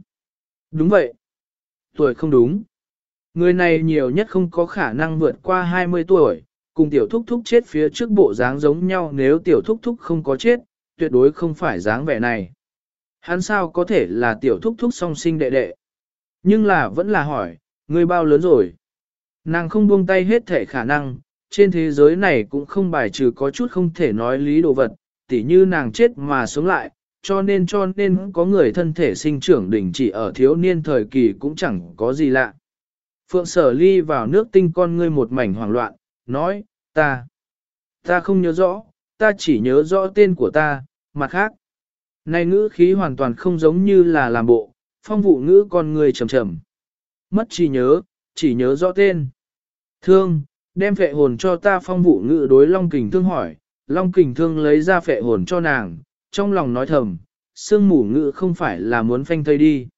A: Đúng vậy. Tuổi không đúng. Người này nhiều nhất không có khả năng vượt qua 20 tuổi, cùng tiểu thúc thúc chết phía trước bộ dáng giống nhau nếu tiểu thúc thúc không có chết, tuyệt đối không phải dáng vẻ này. Hắn sao có thể là tiểu thúc thúc song sinh đệ đệ. Nhưng là vẫn là hỏi, người bao lớn rồi. Nàng không buông tay hết thể khả năng, trên thế giới này cũng không bài trừ có chút không thể nói lý đồ vật, tỉ như nàng chết mà sống lại, cho nên cho nên có người thân thể sinh trưởng đỉnh chỉ ở thiếu niên thời kỳ cũng chẳng có gì lạ. Phượng sở ly vào nước tinh con ngươi một mảnh hoảng loạn, nói, ta, ta không nhớ rõ, ta chỉ nhớ rõ tên của ta, mặt khác. Này ngữ khí hoàn toàn không giống như là làm bộ, phong vụ ngữ con người trầm trầm. Mất chỉ nhớ, chỉ nhớ rõ tên. Thương, đem phệ hồn cho ta phong vụ ngự đối Long Kình Thương hỏi, Long Kình Thương lấy ra phệ hồn cho nàng, trong lòng nói thầm, sương mù ngự không phải là muốn phanh thây đi.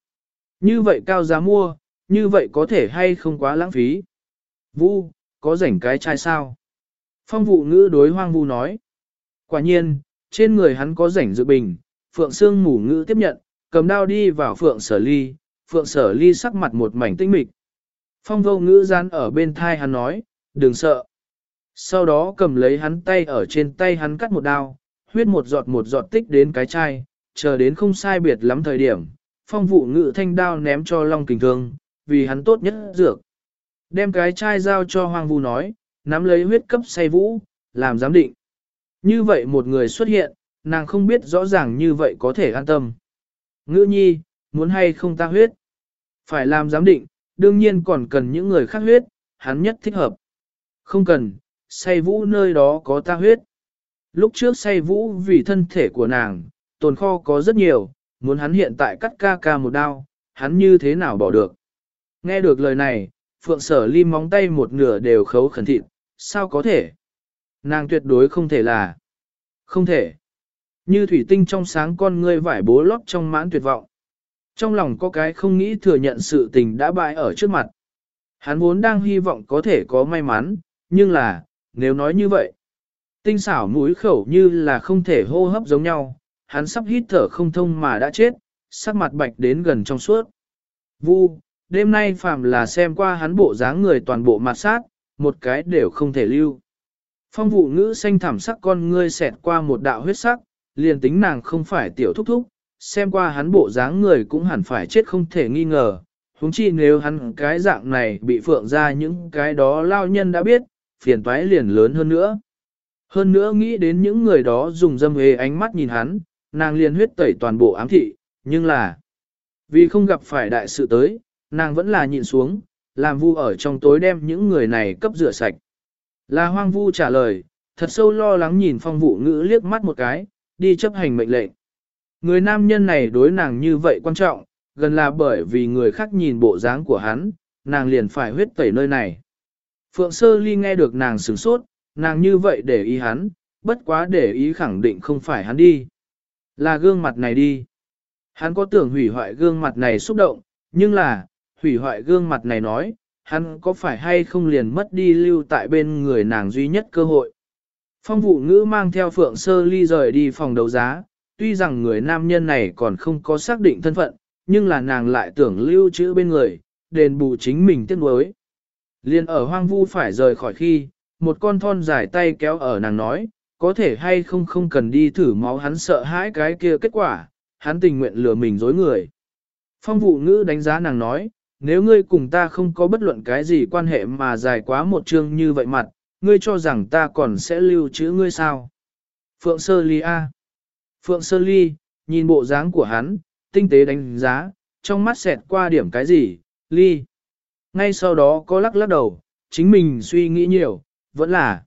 A: Như vậy cao giá mua, như vậy có thể hay không quá lãng phí. Vu, có rảnh cái chai sao? Phong vụ ngữ đối hoang vu nói. Quả nhiên, trên người hắn có rảnh dự bình, phượng sương mù ngữ tiếp nhận, cầm đao đi vào phượng sở ly, phượng sở ly sắc mặt một mảnh tinh mịch. Phong vô ngữ gian ở bên thai hắn nói, đừng sợ. Sau đó cầm lấy hắn tay ở trên tay hắn cắt một đao, huyết một giọt một giọt tích đến cái chai, chờ đến không sai biệt lắm thời điểm, phong vụ ngự thanh đao ném cho Long Kình Thương, vì hắn tốt nhất dược. Đem cái chai giao cho Hoàng vũ nói, nắm lấy huyết cấp say vũ, làm giám định. Như vậy một người xuất hiện, nàng không biết rõ ràng như vậy có thể an tâm. Ngữ nhi, muốn hay không ta huyết? Phải làm giám định, đương nhiên còn cần những người khác huyết, hắn nhất thích hợp. Không cần, say vũ nơi đó có ta huyết. Lúc trước say vũ vì thân thể của nàng, tồn kho có rất nhiều, muốn hắn hiện tại cắt ca ca một đao, hắn như thế nào bỏ được. Nghe được lời này, phượng sở ly móng tay một nửa đều khấu khẩn thịt, sao có thể? Nàng tuyệt đối không thể là. Không thể. Như thủy tinh trong sáng con ngươi vải bố lót trong mãn tuyệt vọng. Trong lòng có cái không nghĩ thừa nhận sự tình đã bại ở trước mặt. Hắn vốn đang hy vọng có thể có may mắn, nhưng là, nếu nói như vậy, tinh xảo mũi khẩu như là không thể hô hấp giống nhau, hắn sắp hít thở không thông mà đã chết, sắc mặt bạch đến gần trong suốt. Vu, đêm nay phàm là xem qua hắn bộ dáng người toàn bộ mặt sát, một cái đều không thể lưu. Phong vụ ngữ xanh thảm sắc con ngươi xẹt qua một đạo huyết sắc, liền tính nàng không phải tiểu thúc thúc, xem qua hắn bộ dáng người cũng hẳn phải chết không thể nghi ngờ. Húng chi nếu hắn cái dạng này bị phượng ra những cái đó lao nhân đã biết, phiền toái liền lớn hơn nữa. Hơn nữa nghĩ đến những người đó dùng dâm hề ánh mắt nhìn hắn, nàng liền huyết tẩy toàn bộ ám thị, nhưng là vì không gặp phải đại sự tới, nàng vẫn là nhịn xuống, làm vu ở trong tối đem những người này cấp rửa sạch. Là hoang vu trả lời, thật sâu lo lắng nhìn phong vụ ngữ liếc mắt một cái, đi chấp hành mệnh lệnh. Người nam nhân này đối nàng như vậy quan trọng, gần là bởi vì người khác nhìn bộ dáng của hắn, nàng liền phải huyết tẩy nơi này. Phượng Sơ Ly nghe được nàng sửng sốt, nàng như vậy để ý hắn, bất quá để ý khẳng định không phải hắn đi. Là gương mặt này đi. Hắn có tưởng hủy hoại gương mặt này xúc động, nhưng là, hủy hoại gương mặt này nói, hắn có phải hay không liền mất đi lưu tại bên người nàng duy nhất cơ hội. Phong vụ ngữ mang theo Phượng Sơ Ly rời đi phòng đấu giá, tuy rằng người nam nhân này còn không có xác định thân phận, nhưng là nàng lại tưởng lưu trữ bên người, đền bù chính mình tiếc nuối. Liên ở hoang vu phải rời khỏi khi, một con thon dài tay kéo ở nàng nói, có thể hay không không cần đi thử máu hắn sợ hãi cái kia kết quả, hắn tình nguyện lừa mình dối người. Phong vụ ngữ đánh giá nàng nói, nếu ngươi cùng ta không có bất luận cái gì quan hệ mà dài quá một chương như vậy mặt, ngươi cho rằng ta còn sẽ lưu trữ ngươi sao? Phượng Sơ Ly A. Phượng Sơ Ly, nhìn bộ dáng của hắn, tinh tế đánh giá, trong mắt xẹt qua điểm cái gì, Ly. Ngay sau đó có lắc lắc đầu, chính mình suy nghĩ nhiều, vẫn là.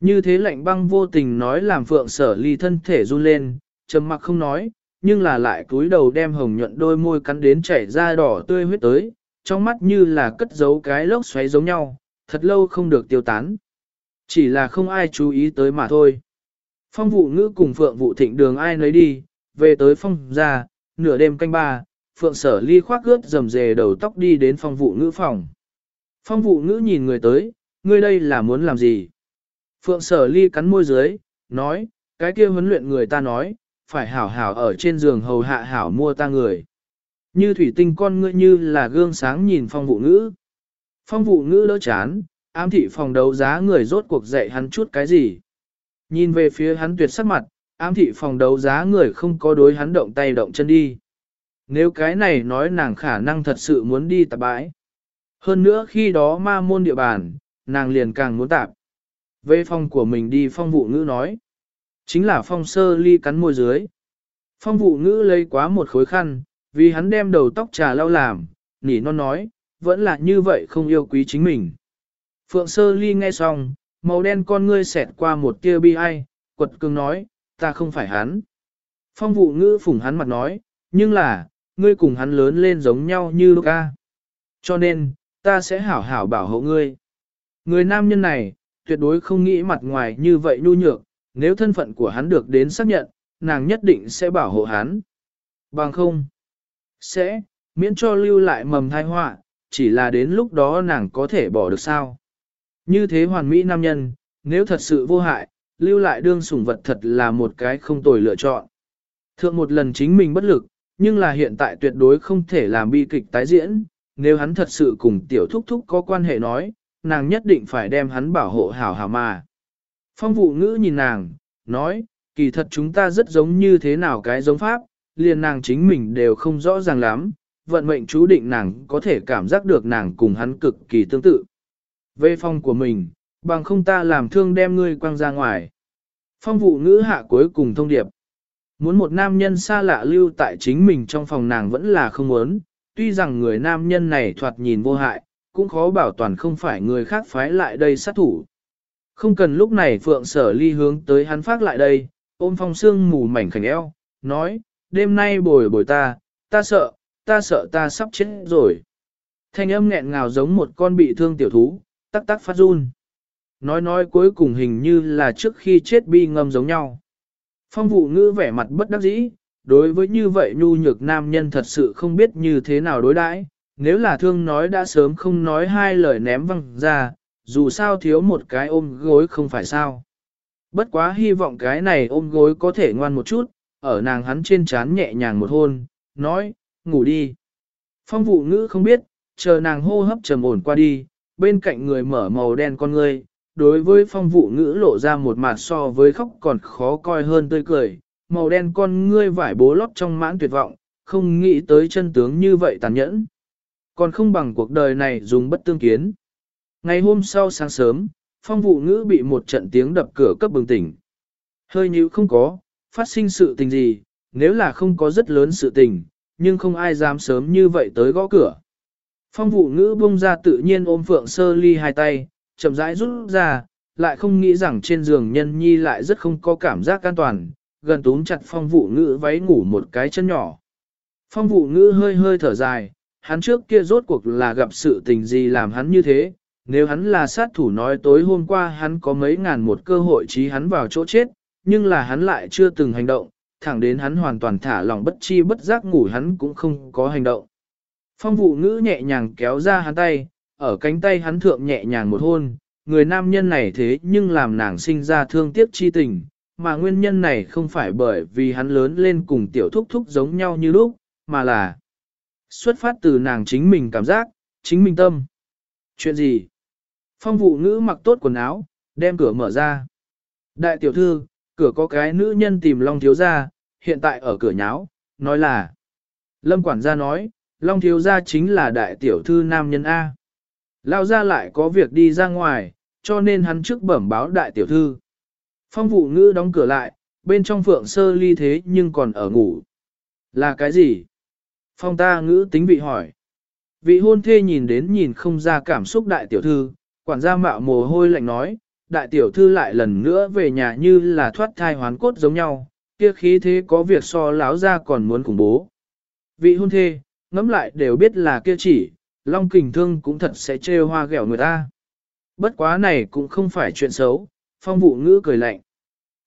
A: Như thế lạnh băng vô tình nói làm Phượng Sở Ly thân thể run lên, trầm mặc không nói, nhưng là lại cúi đầu đem hồng nhuận đôi môi cắn đến chảy ra đỏ tươi huyết tới, trong mắt như là cất giấu cái lốc xoáy giống nhau, thật lâu không được tiêu tán. Chỉ là không ai chú ý tới mà thôi. Phong vụ ngữ cùng phượng vụ thịnh đường ai nấy đi, về tới phong ra, nửa đêm canh ba, phượng sở ly khoác ướt dầm dề đầu tóc đi đến phong vụ ngữ phòng. Phong vụ ngữ nhìn người tới, ngươi đây là muốn làm gì? Phượng sở ly cắn môi dưới, nói, cái kia huấn luyện người ta nói, phải hảo hảo ở trên giường hầu hạ hảo mua ta người. Như thủy tinh con ngươi như là gương sáng nhìn phong vụ ngữ. Phong vụ ngữ đỡ chán, ám thị phòng đấu giá người rốt cuộc dạy hắn chút cái gì. Nhìn về phía hắn tuyệt sắc mặt, ám thị phòng đấu giá người không có đối hắn động tay động chân đi. Nếu cái này nói nàng khả năng thật sự muốn đi tạp bãi. Hơn nữa khi đó ma môn địa bàn, nàng liền càng muốn tạp. Về phong của mình đi phong vụ ngữ nói. Chính là phong sơ ly cắn môi dưới. Phong vụ ngữ lấy quá một khối khăn, vì hắn đem đầu tóc trà lau làm, nỉ non nói, vẫn là như vậy không yêu quý chính mình. Phượng sơ ly nghe xong, màu đen con ngươi xẹt qua một tia bi ai, quật cường nói, ta không phải hắn. Phong vụ ngữ phủng hắn mặt nói, nhưng là, ngươi cùng hắn lớn lên giống nhau như lúc. Cho nên, ta sẽ hảo hảo bảo hộ ngươi. Người nam nhân này, tuyệt đối không nghĩ mặt ngoài như vậy nhu nhược, nếu thân phận của hắn được đến xác nhận, nàng nhất định sẽ bảo hộ hắn. Bằng không, sẽ, miễn cho lưu lại mầm thai họa, chỉ là đến lúc đó nàng có thể bỏ được sao. Như thế hoàn mỹ nam nhân, nếu thật sự vô hại, lưu lại đương sủng vật thật là một cái không tồi lựa chọn. Thượng một lần chính mình bất lực, nhưng là hiện tại tuyệt đối không thể làm bi kịch tái diễn, nếu hắn thật sự cùng tiểu thúc thúc có quan hệ nói, nàng nhất định phải đem hắn bảo hộ hảo hảo mà. Phong vụ ngữ nhìn nàng, nói, kỳ thật chúng ta rất giống như thế nào cái giống pháp, liền nàng chính mình đều không rõ ràng lắm, vận mệnh chú định nàng có thể cảm giác được nàng cùng hắn cực kỳ tương tự. Về phong của mình, bằng không ta làm thương đem ngươi quăng ra ngoài. Phong vụ ngữ hạ cuối cùng thông điệp. Muốn một nam nhân xa lạ lưu tại chính mình trong phòng nàng vẫn là không muốn, tuy rằng người nam nhân này thoạt nhìn vô hại, cũng khó bảo toàn không phải người khác phái lại đây sát thủ. Không cần lúc này Phượng Sở Ly hướng tới hắn phát lại đây, ôm phong xương mù mảnh khảnh eo, nói, đêm nay bồi bồi ta, ta sợ, ta sợ ta sắp chết rồi. Thanh âm nghẹn ngào giống một con bị thương tiểu thú, tắc tắc phát run. Nói nói cuối cùng hình như là trước khi chết bi ngâm giống nhau. Phong vụ ngữ vẻ mặt bất đắc dĩ, đối với như vậy nhu nhược nam nhân thật sự không biết như thế nào đối đãi. nếu là thương nói đã sớm không nói hai lời ném văng ra, dù sao thiếu một cái ôm gối không phải sao. Bất quá hy vọng cái này ôm gối có thể ngoan một chút, ở nàng hắn trên trán nhẹ nhàng một hôn, nói, ngủ đi. Phong vụ ngữ không biết, chờ nàng hô hấp trầm ổn qua đi, bên cạnh người mở màu đen con ngươi, đối với phong vụ ngữ lộ ra một mặt so với khóc còn khó coi hơn tươi cười, màu đen con ngươi vải bố lót trong mãn tuyệt vọng, không nghĩ tới chân tướng như vậy tàn nhẫn. Còn không bằng cuộc đời này dùng bất tương kiến. Ngày hôm sau sáng sớm, phong vụ ngữ bị một trận tiếng đập cửa cấp bừng tỉnh. Hơi nhíu không có, phát sinh sự tình gì, nếu là không có rất lớn sự tình, nhưng không ai dám sớm như vậy tới gõ cửa. Phong vụ ngữ bông ra tự nhiên ôm phượng sơ ly hai tay, chậm rãi rút ra, lại không nghĩ rằng trên giường nhân nhi lại rất không có cảm giác an toàn, gần túm chặt phong vụ ngữ váy ngủ một cái chân nhỏ. Phong vụ ngữ hơi hơi thở dài, hắn trước kia rốt cuộc là gặp sự tình gì làm hắn như thế, nếu hắn là sát thủ nói tối hôm qua hắn có mấy ngàn một cơ hội trí hắn vào chỗ chết, nhưng là hắn lại chưa từng hành động, thẳng đến hắn hoàn toàn thả lỏng bất chi bất giác ngủ hắn cũng không có hành động. Phong vụ ngữ nhẹ nhàng kéo ra hắn tay, ở cánh tay hắn thượng nhẹ nhàng một hôn, người nam nhân này thế nhưng làm nàng sinh ra thương tiếc chi tình, mà nguyên nhân này không phải bởi vì hắn lớn lên cùng tiểu thúc thúc giống nhau như lúc, mà là xuất phát từ nàng chính mình cảm giác, chính mình tâm. Chuyện gì? Phong vụ ngữ mặc tốt quần áo, đem cửa mở ra. Đại tiểu thư, cửa có cái nữ nhân tìm Long thiếu gia, hiện tại ở cửa nháo, nói là. Lâm quản gia nói, Long thiếu gia chính là đại tiểu thư nam nhân A. Lao ra lại có việc đi ra ngoài, cho nên hắn trước bẩm báo đại tiểu thư. Phong vụ ngữ đóng cửa lại, bên trong phượng sơ ly thế nhưng còn ở ngủ. Là cái gì? Phong ta ngữ tính vị hỏi. Vị hôn thê nhìn đến nhìn không ra cảm xúc đại tiểu thư, quản gia mạo mồ hôi lạnh nói, đại tiểu thư lại lần nữa về nhà như là thoát thai hoán cốt giống nhau, Kia khí thế có việc so láo ra còn muốn khủng bố. Vị hôn thê, ngẫm lại đều biết là kia chỉ, Long Kình Thương cũng thật sẽ trêu hoa ghẹo người ta. Bất quá này cũng không phải chuyện xấu, phong vụ ngữ cười lạnh.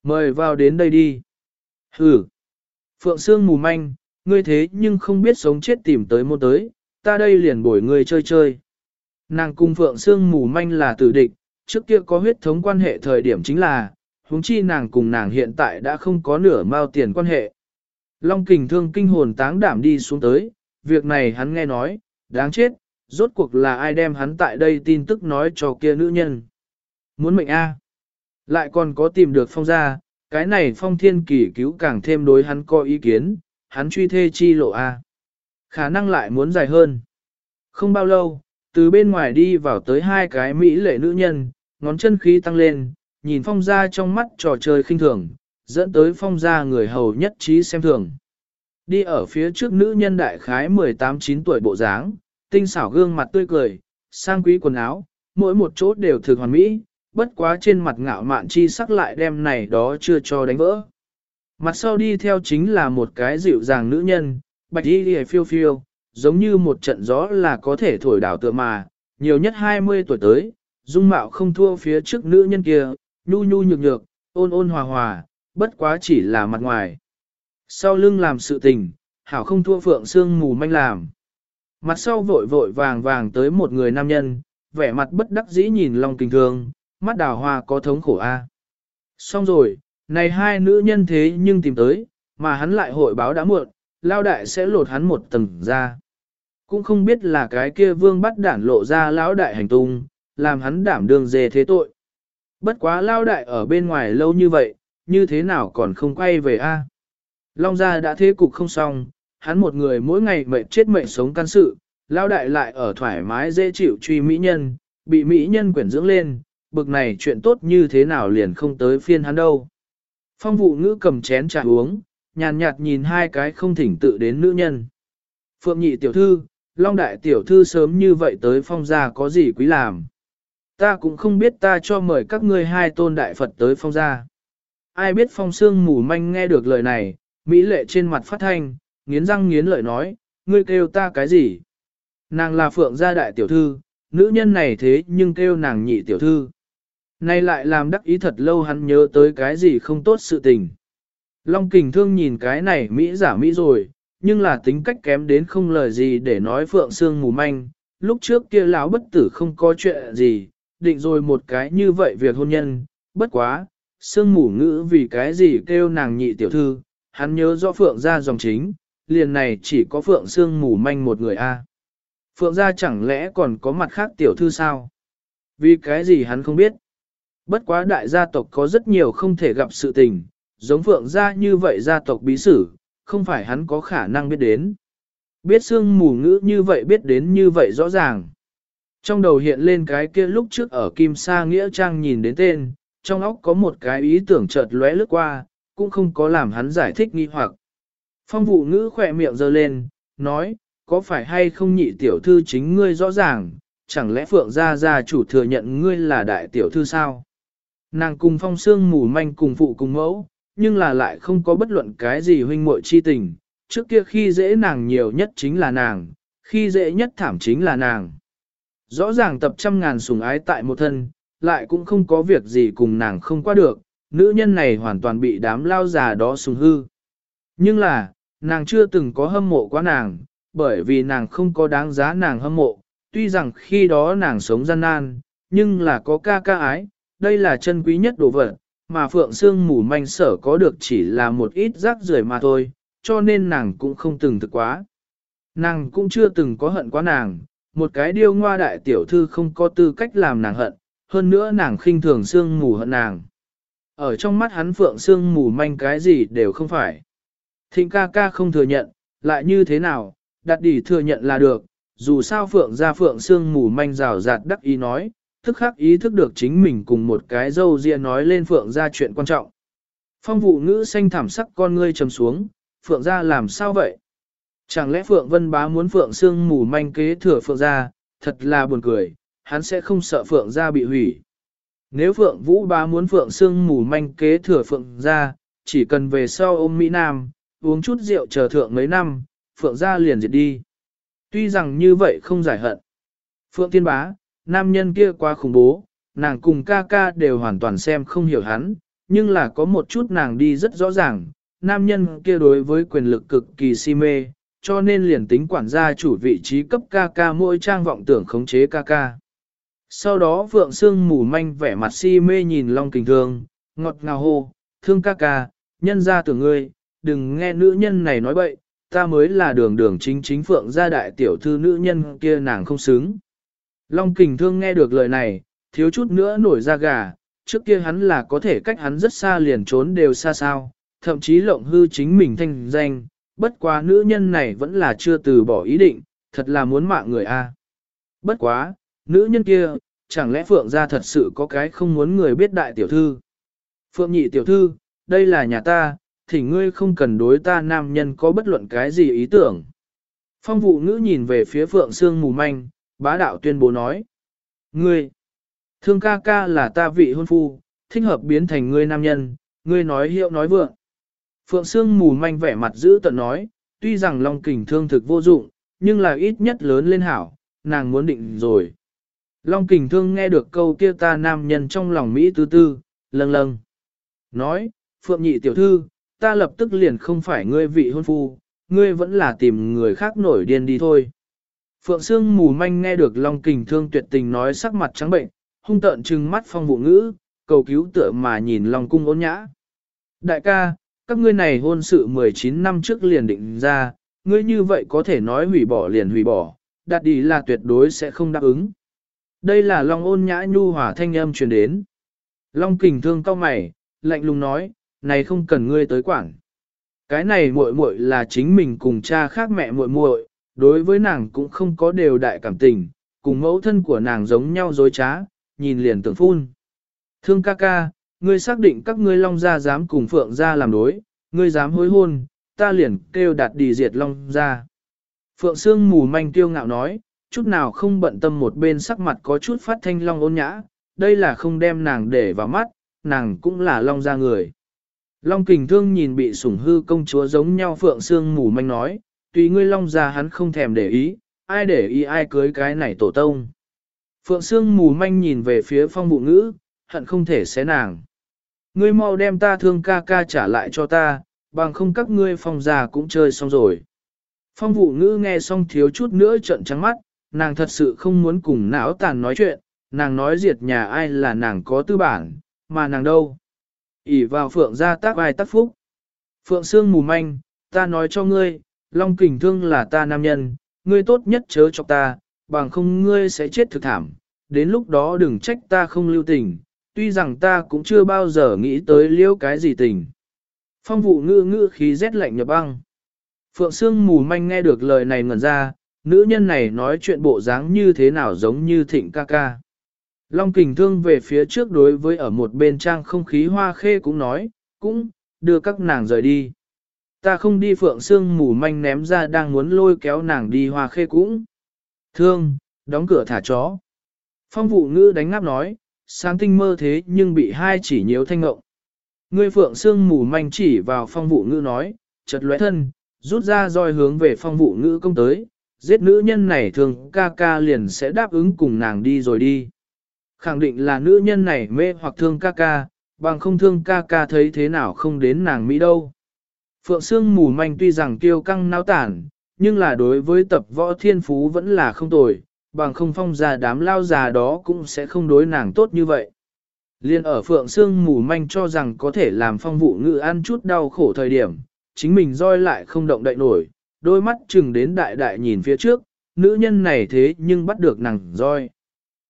A: Mời vào đến đây đi. Hừ. Phượng Sương mù manh, ngươi thế nhưng không biết sống chết tìm tới môn tới, ta đây liền bổi ngươi chơi chơi. Nàng cung Phượng Sương mù manh là tử địch, trước kia có huyết thống quan hệ thời điểm chính là, huống chi nàng cùng nàng hiện tại đã không có nửa mao tiền quan hệ. Long kình thương kinh hồn táng đảm đi xuống tới, việc này hắn nghe nói, đáng chết, rốt cuộc là ai đem hắn tại đây tin tức nói cho kia nữ nhân. Muốn mệnh A. Lại còn có tìm được phong gia, cái này phong thiên kỳ cứu càng thêm đối hắn có ý kiến, hắn truy thê chi lộ A. Khả năng lại muốn dài hơn. Không bao lâu, từ bên ngoài đi vào tới hai cái mỹ lệ nữ nhân, ngón chân khí tăng lên, nhìn phong gia trong mắt trò chơi khinh thường, dẫn tới phong gia người hầu nhất trí xem thường. Đi ở phía trước nữ nhân đại khái 18-9 tuổi bộ dáng, tinh xảo gương mặt tươi cười, sang quý quần áo, mỗi một chỗ đều thực hoàn mỹ, bất quá trên mặt ngạo mạn chi sắc lại đem này đó chưa cho đánh vỡ. Mặt sau đi theo chính là một cái dịu dàng nữ nhân, bạch y đi phiêu phiêu, giống như một trận gió là có thể thổi đảo tựa mà, nhiều nhất 20 tuổi tới, dung mạo không thua phía trước nữ nhân kia, nhu nhu nhược nhược, ôn ôn hòa hòa, bất quá chỉ là mặt ngoài. Sau lưng làm sự tình, hảo không thua phượng xương mù manh làm. Mặt sau vội vội vàng vàng tới một người nam nhân, vẻ mặt bất đắc dĩ nhìn Long Kình Thương, mắt đào hoa có thống khổ a. Xong rồi, này hai nữ nhân thế nhưng tìm tới, mà hắn lại hội báo đã muộn, lao đại sẽ lột hắn một tầng ra. Cũng không biết là cái kia vương bắt đản lộ ra lão đại hành tung, làm hắn đảm đương dề thế tội. Bất quá lao đại ở bên ngoài lâu như vậy, như thế nào còn không quay về a? Long gia đã thế cục không xong, hắn một người mỗi ngày mệt chết mệt sống căn sự, lao đại lại ở thoải mái dễ chịu truy mỹ nhân, bị mỹ nhân quyển dưỡng lên, bực này chuyện tốt như thế nào liền không tới phiên hắn đâu. Phong vụ ngữ cầm chén trà uống, nhàn nhạt nhìn hai cái không thỉnh tự đến nữ nhân. Phượng nhị tiểu thư, Long đại tiểu thư sớm như vậy tới phong gia có gì quý làm. Ta cũng không biết ta cho mời các ngươi hai tôn đại Phật tới phong gia. Ai biết phong sương mù manh nghe được lời này, Mỹ lệ trên mặt phát thanh, nghiến răng nghiến lợi nói, ngươi kêu ta cái gì? Nàng là phượng gia đại tiểu thư, nữ nhân này thế nhưng kêu nàng nhị tiểu thư. Nay lại làm đắc ý thật lâu hắn nhớ tới cái gì không tốt sự tình. Long kình thương nhìn cái này Mỹ giả Mỹ rồi, nhưng là tính cách kém đến không lời gì để nói phượng xương mù manh. Lúc trước kia lão bất tử không có chuyện gì, định rồi một cái như vậy việc hôn nhân, bất quá, xương mù ngữ vì cái gì kêu nàng nhị tiểu thư, hắn nhớ rõ phượng ra dòng chính, liền này chỉ có phượng Sương mù manh một người a. Phượng gia chẳng lẽ còn có mặt khác tiểu thư sao? Vì cái gì hắn không biết? Bất quá đại gia tộc có rất nhiều không thể gặp sự tình, giống phượng gia như vậy gia tộc bí sử, không phải hắn có khả năng biết đến. Biết xương mù ngữ như vậy biết đến như vậy rõ ràng. Trong đầu hiện lên cái kia lúc trước ở Kim Sa Nghĩa Trang nhìn đến tên, trong óc có một cái ý tưởng chợt lóe lướt qua, cũng không có làm hắn giải thích nghi hoặc. Phong vụ ngữ khỏe miệng giơ lên, nói, có phải hay không nhị tiểu thư chính ngươi rõ ràng, chẳng lẽ phượng gia gia chủ thừa nhận ngươi là đại tiểu thư sao? Nàng cùng phong xương mù manh cùng phụ cùng mẫu, nhưng là lại không có bất luận cái gì huynh muội chi tình, trước kia khi dễ nàng nhiều nhất chính là nàng, khi dễ nhất thảm chính là nàng. Rõ ràng tập trăm ngàn sùng ái tại một thân, lại cũng không có việc gì cùng nàng không qua được, nữ nhân này hoàn toàn bị đám lao già đó sùng hư. Nhưng là, nàng chưa từng có hâm mộ quá nàng, bởi vì nàng không có đáng giá nàng hâm mộ, tuy rằng khi đó nàng sống gian nan, nhưng là có ca ca ái, đây là chân quý nhất đồ vật, mà Phượng Sương mù manh sở có được chỉ là một ít rác rưởi mà thôi, cho nên nàng cũng không từng thực quá. Nàng cũng chưa từng có hận quá nàng, một cái điêu ngoa đại tiểu thư không có tư cách làm nàng hận, hơn nữa nàng khinh thường Sương mù hận nàng. Ở trong mắt hắn Phượng Sương mù manh cái gì đều không phải. Thịnh ca ca không thừa nhận, lại như thế nào, đặt đỉ thừa nhận là được, dù sao Phượng ra Phượng xương mù manh rào rạt đắc ý nói, thức khắc ý thức được chính mình cùng một cái dâu ria nói lên Phượng ra chuyện quan trọng. Phong vụ ngữ xanh thảm sắc con ngươi trầm xuống, Phượng ra làm sao vậy? Chẳng lẽ Phượng Vân Bá muốn Phượng xương mù manh kế thừa Phượng ra, thật là buồn cười, hắn sẽ không sợ Phượng ra bị hủy. Nếu Phượng Vũ Bá muốn Phượng xương mù manh kế thừa Phượng ra, chỉ cần về sau ôm Mỹ Nam, uống chút rượu chờ thượng mấy năm, Phượng gia liền diệt đi. Tuy rằng như vậy không giải hận. Phượng Tiên Bá, nam nhân kia quá khủng bố, nàng cùng ca ca đều hoàn toàn xem không hiểu hắn, nhưng là có một chút nàng đi rất rõ ràng, nam nhân kia đối với quyền lực cực kỳ si mê, cho nên liền tính quản gia chủ vị trí cấp ca ca mỗi trang vọng tưởng khống chế ca ca. Sau đó Phượng Sương mù manh vẻ mặt si mê nhìn Long Kình Thương, ngọt ngào hô, thương ca ca, nhân ra tưởng ngươi, đừng nghe nữ nhân này nói bậy, ta mới là đường đường chính chính Phượng gia đại tiểu thư nữ nhân kia nàng không xứng. Long Kình Thương nghe được lời này, thiếu chút nữa nổi ra gà, trước kia hắn là có thể cách hắn rất xa liền trốn đều xa sao, thậm chí lộng hư chính mình thanh danh, bất quá nữ nhân này vẫn là chưa từ bỏ ý định, thật là muốn mạng người a. Bất quá, nữ nhân kia, chẳng lẽ Phượng gia thật sự có cái không muốn người biết đại tiểu thư. Phượng nhị tiểu thư, đây là nhà ta, thì ngươi không cần đối ta nam nhân có bất luận cái gì ý tưởng. Phong vụ ngữ nhìn về phía Phượng Sương mù manh, bá đạo tuyên bố nói. Ngươi, thương ca ca là ta vị hôn phu, thích hợp biến thành ngươi nam nhân, ngươi nói hiệu nói vượng. Phượng Sương mù manh vẻ mặt giữ tận nói, tuy rằng Long Kình thương thực vô dụng, nhưng là ít nhất lớn lên hảo, nàng muốn định rồi. Long Kình thương nghe được câu kia ta nam nhân trong lòng Mỹ tư tư, lâng lâng. Nói, Phượng nhị tiểu thư, ta lập tức liền không phải ngươi vị hôn phu, ngươi vẫn là tìm người khác nổi điên đi thôi. Phượng Sương mù manh nghe được Long Kình thương tuyệt tình nói sắc mặt trắng bệnh, hung tợn trừng mắt phong vụ ngữ, cầu cứu tựa mà nhìn Long cung ôn nhã. Đại ca, các ngươi này hôn sự 19 năm trước liền định ra, ngươi như vậy có thể nói hủy bỏ liền hủy bỏ, đạt đi là tuyệt đối sẽ không đáp ứng. Đây là Long ôn nhã nhu hỏa thanh âm truyền đến. Long kình thương cao mày, lạnh lùng nói, này không cần ngươi tới quản. Cái này muội muội là chính mình cùng cha khác mẹ muội muội, đối với nàng cũng không có đều đại cảm tình, cùng mẫu thân của nàng giống nhau dối trá, nhìn liền tưởng phun. Thương ca ca, ngươi xác định các ngươi long gia dám cùng phượng gia làm đối, ngươi dám hối hôn, ta liền kêu đạt đi diệt long gia. Phượng Sương mù manh tiêu ngạo nói, chút nào không bận tâm một bên sắc mặt có chút phát thanh long ôn nhã, đây là không đem nàng để vào mắt, nàng cũng là long gia người. Long kình thương nhìn bị sủng hư công chúa giống nhau Phượng Sương mù manh nói, tùy ngươi long gia hắn không thèm để ý, ai để ý ai cưới cái này tổ tông. Phượng Sương mù manh nhìn về phía phong bụ ngữ, hận không thể xé nàng. Ngươi mau đem ta thương ca ca trả lại cho ta, bằng không các ngươi phong già cũng chơi xong rồi. Phong vụ ngữ nghe xong thiếu chút nữa trận trắng mắt, nàng thật sự không muốn cùng não tàn nói chuyện, nàng nói diệt nhà ai là nàng có tư bản, mà nàng đâu ỉ vào phượng ra tác vai tác phúc. Phượng xương mù manh, ta nói cho ngươi, Long kình thương là ta nam nhân, ngươi tốt nhất chớ cho ta, bằng không ngươi sẽ chết thực thảm, đến lúc đó đừng trách ta không lưu tình, tuy rằng ta cũng chưa bao giờ nghĩ tới liễu cái gì tình. Phong vụ ngữ ngữ khí rét lạnh nhập băng. Phượng Sương mù manh nghe được lời này ngẩn ra, nữ nhân này nói chuyện bộ dáng như thế nào giống như thịnh ca ca. Long kình thương về phía trước đối với ở một bên trang không khí hoa khê cũng nói, cũng, đưa các nàng rời đi. Ta không đi phượng Sương mù manh ném ra đang muốn lôi kéo nàng đi hoa khê cũng. Thương, đóng cửa thả chó. Phong vụ ngữ đánh ngáp nói, sáng tinh mơ thế nhưng bị hai chỉ nhiễu thanh ngộng. Ngươi phượng Sương mù manh chỉ vào phong vụ ngữ nói, chật lóe thân, rút ra roi hướng về phong vụ ngữ công tới, giết nữ nhân này thường ca ca liền sẽ đáp ứng cùng nàng đi rồi đi. Khẳng định là nữ nhân này mê hoặc thương ca ca, bằng không thương ca ca thấy thế nào không đến nàng Mỹ đâu. Phượng Sương mù manh tuy rằng kiêu căng náo tản, nhưng là đối với tập võ thiên phú vẫn là không tồi, bằng không phong già đám lao già đó cũng sẽ không đối nàng tốt như vậy. Liên ở Phượng Sương mù manh cho rằng có thể làm phong vụ ngự ăn chút đau khổ thời điểm, chính mình roi lại không động đậy nổi, đôi mắt chừng đến đại đại nhìn phía trước, nữ nhân này thế nhưng bắt được nàng roi.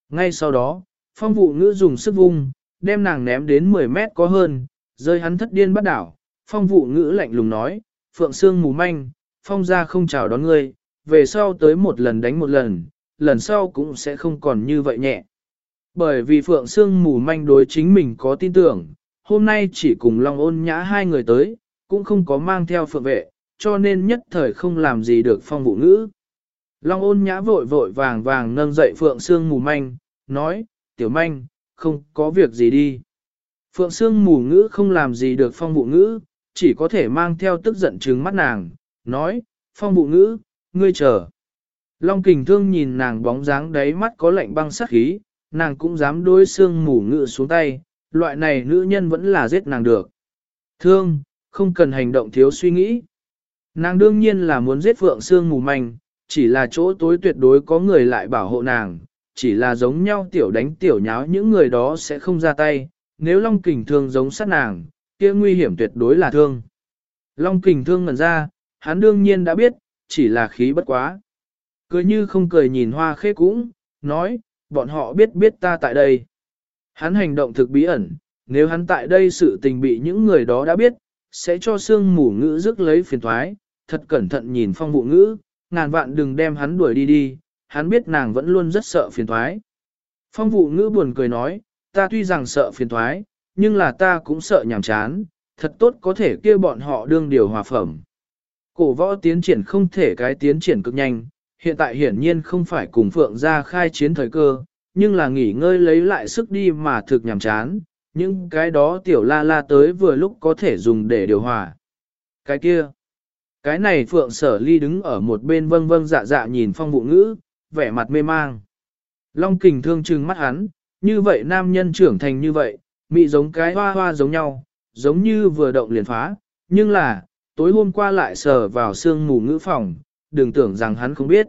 A: Ngay sau đó, phong vụ ngữ dùng sức vung, đem nàng ném đến 10 mét có hơn, rơi hắn thất điên bắt đảo. Phong vụ ngữ lạnh lùng nói, Phượng Sương mù manh, phong ra không chào đón ngươi, về sau tới một lần đánh một lần, lần sau cũng sẽ không còn như vậy nhẹ. Bởi vì Phượng Sương mù manh đối chính mình có tin tưởng, hôm nay chỉ cùng Long ôn nhã hai người tới, cũng không có mang theo phượng vệ, cho nên nhất thời không làm gì được phong vụ ngữ. Long ôn nhã vội vội vàng vàng nâng dậy Phượng Sương mù manh, nói, tiểu manh, không có việc gì đi. Phượng Sương mù ngữ không làm gì được phong vụ ngữ, chỉ có thể mang theo tức giận trừng mắt nàng, nói, phong vụ ngữ, ngươi chờ. Long kình thương nhìn nàng bóng dáng đáy mắt có lạnh băng sát khí, nàng cũng dám đối xương mù ngữ xuống tay, loại này nữ nhân vẫn là giết nàng được. Thương, không cần hành động thiếu suy nghĩ. Nàng đương nhiên là muốn giết Phượng Sương mù manh, chỉ là chỗ tối tuyệt đối có người lại bảo hộ nàng, chỉ là giống nhau tiểu đánh tiểu nháo những người đó sẽ không ra tay, nếu Long Kình Thương giống sát nàng, kia nguy hiểm tuyệt đối là thương. Long Kình Thương ngẩn ra, hắn đương nhiên đã biết, chỉ là khí bất quá. Cười như không cười nhìn hoa khê cũng, nói, bọn họ biết biết ta tại đây. Hắn hành động thực bí ẩn, nếu hắn tại đây sự tình bị những người đó đã biết, sẽ cho sương mù ngữ rước lấy phiền thoái, thật cẩn thận nhìn phong vụ ngữ, ngàn vạn đừng đem hắn đuổi đi đi, hắn biết nàng vẫn luôn rất sợ phiền thoái. Phong vụ ngữ buồn cười nói, ta tuy rằng sợ phiền thoái, nhưng là ta cũng sợ nhàm chán, thật tốt có thể kia bọn họ đương điều hòa phẩm. Cổ võ tiến triển không thể cái tiến triển cực nhanh, hiện tại hiển nhiên không phải cùng Phượng ra khai chiến thời cơ, nhưng là nghỉ ngơi lấy lại sức đi mà thực nhàm chán, những cái đó tiểu la la tới vừa lúc có thể dùng để điều hòa. Cái kia, cái này Phượng sở ly đứng ở một bên vâng vâng dạ dạ nhìn phong vụ ngữ, vẻ mặt mê mang. Long kình thương trừng mắt hắn, như vậy nam nhân trưởng thành như vậy, mị giống cái hoa hoa giống nhau, giống như vừa động liền phá, nhưng là, tối hôm qua lại sờ vào sương mù ngữ phòng, đừng tưởng rằng hắn không biết.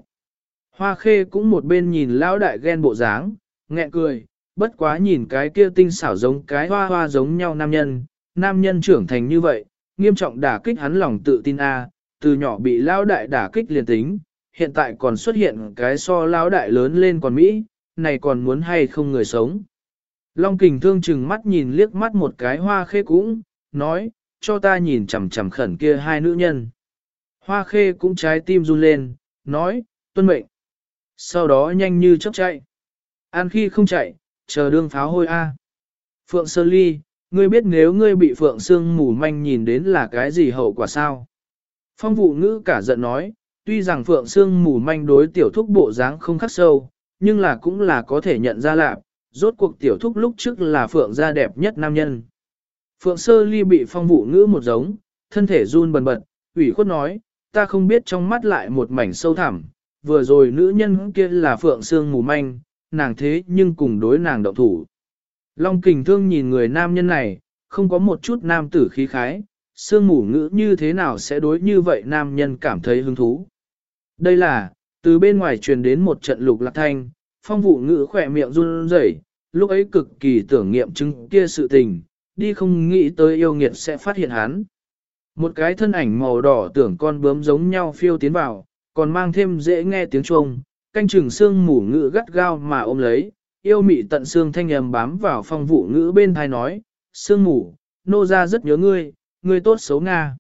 A: Hoa khê cũng một bên nhìn lão đại ghen bộ dáng, nghẹn cười, bất quá nhìn cái kia tinh xảo giống cái hoa hoa giống nhau nam nhân, nam nhân trưởng thành như vậy, nghiêm trọng đả kích hắn lòng tự tin a, từ nhỏ bị lão đại đả kích liền tính, hiện tại còn xuất hiện cái so lão đại lớn lên còn Mỹ, này còn muốn hay không người sống. Long kình thương chừng mắt nhìn liếc mắt một cái hoa khê cũng, nói, cho ta nhìn chằm chằm khẩn kia hai nữ nhân. Hoa khê cũng trái tim run lên, nói, tuân mệnh. Sau đó nhanh như chớp chạy. An khi không chạy, chờ đương pháo hôi A. Phượng Sơ Ly, ngươi biết nếu ngươi bị Phượng Sương mù manh nhìn đến là cái gì hậu quả sao? Phong vụ ngữ cả giận nói, tuy rằng Phượng Sương mù manh đối tiểu thúc bộ dáng không khắc sâu, nhưng là cũng là có thể nhận ra lạc, rốt cuộc tiểu thúc lúc trước là Phượng gia đẹp nhất nam nhân. Phượng Sơ Ly bị phong vụ ngữ một giống, thân thể run bần bật, ủy khuất nói, ta không biết trong mắt lại một mảnh sâu thẳm, vừa rồi nữ nhân kia là Phượng Sương mù manh, nàng thế nhưng cùng đối nàng động thủ. Long kình thương nhìn người nam nhân này, không có một chút nam tử khí khái, sương mù ngữ như thế nào sẽ đối như vậy nam nhân cảm thấy hứng thú. Đây là, từ bên ngoài truyền đến một trận lục lạc thanh, phong vụ ngữ khỏe miệng run rẩy, lúc ấy cực kỳ tưởng nghiệm chứng kia sự tình, đi không nghĩ tới yêu nghiệt sẽ phát hiện hắn. Một cái thân ảnh màu đỏ tưởng con bướm giống nhau phiêu tiến vào, còn mang thêm dễ nghe tiếng chuông, canh chừng xương mủ ngữ gắt gao mà ôm lấy, yêu mị tận xương thanh âm bám vào phong vụ ngữ bên thai nói, xương mủ, nô ra rất nhớ ngươi, ngươi tốt xấu Nga.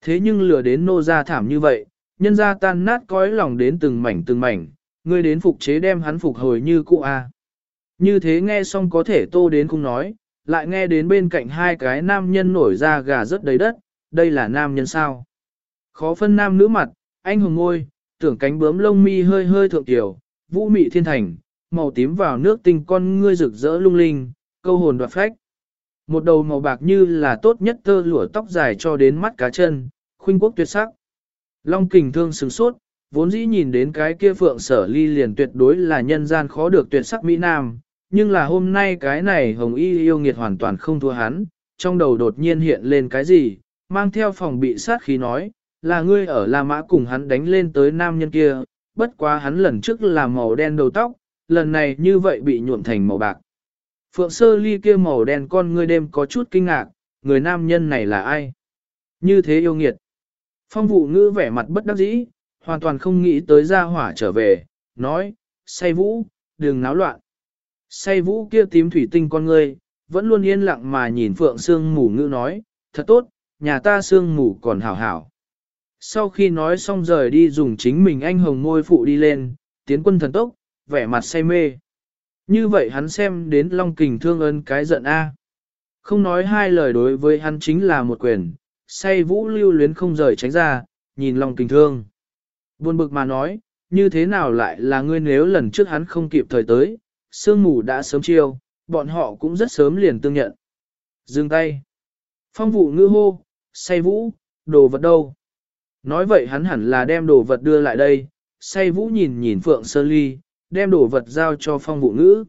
A: Thế nhưng lừa đến nô ra thảm như vậy, nhân ra tan nát cõi lòng đến từng mảnh từng mảnh, ngươi đến phục chế đem hắn phục hồi như cũ a. Như thế nghe xong có thể tô đến không nói, lại nghe đến bên cạnh hai cái nam nhân nổi ra gà rất đầy đất, đây là nam nhân sao. Khó phân nam nữ mặt, anh hùng ngôi, tưởng cánh bướm lông mi hơi hơi thượng tiểu, vũ mị thiên thành, màu tím vào nước tinh con ngươi rực rỡ lung linh, câu hồn đoạt phách. Một đầu màu bạc như là tốt nhất tơ lụa tóc dài cho đến mắt cá chân, khuynh quốc tuyệt sắc. Long kình thương sừng sốt, vốn dĩ nhìn đến cái kia phượng sở ly liền tuyệt đối là nhân gian khó được tuyệt sắc Mỹ Nam, nhưng là hôm nay cái này hồng y yêu nghiệt hoàn toàn không thua hắn, trong đầu đột nhiên hiện lên cái gì, mang theo phòng bị sát khí nói, là ngươi ở La Mã cùng hắn đánh lên tới nam nhân kia, bất quá hắn lần trước là màu đen đầu tóc, lần này như vậy bị nhuộm thành màu bạc. Phượng sơ ly kia màu đen con ngươi đêm có chút kinh ngạc, người nam nhân này là ai? Như thế yêu nghiệt. Phong vụ ngữ vẻ mặt bất đắc dĩ, hoàn toàn không nghĩ tới ra hỏa trở về, nói, say vũ, đừng náo loạn. Say vũ kia tím thủy tinh con ngươi, vẫn luôn yên lặng mà nhìn Phượng Sương Mù ngữ nói, thật tốt, nhà ta Sương Mù còn hảo hảo. Sau khi nói xong rời đi dùng chính mình anh hồng ngôi phụ đi lên, tiến quân thần tốc, vẻ mặt say mê. Như vậy hắn xem đến Long Kình thương ơn cái giận A. Không nói hai lời đối với hắn chính là một quyền, say vũ lưu luyến không rời tránh ra, nhìn Long tình thương. Buồn bực mà nói, như thế nào lại là ngươi nếu lần trước hắn không kịp thời tới, sương mù đã sớm chiêu, bọn họ cũng rất sớm liền tương nhận. Dừng tay. Phong vụ ngư hô, say vũ, đồ vật đâu? Nói vậy hắn hẳn là đem đồ vật đưa lại đây, say vũ nhìn nhìn Phượng Sơ Ly, đem đồ vật giao cho phong vụ ngữ.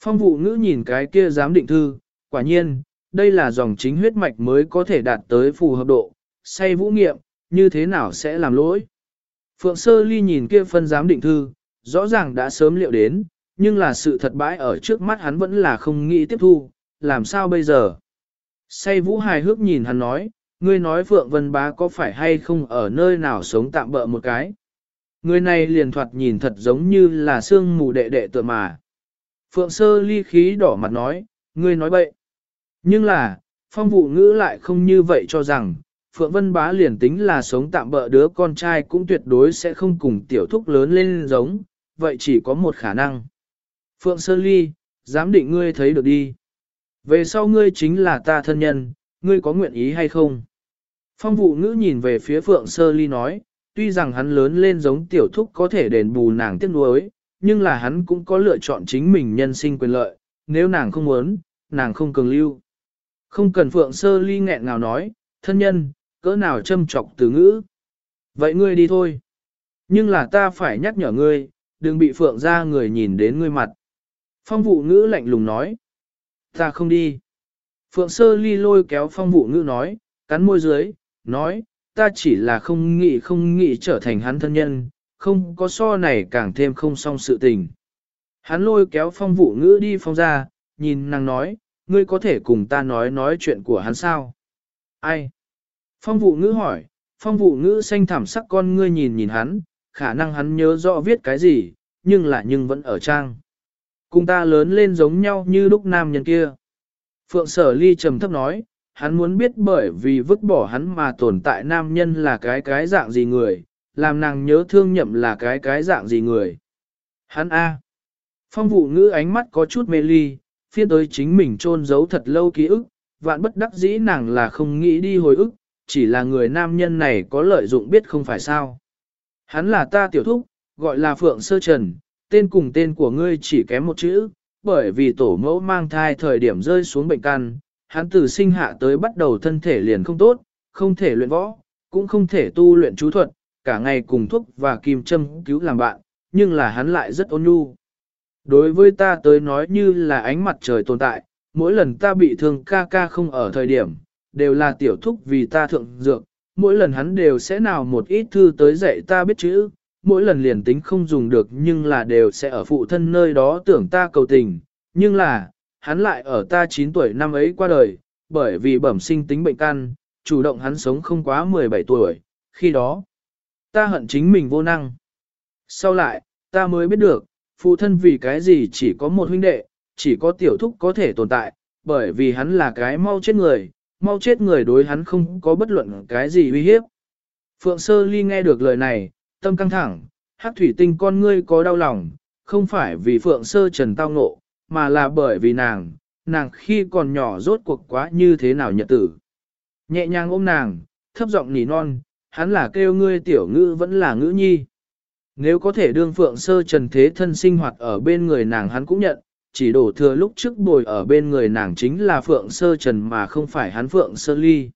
A: Phong vụ ngữ nhìn cái kia giám định thư, quả nhiên, đây là dòng chính huyết mạch mới có thể đạt tới phù hợp độ, say vũ nghiệm, như thế nào sẽ làm lỗi. Phượng Sơ Ly nhìn kia phân giám định thư, rõ ràng đã sớm liệu đến, nhưng là sự thật bãi ở trước mắt hắn vẫn là không nghĩ tiếp thu, làm sao bây giờ? Say vũ hài hước nhìn hắn nói, ngươi nói Phượng Vân Bá có phải hay không ở nơi nào sống tạm bỡ một cái? Người này liền thoạt nhìn thật giống như là xương mù đệ đệ tựa mà. Phượng Sơ Ly khí đỏ mặt nói, ngươi nói bậy. Nhưng là, phong vụ ngữ lại không như vậy cho rằng, Phượng Vân Bá liền tính là sống tạm bỡ đứa con trai cũng tuyệt đối sẽ không cùng tiểu thúc lớn lên giống, vậy chỉ có một khả năng. Phượng Sơ Ly, dám định ngươi thấy được đi. Về sau ngươi chính là ta thân nhân, ngươi có nguyện ý hay không? Phong vụ ngữ nhìn về phía Phượng Sơ Ly nói, tuy rằng hắn lớn lên giống tiểu thúc có thể đền bù nàng tiếc nuối, nhưng là hắn cũng có lựa chọn chính mình nhân sinh quyền lợi, nếu nàng không muốn, nàng không cường lưu. Không cần Phượng Sơ Ly nghẹn ngào nói, thân nhân, cỡ nào châm trọc từ ngữ. Vậy ngươi đi thôi. Nhưng là ta phải nhắc nhở ngươi, đừng bị Phượng ra người nhìn đến ngươi mặt. Phong vụ ngữ lạnh lùng nói. Ta không đi. Phượng Sơ Ly lôi kéo phong vụ ngữ nói, cắn môi dưới, nói, ta chỉ là không nghĩ không nghĩ trở thành hắn thân nhân, không có so này càng thêm không xong sự tình. Hắn lôi kéo phong vụ ngữ đi phong ra, nhìn nàng nói, ngươi có thể cùng ta nói nói chuyện của hắn sao? Ai? Phong vụ ngữ hỏi, phong vụ ngữ xanh thảm sắc con ngươi nhìn nhìn hắn, khả năng hắn nhớ rõ viết cái gì, nhưng lại nhưng vẫn ở trang. Cùng ta lớn lên giống nhau như lúc nam nhân kia. Phượng sở ly trầm thấp nói, hắn muốn biết bởi vì vứt bỏ hắn mà tồn tại nam nhân là cái cái dạng gì người, làm nàng nhớ thương nhậm là cái cái dạng gì người. Hắn A. Phong vụ ngữ ánh mắt có chút mê ly, phiên tới chính mình trôn giấu thật lâu ký ức, vạn bất đắc dĩ nàng là không nghĩ đi hồi ức, chỉ là người nam nhân này có lợi dụng biết không phải sao. Hắn là ta tiểu thúc, gọi là Phượng Sơ Trần, tên cùng tên của ngươi chỉ kém một chữ, bởi vì tổ mẫu mang thai thời điểm rơi xuống bệnh căn, hắn từ sinh hạ tới bắt đầu thân thể liền không tốt, không thể luyện võ, cũng không thể tu luyện chú thuật, cả ngày cùng thuốc và kim châm cứu làm bạn, nhưng là hắn lại rất ôn nhu. Đối với ta tới nói như là ánh mặt trời tồn tại, mỗi lần ta bị thương ca ca không ở thời điểm, đều là tiểu thúc vì ta thượng dược, mỗi lần hắn đều sẽ nào một ít thư tới dạy ta biết chữ, mỗi lần liền tính không dùng được nhưng là đều sẽ ở phụ thân nơi đó tưởng ta cầu tình, nhưng là, hắn lại ở ta 9 tuổi năm ấy qua đời, bởi vì bẩm sinh tính bệnh căn, chủ động hắn sống không quá 17 tuổi, khi đó, ta hận chính mình vô năng. Sau lại, ta mới biết được, phụ thân vì cái gì chỉ có một huynh đệ, chỉ có tiểu thúc có thể tồn tại, bởi vì hắn là cái mau chết người, mau chết người đối hắn không có bất luận cái gì uy hiếp. Phượng Sơ Ly nghe được lời này, tâm căng thẳng, hắc thủy tinh con ngươi có đau lòng, không phải vì Phượng Sơ Trần tao ngộ, mà là bởi vì nàng, nàng khi còn nhỏ rốt cuộc quá như thế nào nhật tử. Nhẹ nhàng ôm nàng, thấp giọng nỉ non, hắn là kêu ngươi tiểu ngữ vẫn là ngữ nhi. Nếu có thể đương Phượng Sơ Trần thế thân sinh hoạt ở bên người nàng hắn cũng nhận, chỉ đổ thừa lúc trước bồi ở bên người nàng chính là Phượng Sơ Trần mà không phải hắn Phượng Sơ Ly.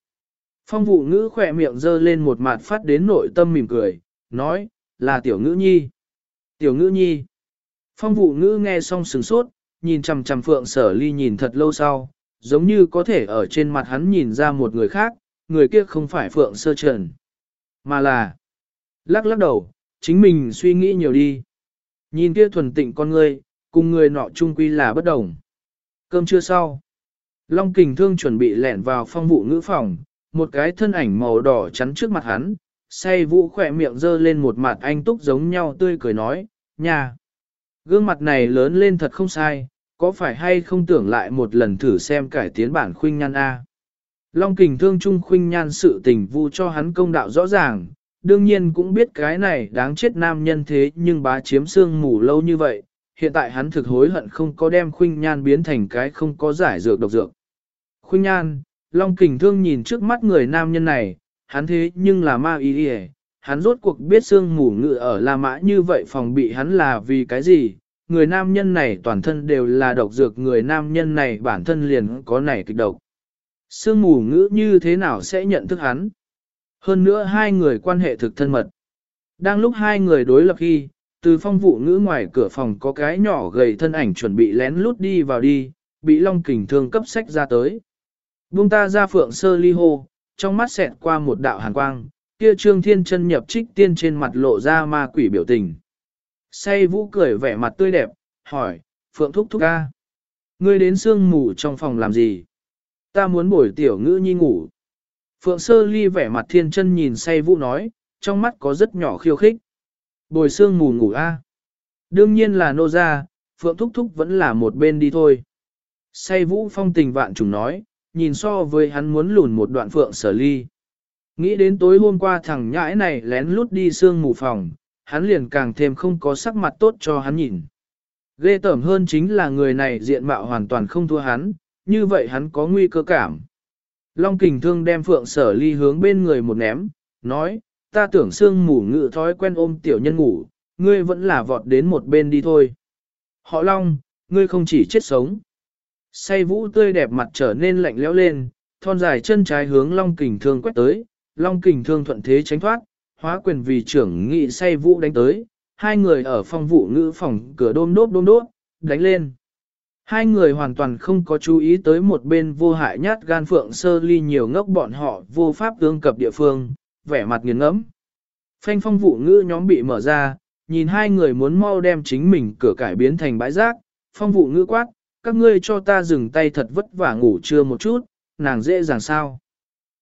A: Phong vụ ngữ khỏe miệng dơ lên một mặt phát đến nội tâm mỉm cười, nói, là tiểu ngữ nhi. Tiểu ngữ nhi. Phong vụ ngữ nghe xong sừng sốt, nhìn chằm chằm Phượng Sở Ly nhìn thật lâu sau, giống như có thể ở trên mặt hắn nhìn ra một người khác, người kia không phải Phượng Sơ Trần, mà là lắc lắc đầu, chính mình suy nghĩ nhiều đi. Nhìn kia thuần tịnh con ngươi, cùng người nọ chung quy là bất đồng. Cơm trưa sau. Long kình thương chuẩn bị lẻn vào phong vụ ngữ phòng, một cái thân ảnh màu đỏ chắn trước mặt hắn, say vũ khỏe miệng dơ lên một mặt anh túc giống nhau tươi cười nói, nhà. Gương mặt này lớn lên thật không sai, có phải hay không tưởng lại một lần thử xem cải tiến bản khuynh nhan A. Long kình thương trung khuynh nhan sự tình vu cho hắn công đạo rõ ràng, đương nhiên cũng biết cái này đáng chết nam nhân thế nhưng bá chiếm xương mù lâu như vậy, hiện tại hắn thực hối hận không có đem khuynh nhan biến thành cái không có giải dược độc dược. Khuynh nhan, Long kình thương nhìn trước mắt người nam nhân này, hắn thế nhưng là ma ý đi hắn rốt cuộc biết xương mù ngự ở La Mã như vậy phòng bị hắn là vì cái gì, người nam nhân này toàn thân đều là độc dược người nam nhân này bản thân liền có này kịch độc. Sương mù ngữ như thế nào sẽ nhận thức hắn? Hơn nữa hai người quan hệ thực thân mật. Đang lúc hai người đối lập khi, từ phong vụ ngữ ngoài cửa phòng có cái nhỏ gầy thân ảnh chuẩn bị lén lút đi vào đi, bị Long Kình Thương cấp sách ra tới. Buông ta ra phượng sơ ly hô, trong mắt xẹt qua một đạo hàn quang, kia trương thiên chân nhập trích tiên trên mặt lộ ra ma quỷ biểu tình. Say vũ cười vẻ mặt tươi đẹp, hỏi, phượng thúc thúc ca. Ngươi đến sương mù trong phòng làm gì? Ta muốn bổi tiểu ngữ nhi ngủ. Phượng sơ ly vẻ mặt thiên chân nhìn say vũ nói, trong mắt có rất nhỏ khiêu khích. Bồi sương mù ngủ a. Đương nhiên là nô ra, Phượng thúc thúc vẫn là một bên đi thôi. Say vũ phong tình vạn trùng nói, nhìn so với hắn muốn lùn một đoạn Phượng Sơ ly. Nghĩ đến tối hôm qua thằng nhãi này lén lút đi sương mù phòng, hắn liền càng thêm không có sắc mặt tốt cho hắn nhìn. Ghê tởm hơn chính là người này diện mạo hoàn toàn không thua hắn, như vậy hắn có nguy cơ cảm. Long kình thương đem phượng sở ly hướng bên người một ném, nói, ta tưởng sương mù ngự thói quen ôm tiểu nhân ngủ, ngươi vẫn là vọt đến một bên đi thôi. Họ Long, ngươi không chỉ chết sống. Say vũ tươi đẹp mặt trở nên lạnh lẽo lên, thon dài chân trái hướng Long kình thương quét tới, Long kình thương thuận thế tránh thoát, hóa quyền vì trưởng nghị say vũ đánh tới, hai người ở phòng vụ ngữ phòng cửa đôm đốt đôm đốt, đánh lên. Hai người hoàn toàn không có chú ý tới một bên vô hại nhát gan phượng sơ ly nhiều ngốc bọn họ vô pháp tương cập địa phương, vẻ mặt nghiền ngẫm. Phanh phong vụ ngữ nhóm bị mở ra, nhìn hai người muốn mau đem chính mình cửa cải biến thành bãi rác, phong vụ ngữ quát, các ngươi cho ta dừng tay thật vất vả ngủ trưa một chút, nàng dễ dàng sao.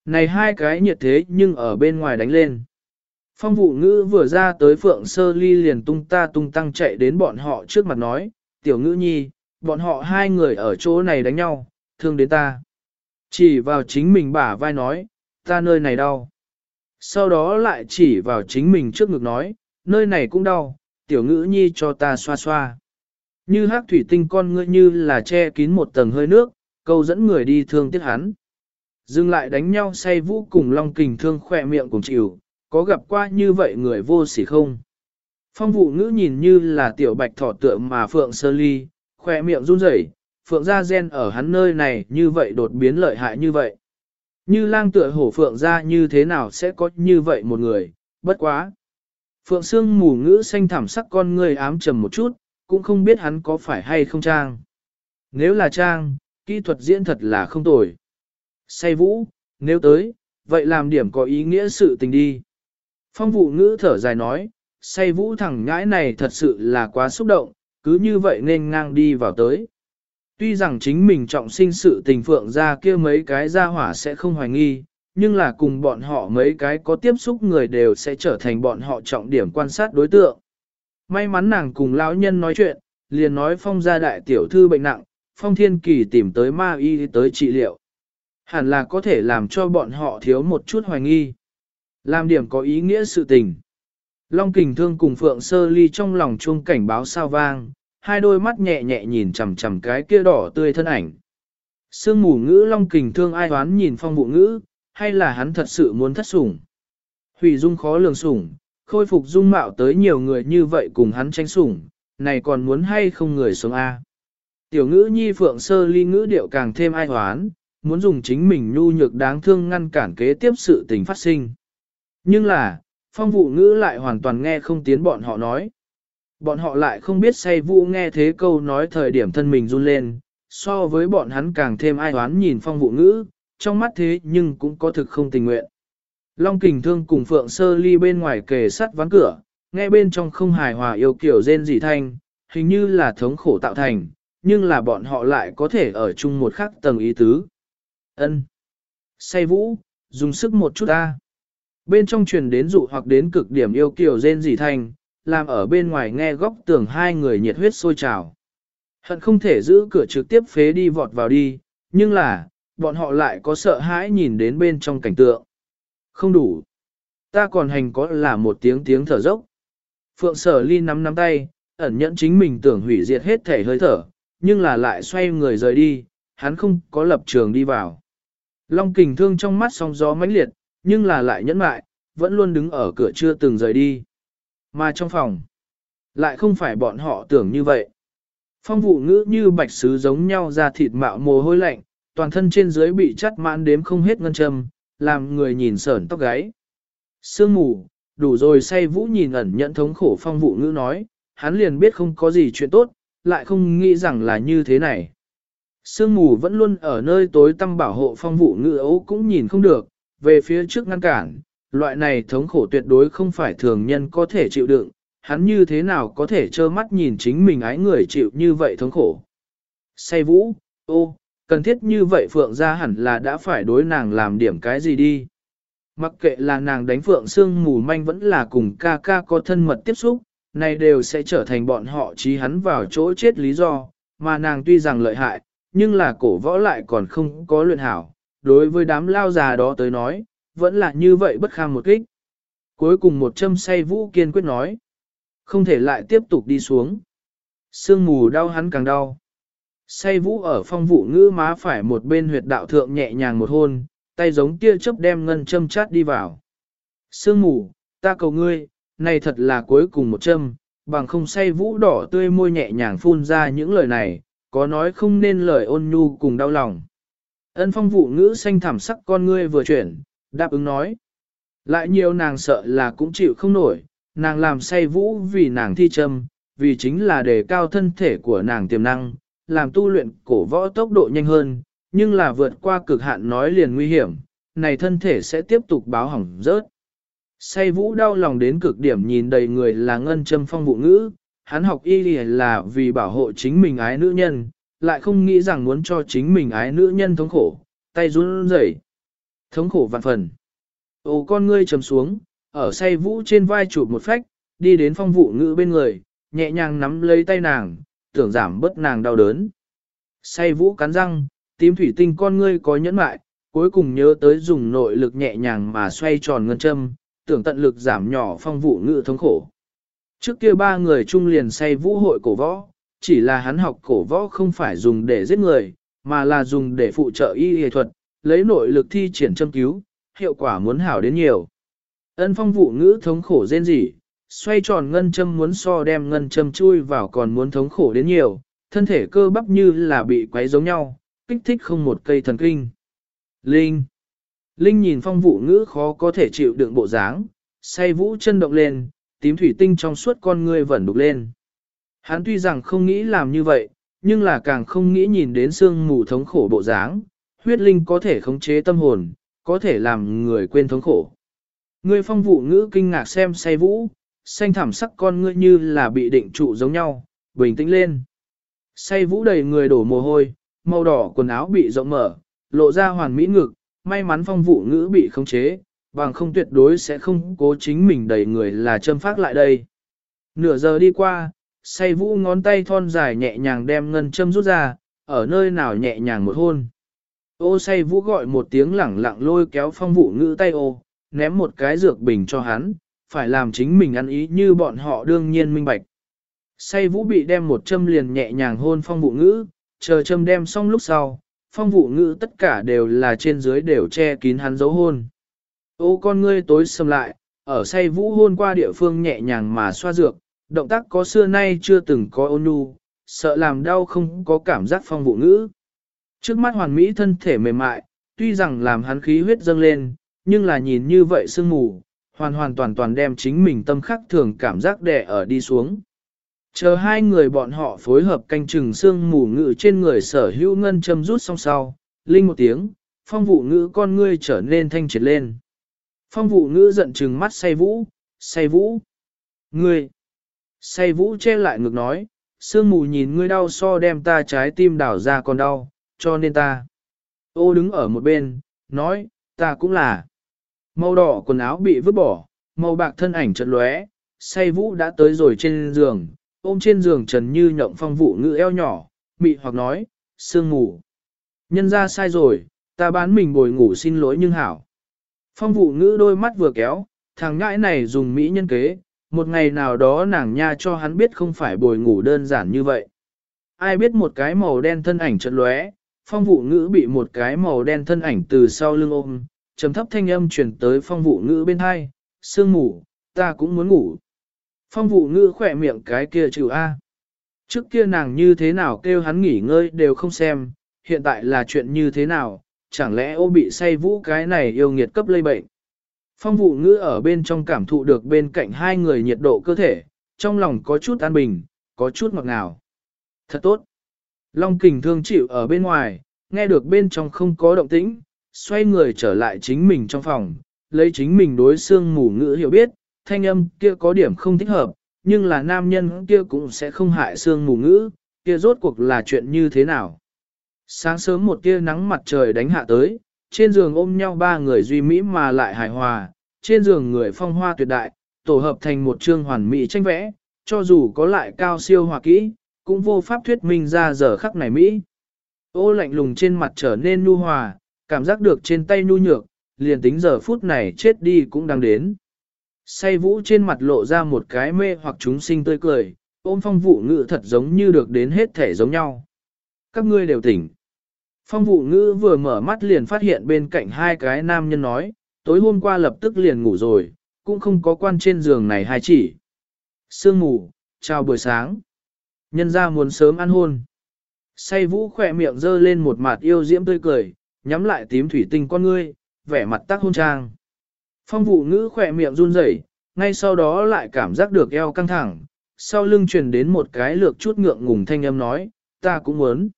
A: Này hai cái nhiệt thế nhưng ở bên ngoài đánh lên. Phong vụ ngữ vừa ra tới phượng sơ ly liền tung ta tung tăng chạy đến bọn họ trước mặt nói, tiểu ngữ nhi, bọn họ hai người ở chỗ này đánh nhau, thương đến ta. Chỉ vào chính mình bả vai nói, ta nơi này đau. Sau đó lại chỉ vào chính mình trước ngực nói, nơi này cũng đau, tiểu ngữ nhi cho ta xoa xoa. Như hát thủy tinh con ngươi như là che kín một tầng hơi nước, câu dẫn người đi thương tiếc hắn. Dừng lại đánh nhau say vũ cùng long kình thương khỏe miệng cùng chịu, có gặp qua như vậy người vô sỉ không? Phong vụ ngữ nhìn như là tiểu bạch thỏ tượng mà phượng sơ ly, khỏe miệng run rẩy, phượng gia gen ở hắn nơi này như vậy đột biến lợi hại như vậy. Như lang tựa hổ phượng gia như thế nào sẽ có như vậy một người, bất quá. Phượng xương mù ngữ xanh thảm sắc con người ám trầm một chút, cũng không biết hắn có phải hay không trang. Nếu là trang, kỹ thuật diễn thật là không tồi. Say vũ, nếu tới, vậy làm điểm có ý nghĩa sự tình đi. Phong vụ ngữ thở dài nói, say vũ thẳng ngãi này thật sự là quá xúc động, cứ như vậy nên ngang đi vào tới. Tuy rằng chính mình trọng sinh sự tình phượng ra kia mấy cái ra hỏa sẽ không hoài nghi, nhưng là cùng bọn họ mấy cái có tiếp xúc người đều sẽ trở thành bọn họ trọng điểm quan sát đối tượng. May mắn nàng cùng lão nhân nói chuyện, liền nói phong gia đại tiểu thư bệnh nặng, phong thiên kỳ tìm tới ma y tới trị liệu. Hẳn là có thể làm cho bọn họ thiếu một chút hoài nghi. Làm điểm có ý nghĩa sự tình. Long kình thương cùng Phượng Sơ Ly trong lòng chuông cảnh báo sao vang, hai đôi mắt nhẹ nhẹ nhìn chằm chằm cái kia đỏ tươi thân ảnh. Sương mù ngữ Long kình thương ai đoán nhìn phong vụ ngữ, hay là hắn thật sự muốn thất sủng. Hủy dung khó lường sủng, khôi phục dung mạo tới nhiều người như vậy cùng hắn tranh sủng, này còn muốn hay không người sống A. Tiểu ngữ nhi Phượng Sơ Ly ngữ điệu càng thêm ai hoán, muốn dùng chính mình nhu nhược đáng thương ngăn cản kế tiếp sự tình phát sinh. Nhưng là, phong vụ ngữ lại hoàn toàn nghe không tiến bọn họ nói. Bọn họ lại không biết say vụ nghe thế câu nói thời điểm thân mình run lên, so với bọn hắn càng thêm ai oán nhìn phong vụ ngữ, trong mắt thế nhưng cũng có thực không tình nguyện. Long kình thương cùng phượng sơ ly bên ngoài kề sắt ván cửa, nghe bên trong không hài hòa yêu kiểu rên dị thanh, hình như là thống khổ tạo thành, nhưng là bọn họ lại có thể ở chung một khắc tầng ý tứ. ân Say vũ, dùng sức một chút ta bên trong truyền đến dụ hoặc đến cực điểm yêu kiều rên rỉ thanh, làm ở bên ngoài nghe góc tường hai người nhiệt huyết sôi trào. Hận không thể giữ cửa trực tiếp phế đi vọt vào đi, nhưng là, bọn họ lại có sợ hãi nhìn đến bên trong cảnh tượng. Không đủ. Ta còn hành có là một tiếng tiếng thở dốc. Phượng sở ly nắm nắm tay, ẩn nhẫn chính mình tưởng hủy diệt hết thể hơi thở, nhưng là lại xoay người rời đi, hắn không có lập trường đi vào. Long kình thương trong mắt song gió mãnh liệt, nhưng là lại nhẫn mại, vẫn luôn đứng ở cửa chưa từng rời đi. Mà trong phòng, lại không phải bọn họ tưởng như vậy. Phong vụ ngữ như bạch sứ giống nhau ra thịt mạo mồ hôi lạnh, toàn thân trên dưới bị chắt mãn đếm không hết ngân châm, làm người nhìn sởn tóc gáy. Sương mù, đủ rồi say vũ nhìn ẩn nhận thống khổ phong vụ ngữ nói, hắn liền biết không có gì chuyện tốt, lại không nghĩ rằng là như thế này. Sương mù vẫn luôn ở nơi tối tăm bảo hộ phong vụ ngữ ấu cũng nhìn không được, về phía trước ngăn cản, loại này thống khổ tuyệt đối không phải thường nhân có thể chịu đựng, hắn như thế nào có thể trơ mắt nhìn chính mình ái người chịu như vậy thống khổ. Say vũ, ô, cần thiết như vậy Phượng ra hẳn là đã phải đối nàng làm điểm cái gì đi. Mặc kệ là nàng đánh Phượng Sương mù manh vẫn là cùng ca ca có thân mật tiếp xúc, này đều sẽ trở thành bọn họ trí hắn vào chỗ chết lý do, mà nàng tuy rằng lợi hại, nhưng là cổ võ lại còn không có luyện hảo, đối với đám lao già đó tới nói, vẫn là như vậy bất kham một kích. Cuối cùng một châm say vũ kiên quyết nói, không thể lại tiếp tục đi xuống. Sương mù đau hắn càng đau. Say vũ ở phong vụ ngữ má phải một bên huyệt đạo thượng nhẹ nhàng một hôn, tay giống tia chớp đem ngân châm chát đi vào. Sương mù, ta cầu ngươi, này thật là cuối cùng một châm, bằng không say vũ đỏ tươi môi nhẹ nhàng phun ra những lời này, có nói không nên lời ôn nhu cùng đau lòng. Ân phong vụ ngữ xanh thảm sắc con ngươi vừa chuyển, đáp ứng nói. Lại nhiều nàng sợ là cũng chịu không nổi, nàng làm say vũ vì nàng thi châm, vì chính là đề cao thân thể của nàng tiềm năng, làm tu luyện cổ võ tốc độ nhanh hơn, nhưng là vượt qua cực hạn nói liền nguy hiểm, này thân thể sẽ tiếp tục báo hỏng rớt. Say vũ đau lòng đến cực điểm nhìn đầy người là ngân châm phong vụ ngữ, hắn học y là vì bảo hộ chính mình ái nữ nhân, lại không nghĩ rằng muốn cho chính mình ái nữ nhân thống khổ, tay run rẩy, thống khổ vạn phần. Ô con ngươi trầm xuống, ở say vũ trên vai chụp một phách, đi đến phong vụ ngữ bên người, nhẹ nhàng nắm lấy tay nàng, tưởng giảm bớt nàng đau đớn. Say vũ cắn răng, tím thủy tinh con ngươi có nhẫn mại, cuối cùng nhớ tới dùng nội lực nhẹ nhàng mà xoay tròn ngân châm, tưởng tận lực giảm nhỏ phong vụ ngữ thống khổ. Trước kia ba người chung liền say vũ hội cổ võ, chỉ là hắn học cổ võ không phải dùng để giết người, mà là dùng để phụ trợ y y thuật, lấy nội lực thi triển châm cứu, hiệu quả muốn hảo đến nhiều. Ân phong vụ ngữ thống khổ rên rỉ, xoay tròn ngân châm muốn so đem ngân châm chui vào còn muốn thống khổ đến nhiều, thân thể cơ bắp như là bị quấy giống nhau, kích thích không một cây thần kinh. Linh Linh nhìn phong vụ ngữ khó có thể chịu đựng bộ dáng, say vũ chân động lên, tím thủy tinh trong suốt con ngươi vẫn đục lên. Hắn tuy rằng không nghĩ làm như vậy, nhưng là càng không nghĩ nhìn đến xương mù thống khổ bộ dáng, huyết linh có thể khống chế tâm hồn, có thể làm người quên thống khổ. Ngươi phong vụ ngữ kinh ngạc xem say vũ, xanh thảm sắc con ngươi như là bị định trụ giống nhau, bình tĩnh lên. Say vũ đầy người đổ mồ hôi, màu đỏ quần áo bị rộng mở, lộ ra hoàn mỹ ngực, may mắn phong vụ ngữ bị khống chế, bằng không tuyệt đối sẽ không cố chính mình đầy người là châm phát lại đây. Nửa giờ đi qua, say vũ ngón tay thon dài nhẹ nhàng đem ngân châm rút ra, ở nơi nào nhẹ nhàng một hôn. Ô say vũ gọi một tiếng lẳng lặng lôi kéo phong vụ ngữ tay ô, ném một cái dược bình cho hắn, phải làm chính mình ăn ý như bọn họ đương nhiên minh bạch. Say vũ bị đem một châm liền nhẹ nhàng hôn phong vụ ngữ, chờ châm đem xong lúc sau, phong vụ ngữ tất cả đều là trên dưới đều che kín hắn dấu hôn. Ô con ngươi tối sầm lại, ở say vũ hôn qua địa phương nhẹ nhàng mà xoa dược, động tác có xưa nay chưa từng có ôn nhu, sợ làm đau không có cảm giác phong vụ ngữ. Trước mắt hoàn mỹ thân thể mềm mại, tuy rằng làm hắn khí huyết dâng lên, nhưng là nhìn như vậy sương mù, hoàn hoàn toàn toàn đem chính mình tâm khắc thường cảm giác đè ở đi xuống. Chờ hai người bọn họ phối hợp canh chừng sương mù ngự trên người sở hữu ngân châm rút xong sau, linh một tiếng, phong vụ ngữ con ngươi trở nên thanh triệt lên. Phong vụ ngữ giận chừng mắt say vũ, say vũ. Ngươi! Say vũ che lại ngực nói, sương mù nhìn ngươi đau so đem ta trái tim đảo ra còn đau, cho nên ta. Ô đứng ở một bên, nói, ta cũng là. Màu đỏ quần áo bị vứt bỏ, màu bạc thân ảnh chợt lóe, say vũ đã tới rồi trên giường, ôm trên giường trần như nhộng phong vụ ngữ eo nhỏ, mị hoặc nói, sương mù. Nhân ra sai rồi, ta bán mình bồi ngủ xin lỗi nhưng hảo. Phong vụ ngữ đôi mắt vừa kéo, thằng ngãi này dùng mỹ nhân kế, một ngày nào đó nàng nha cho hắn biết không phải bồi ngủ đơn giản như vậy. Ai biết một cái màu đen thân ảnh chợt lóe, phong vụ ngữ bị một cái màu đen thân ảnh từ sau lưng ôm, trầm thấp thanh âm truyền tới phong vụ ngữ bên hai, sương ngủ, ta cũng muốn ngủ. Phong vụ ngữ khỏe miệng cái kia trừ A. Trước kia nàng như thế nào kêu hắn nghỉ ngơi đều không xem, hiện tại là chuyện như thế nào, chẳng lẽ ô bị say vũ cái này yêu nghiệt cấp lây bệnh. Phong vụ ngữ ở bên trong cảm thụ được bên cạnh hai người nhiệt độ cơ thể, trong lòng có chút an bình, có chút ngọt ngào. Thật tốt. Long kình thương chịu ở bên ngoài, nghe được bên trong không có động tĩnh, xoay người trở lại chính mình trong phòng, lấy chính mình đối xương mù ngữ hiểu biết, thanh âm kia có điểm không thích hợp, nhưng là nam nhân kia cũng sẽ không hại xương mù ngữ, kia rốt cuộc là chuyện như thế nào. Sáng sớm một tia nắng mặt trời đánh hạ tới, trên giường ôm nhau ba người duy mỹ mà lại hài hòa, trên giường người phong hoa tuyệt đại, tổ hợp thành một chương hoàn mỹ tranh vẽ, cho dù có lại cao siêu hòa kỹ, cũng vô pháp thuyết minh ra giờ khắc này Mỹ. Ô lạnh lùng trên mặt trở nên nhu hòa, cảm giác được trên tay nhu nhược, liền tính giờ phút này chết đi cũng đang đến. Say vũ trên mặt lộ ra một cái mê hoặc chúng sinh tươi cười, ôm phong vụ ngự thật giống như được đến hết thể giống nhau. Các ngươi đều tỉnh. Phong vụ ngữ vừa mở mắt liền phát hiện bên cạnh hai cái nam nhân nói, tối hôm qua lập tức liền ngủ rồi, cũng không có quan trên giường này hai chỉ. Sương ngủ, chào buổi sáng. Nhân ra muốn sớm ăn hôn. Say vũ khỏe miệng dơ lên một mặt yêu diễm tươi cười, nhắm lại tím thủy tinh con ngươi, vẻ mặt tác hôn trang. Phong vụ ngữ khỏe miệng run rẩy, ngay sau đó lại cảm giác được eo căng thẳng, sau lưng truyền đến một cái lược chút ngượng ngùng thanh âm nói, ta cũng muốn.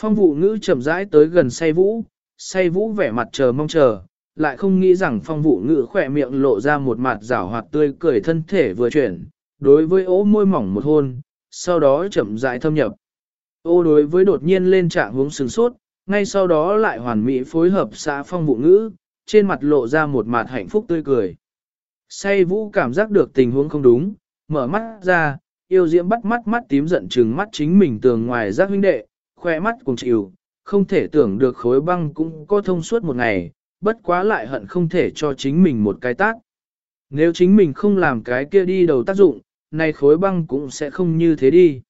A: Phong vụ ngữ chậm rãi tới gần say vũ, say vũ vẻ mặt chờ mong chờ, lại không nghĩ rằng phong vụ ngữ khỏe miệng lộ ra một mặt rảo hoạt tươi cười thân thể vừa chuyển, đối với ố môi mỏng một hôn, sau đó chậm rãi thâm nhập. Ô đối với đột nhiên lên trạng hướng sừng sốt, ngay sau đó lại hoàn mỹ phối hợp xã phong vụ ngữ, trên mặt lộ ra một mặt hạnh phúc tươi cười. Say vũ cảm giác được tình huống không đúng, mở mắt ra, yêu diễm bắt mắt mắt tím giận trừng mắt chính mình tường ngoài giác huynh đệ, khoe mắt cùng chịu, không thể tưởng được khối băng cũng có thông suốt một ngày, bất quá lại hận không thể cho chính mình một cái tác. Nếu chính mình không làm cái kia đi đầu tác dụng, nay khối băng cũng sẽ không như thế đi.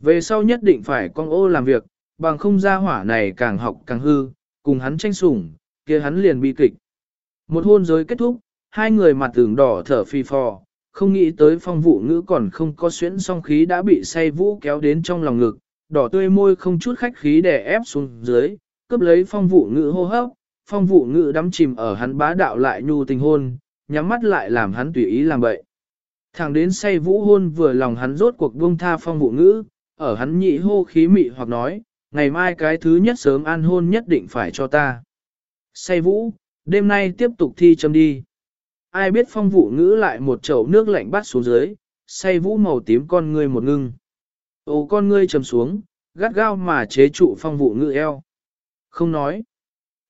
A: Về sau nhất định phải con ô làm việc, bằng không ra hỏa này càng học càng hư, cùng hắn tranh sủng, kia hắn liền bi kịch. Một hôn giới kết thúc, hai người mặt tưởng đỏ thở phi phò, không nghĩ tới phong vụ ngữ còn không có xuyễn song khí đã bị say vũ kéo đến trong lòng ngực, đỏ tươi môi không chút khách khí để ép xuống dưới, cướp lấy phong vụ ngữ hô hấp, phong vụ ngữ đắm chìm ở hắn bá đạo lại nhu tình hôn, nhắm mắt lại làm hắn tùy ý làm bậy. Thẳng đến say vũ hôn vừa lòng hắn rốt cuộc buông tha phong vụ ngữ, ở hắn nhị hô khí mị hoặc nói, ngày mai cái thứ nhất sớm an hôn nhất định phải cho ta. Say vũ, đêm nay tiếp tục thi châm đi. Ai biết phong vụ ngữ lại một chậu nước lạnh bắt xuống dưới, say vũ màu tím con ngươi một ngưng. Ô con ngươi trầm xuống, gắt gao mà chế trụ phong vụ ngự eo. Không nói.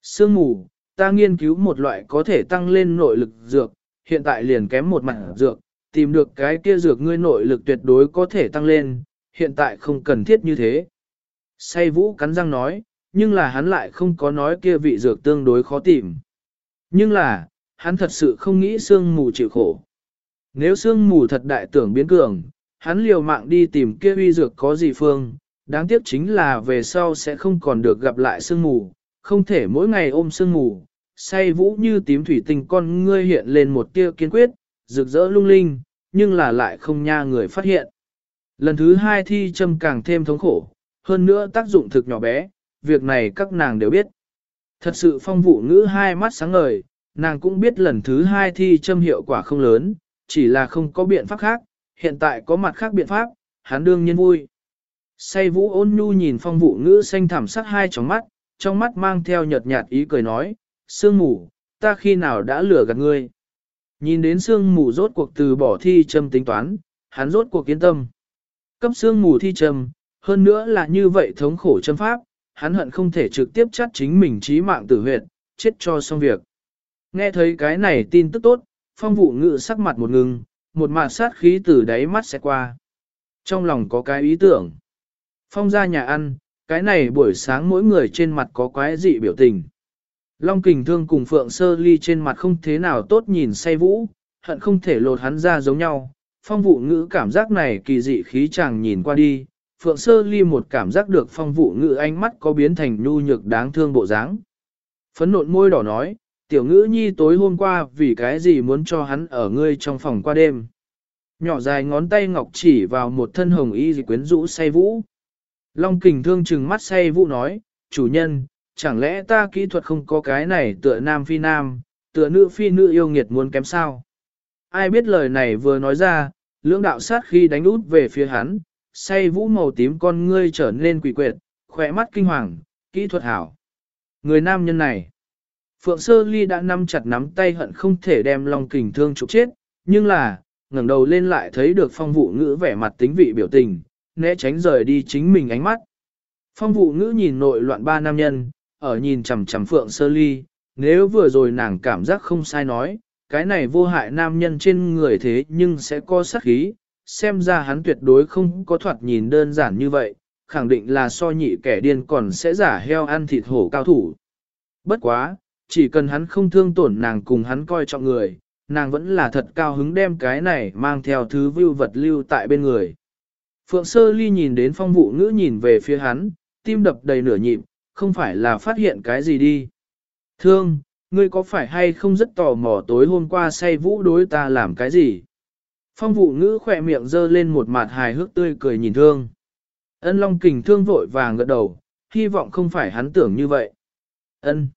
A: Sương mù, ta nghiên cứu một loại có thể tăng lên nội lực dược, hiện tại liền kém một mặt dược, tìm được cái kia dược ngươi nội lực tuyệt đối có thể tăng lên, hiện tại không cần thiết như thế. Say vũ cắn răng nói, nhưng là hắn lại không có nói kia vị dược tương đối khó tìm. Nhưng là, hắn thật sự không nghĩ sương mù chịu khổ. Nếu sương mù thật đại tưởng biến cường, hắn liều mạng đi tìm kia uy dược có gì phương, đáng tiếc chính là về sau sẽ không còn được gặp lại sương mù, không thể mỗi ngày ôm sương mù, say vũ như tím thủy tinh con ngươi hiện lên một tia kiên quyết, rực rỡ lung linh, nhưng là lại không nha người phát hiện. Lần thứ hai thi châm càng thêm thống khổ, hơn nữa tác dụng thực nhỏ bé, việc này các nàng đều biết. Thật sự phong vụ ngữ hai mắt sáng ngời, nàng cũng biết lần thứ hai thi châm hiệu quả không lớn, chỉ là không có biện pháp khác, hiện tại có mặt khác biện pháp, hắn đương nhiên vui. Say vũ ôn nhu nhìn phong vụ ngữ xanh thảm sắc hai tròng mắt, trong mắt mang theo nhợt nhạt ý cười nói, sương mù, ta khi nào đã lừa gạt ngươi. Nhìn đến sương mù rốt cuộc từ bỏ thi châm tính toán, hắn rốt cuộc kiến tâm. Cấp sương mù thi châm, hơn nữa là như vậy thống khổ châm pháp, hắn hận không thể trực tiếp chắt chính mình trí mạng tử huyệt, chết cho xong việc. Nghe thấy cái này tin tức tốt, phong vụ ngự sắc mặt một ngừng, một mạt sát khí từ đáy mắt sẽ qua. Trong lòng có cái ý tưởng. Phong ra nhà ăn, cái này buổi sáng mỗi người trên mặt có quái dị biểu tình. Long kình thương cùng Phượng Sơ Ly trên mặt không thế nào tốt nhìn say vũ, hận không thể lột hắn ra giống nhau. Phong vụ ngữ cảm giác này kỳ dị khí chàng nhìn qua đi, Phượng Sơ Ly một cảm giác được phong vụ ngữ ánh mắt có biến thành nhu nhược đáng thương bộ dáng. Phấn nộn môi đỏ nói, tiểu ngữ nhi tối hôm qua vì cái gì muốn cho hắn ở ngươi trong phòng qua đêm. Nhỏ dài ngón tay ngọc chỉ vào một thân hồng y dị quyến rũ say vũ. Long kình thương chừng mắt say vũ nói, chủ nhân, chẳng lẽ ta kỹ thuật không có cái này tựa nam phi nam, tựa nữ phi nữ yêu nghiệt muốn kém sao? Ai biết lời này vừa nói ra, lưỡng đạo sát khi đánh út về phía hắn, say vũ màu tím con ngươi trở nên quỷ quyệt, khỏe mắt kinh hoàng, kỹ thuật hảo. Người nam nhân này, Phượng Sơ Ly đã nắm chặt nắm tay hận không thể đem Long Kình Thương trục chết, nhưng là, ngẩng đầu lên lại thấy được phong vụ ngữ vẻ mặt tính vị biểu tình, né tránh rời đi chính mình ánh mắt. Phong vụ ngữ nhìn nội loạn ba nam nhân, ở nhìn chằm chằm Phượng Sơ Ly, nếu vừa rồi nàng cảm giác không sai nói, cái này vô hại nam nhân trên người thế nhưng sẽ có sát khí, xem ra hắn tuyệt đối không có thoạt nhìn đơn giản như vậy, khẳng định là so nhị kẻ điên còn sẽ giả heo ăn thịt hổ cao thủ. Bất quá, chỉ cần hắn không thương tổn nàng cùng hắn coi trọng người, nàng vẫn là thật cao hứng đem cái này mang theo thứ vưu vật lưu tại bên người. Phượng Sơ Ly nhìn đến phong vụ ngữ nhìn về phía hắn, tim đập đầy nửa nhịp, không phải là phát hiện cái gì đi. Thương, ngươi có phải hay không rất tò mò tối hôm qua say vũ đối ta làm cái gì? Phong vụ ngữ khỏe miệng dơ lên một mặt hài hước tươi cười nhìn thương. Ân Long kình thương vội vàng gật đầu, hy vọng không phải hắn tưởng như vậy. Ân,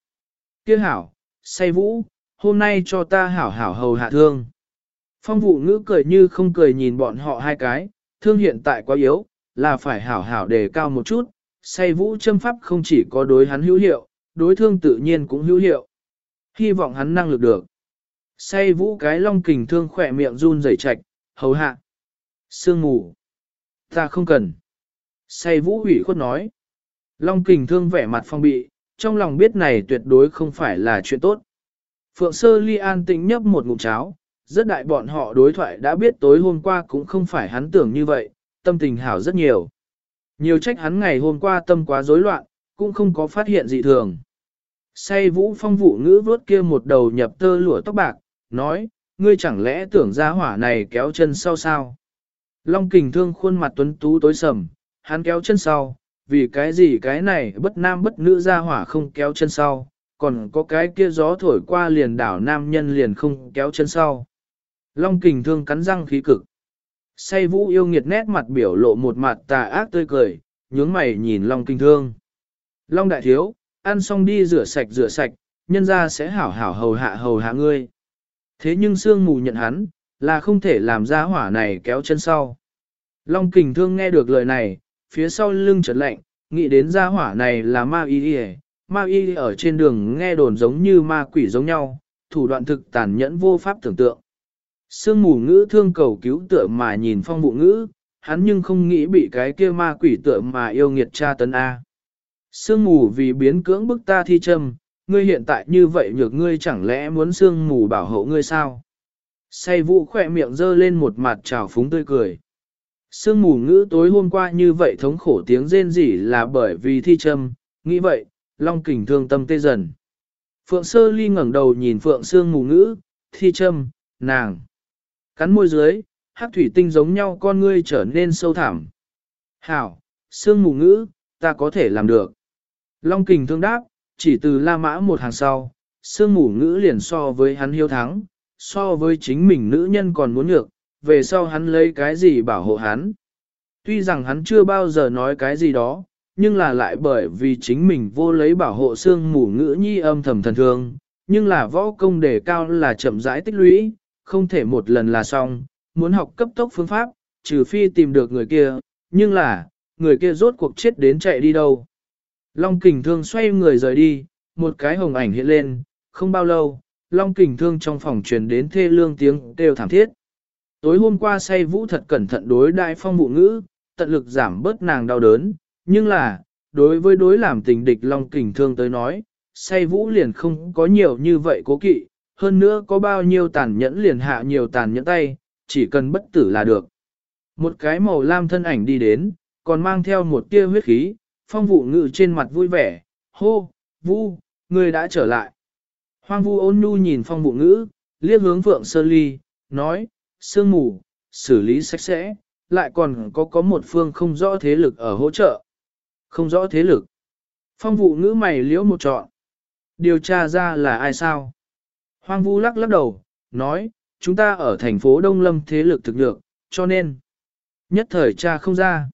A: kia hảo, say vũ, hôm nay cho ta hảo hảo hầu hạ thương. Phong vụ ngữ cười như không cười nhìn bọn họ hai cái, thương hiện tại quá yếu, là phải hảo hảo đề cao một chút, say vũ châm pháp không chỉ có đối hắn hữu hiệu, đối thương tự nhiên cũng hữu hiệu. Hy vọng hắn năng lực được. Say vũ cái long kình thương khỏe miệng run rẩy chạch, hầu hạ. Sương mù. Ta không cần. Say vũ hủy khuất nói. Long kình thương vẻ mặt phong bị, trong lòng biết này tuyệt đối không phải là chuyện tốt. Phượng sơ ly an tĩnh nhấp một ngụm cháo, rất đại bọn họ đối thoại đã biết tối hôm qua cũng không phải hắn tưởng như vậy, tâm tình hảo rất nhiều. Nhiều trách hắn ngày hôm qua tâm quá rối loạn, cũng không có phát hiện gì thường. Say vũ phong vụ ngữ vớt kia một đầu nhập tơ lụa tóc bạc, nói, ngươi chẳng lẽ tưởng ra hỏa này kéo chân sau sao? Long kình thương khuôn mặt tuấn tú tối sầm, hắn kéo chân sau, vì cái gì cái này bất nam bất nữ ra hỏa không kéo chân sau, còn có cái kia gió thổi qua liền đảo nam nhân liền không kéo chân sau. Long kình thương cắn răng khí cực. Say vũ yêu nghiệt nét mặt biểu lộ một mặt tà ác tươi cười, nhướng mày nhìn Long kình thương. Long đại thiếu, ăn xong đi rửa sạch rửa sạch, nhân ra sẽ hảo hảo hầu hạ hầu hạ ngươi. Thế nhưng sương mù nhận hắn, là không thể làm ra hỏa này kéo chân sau. Long kình thương nghe được lời này, phía sau lưng chợt lạnh, nghĩ đến gia hỏa này là ma y y ma y ở trên đường nghe đồn giống như ma quỷ giống nhau, thủ đoạn thực tàn nhẫn vô pháp tưởng tượng. Sương mù ngữ thương cầu cứu tựa mà nhìn phong vụ ngữ, hắn nhưng không nghĩ bị cái kia ma quỷ tựa mà yêu nghiệt cha tấn A. Sương mù vì biến cưỡng bức ta thi châm, ngươi hiện tại như vậy nhược ngươi chẳng lẽ muốn sương mù bảo hộ ngươi sao? Say vũ khỏe miệng dơ lên một mặt trào phúng tươi cười. Sương mù ngữ tối hôm qua như vậy thống khổ tiếng rên rỉ là bởi vì thi châm, nghĩ vậy, long kình thương tâm tê dần. Phượng sơ ly ngẩng đầu nhìn phượng sương mù ngữ, thi châm, nàng. Cắn môi dưới, hát thủy tinh giống nhau con ngươi trở nên sâu thẳm. Hảo, sương mù ngữ, ta có thể làm được. Long kình thương đáp, chỉ từ La Mã một hàng sau, sương mù ngữ liền so với hắn hiếu thắng, so với chính mình nữ nhân còn muốn nhược, về sau hắn lấy cái gì bảo hộ hắn. Tuy rằng hắn chưa bao giờ nói cái gì đó, nhưng là lại bởi vì chính mình vô lấy bảo hộ xương mù ngữ nhi âm thầm thần thương, nhưng là võ công đề cao là chậm rãi tích lũy, không thể một lần là xong, muốn học cấp tốc phương pháp, trừ phi tìm được người kia, nhưng là, người kia rốt cuộc chết đến chạy đi đâu. Long kình thương xoay người rời đi, một cái hồng ảnh hiện lên, không bao lâu, Long kình thương trong phòng truyền đến thê lương tiếng kêu thảm thiết. Tối hôm qua say vũ thật cẩn thận đối đại phong vụ ngữ, tận lực giảm bớt nàng đau đớn, nhưng là, đối với đối làm tình địch Long kình thương tới nói, say vũ liền không có nhiều như vậy cố kỵ, hơn nữa có bao nhiêu tàn nhẫn liền hạ nhiều tàn nhẫn tay, chỉ cần bất tử là được. Một cái màu lam thân ảnh đi đến, còn mang theo một tia huyết khí, phong vụ ngự trên mặt vui vẻ, hô, vu, người đã trở lại. Hoang vu ôn nhu nhìn phong vụ ngữ, liếc hướng phượng sơ ly, nói, sương mù, xử lý sạch sẽ, lại còn có có một phương không rõ thế lực ở hỗ trợ. Không rõ thế lực. Phong vụ ngữ mày liễu một trọn. Điều tra ra là ai sao? Hoang vu lắc lắc đầu, nói, chúng ta ở thành phố Đông Lâm thế lực thực được, cho nên, nhất thời cha không ra.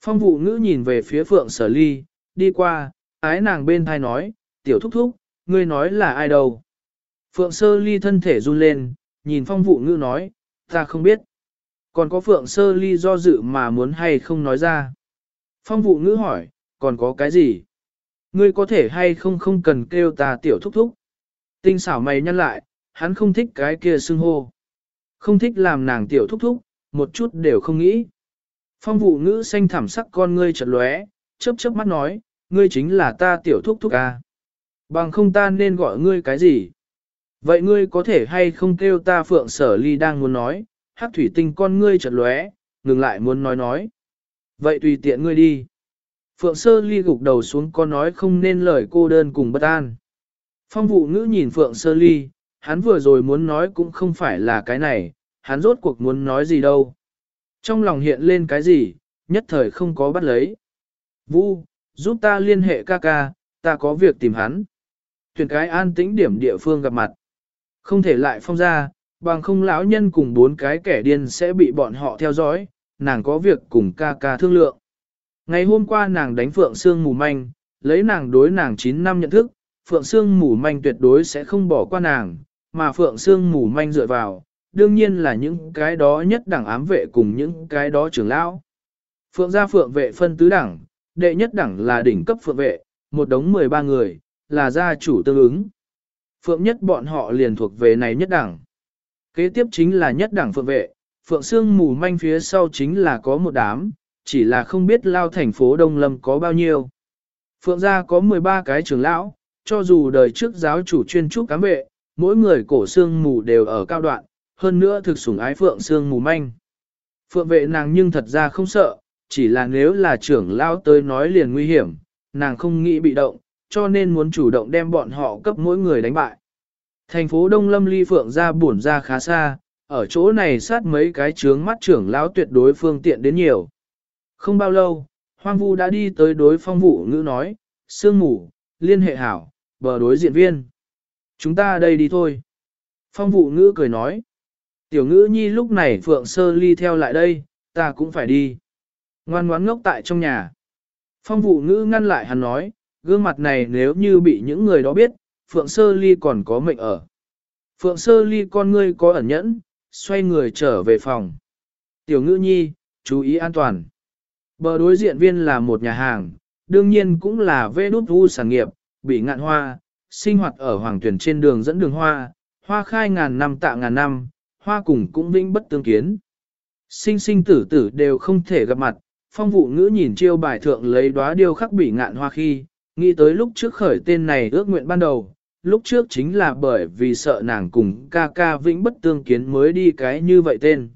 A: Phong vụ ngữ nhìn về phía phượng sở ly, đi qua, ái nàng bên thai nói, tiểu thúc thúc, ngươi nói là ai đâu. Phượng Sơ Ly thân thể run lên, nhìn phong vụ ngữ nói, ta không biết. Còn có Phượng Sơ Ly do dự mà muốn hay không nói ra. Phong vụ ngữ hỏi, còn có cái gì? Ngươi có thể hay không không cần kêu ta tiểu thúc thúc. Tinh xảo mày nhăn lại, hắn không thích cái kia xưng hô. Không thích làm nàng tiểu thúc thúc, một chút đều không nghĩ. Phong vụ ngữ xanh thảm sắc con ngươi chật lóe, chớp chớp mắt nói, ngươi chính là ta tiểu thúc thúc à. Bằng không ta nên gọi ngươi cái gì? Vậy ngươi có thể hay không kêu ta phượng sở ly đang muốn nói, hắc thủy tinh con ngươi chợt lóe, ngừng lại muốn nói nói. Vậy tùy tiện ngươi đi. Phượng sơ ly gục đầu xuống có nói không nên lời cô đơn cùng bất an. Phong vụ ngữ nhìn Phượng sơ ly, hắn vừa rồi muốn nói cũng không phải là cái này, hắn rốt cuộc muốn nói gì đâu. Trong lòng hiện lên cái gì, nhất thời không có bắt lấy. Vu, giúp ta liên hệ ca ca, ta có việc tìm hắn. Tuyển cái an tĩnh điểm địa phương gặp mặt. Không thể lại phong ra, bằng không lão nhân cùng bốn cái kẻ điên sẽ bị bọn họ theo dõi, nàng có việc cùng ca ca thương lượng. Ngày hôm qua nàng đánh Phượng Sương mù manh, lấy nàng đối nàng 9 năm nhận thức, Phượng Sương mù manh tuyệt đối sẽ không bỏ qua nàng, mà Phượng Sương mù manh dựa vào, đương nhiên là những cái đó nhất đẳng ám vệ cùng những cái đó trưởng lão. Phượng gia Phượng vệ phân tứ đẳng, đệ nhất đẳng là đỉnh cấp Phượng vệ, một đống 13 người, là gia chủ tương ứng. Phượng nhất bọn họ liền thuộc về này nhất đẳng. Kế tiếp chính là nhất đẳng Phượng vệ, Phượng xương mù manh phía sau chính là có một đám, chỉ là không biết lao thành phố Đông Lâm có bao nhiêu. Phượng gia có 13 cái trưởng lão, cho dù đời trước giáo chủ chuyên trúc cám vệ, mỗi người cổ xương mù đều ở cao đoạn, hơn nữa thực sủng ái Phượng xương mù manh. Phượng vệ nàng nhưng thật ra không sợ, chỉ là nếu là trưởng lão tới nói liền nguy hiểm, nàng không nghĩ bị động, cho nên muốn chủ động đem bọn họ cấp mỗi người đánh bại. Thành phố Đông Lâm ly Phượng ra buồn ra khá xa, ở chỗ này sát mấy cái trướng mắt trưởng lão tuyệt đối phương tiện đến nhiều. Không bao lâu, Hoang Vu đã đi tới đối phong vụ ngữ nói, sương ngủ, liên hệ hảo, bờ đối diện viên. Chúng ta đây đi thôi. Phong vụ ngữ cười nói. Tiểu ngữ nhi lúc này Phượng Sơ Ly theo lại đây, ta cũng phải đi. Ngoan ngoãn ngốc tại trong nhà. Phong vụ ngữ ngăn lại hắn nói, gương mặt này nếu như bị những người đó biết, Phượng Sơ Ly còn có mệnh ở. Phượng Sơ Ly con ngươi có ẩn nhẫn, xoay người trở về phòng. Tiểu ngữ nhi, chú ý an toàn. Bờ đối diện viên là một nhà hàng, đương nhiên cũng là vê đút vu sản nghiệp, bị ngạn hoa, sinh hoạt ở hoàng tuyển trên đường dẫn đường hoa, hoa khai ngàn năm tạ ngàn năm, hoa cùng cũng vĩnh bất tương kiến. Sinh sinh tử tử đều không thể gặp mặt, phong vụ ngữ nhìn chiêu bài thượng lấy đóa điêu khắc bị ngạn hoa khi, nghĩ tới lúc trước khởi tên này ước nguyện ban đầu, lúc trước chính là bởi vì sợ nàng cùng ca ca vĩnh bất tương kiến mới đi cái như vậy tên.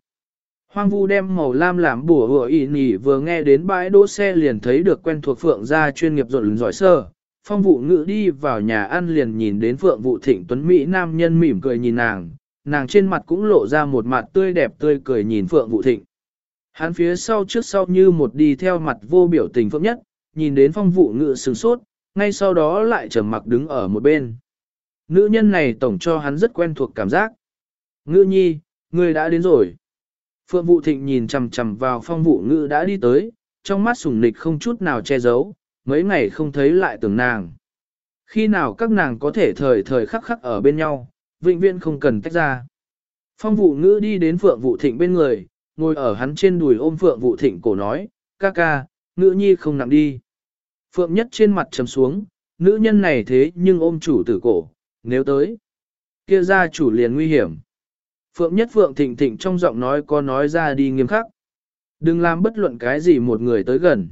A: Hoang vu đem màu lam làm bùa hùa ỉ nhỉ vừa nghe đến bãi đỗ xe liền thấy được quen thuộc phượng gia chuyên nghiệp rộn giỏi sơ. Phong vụ ngữ đi vào nhà ăn liền nhìn đến phượng vụ thịnh tuấn Mỹ nam nhân mỉm cười nhìn nàng, nàng trên mặt cũng lộ ra một mặt tươi đẹp tươi cười nhìn phượng vụ thịnh. Hắn phía sau trước sau như một đi theo mặt vô biểu tình phượng nhất, nhìn đến phong vụ ngựa sừng sốt, ngay sau đó lại trầm mặc đứng ở một bên. Nữ nhân này tổng cho hắn rất quen thuộc cảm giác. ngựa nhi, ngươi đã đến rồi. Phượng Vụ Thịnh nhìn chầm chầm vào phong vụ ngựa đã đi tới, trong mắt sùng nịch không chút nào che giấu, mấy ngày không thấy lại tưởng nàng. Khi nào các nàng có thể thời thời khắc khắc ở bên nhau, vĩnh viễn không cần tách ra. Phong vụ ngữ đi đến Phượng Vụ Thịnh bên người, ngồi ở hắn trên đùi ôm Phượng Vụ Thịnh cổ nói, ca ca, ngữ nhi không nặng đi. Phượng nhất trên mặt trầm xuống, nữ nhân này thế nhưng ôm chủ tử cổ, nếu tới, kia ra chủ liền nguy hiểm. Phượng nhất Phượng thịnh thịnh trong giọng nói có nói ra đi nghiêm khắc. Đừng làm bất luận cái gì một người tới gần.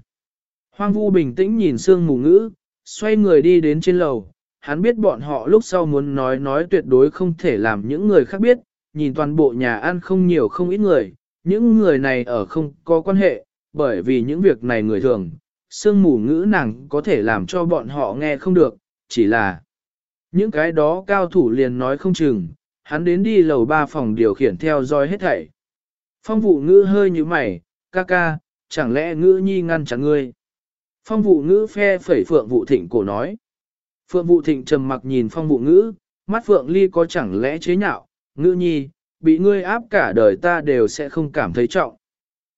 A: Hoang vu bình tĩnh nhìn sương mù ngữ, xoay người đi đến trên lầu. Hắn biết bọn họ lúc sau muốn nói nói tuyệt đối không thể làm những người khác biết, nhìn toàn bộ nhà ăn không nhiều không ít người, những người này ở không có quan hệ, bởi vì những việc này người thường, sương mù ngữ nàng có thể làm cho bọn họ nghe không được, chỉ là những cái đó cao thủ liền nói không chừng, hắn đến đi lầu ba phòng điều khiển theo dõi hết thảy. Phong vụ ngữ hơi như mày, ca ca, chẳng lẽ ngữ nhi ngăn chặn ngươi. Phong vụ ngữ phe phẩy phượng vụ thịnh cổ nói. Phượng vụ thịnh trầm mặc nhìn phong vụ ngữ, mắt phượng ly có chẳng lẽ chế nhạo, ngữ nhi, bị ngươi áp cả đời ta đều sẽ không cảm thấy trọng.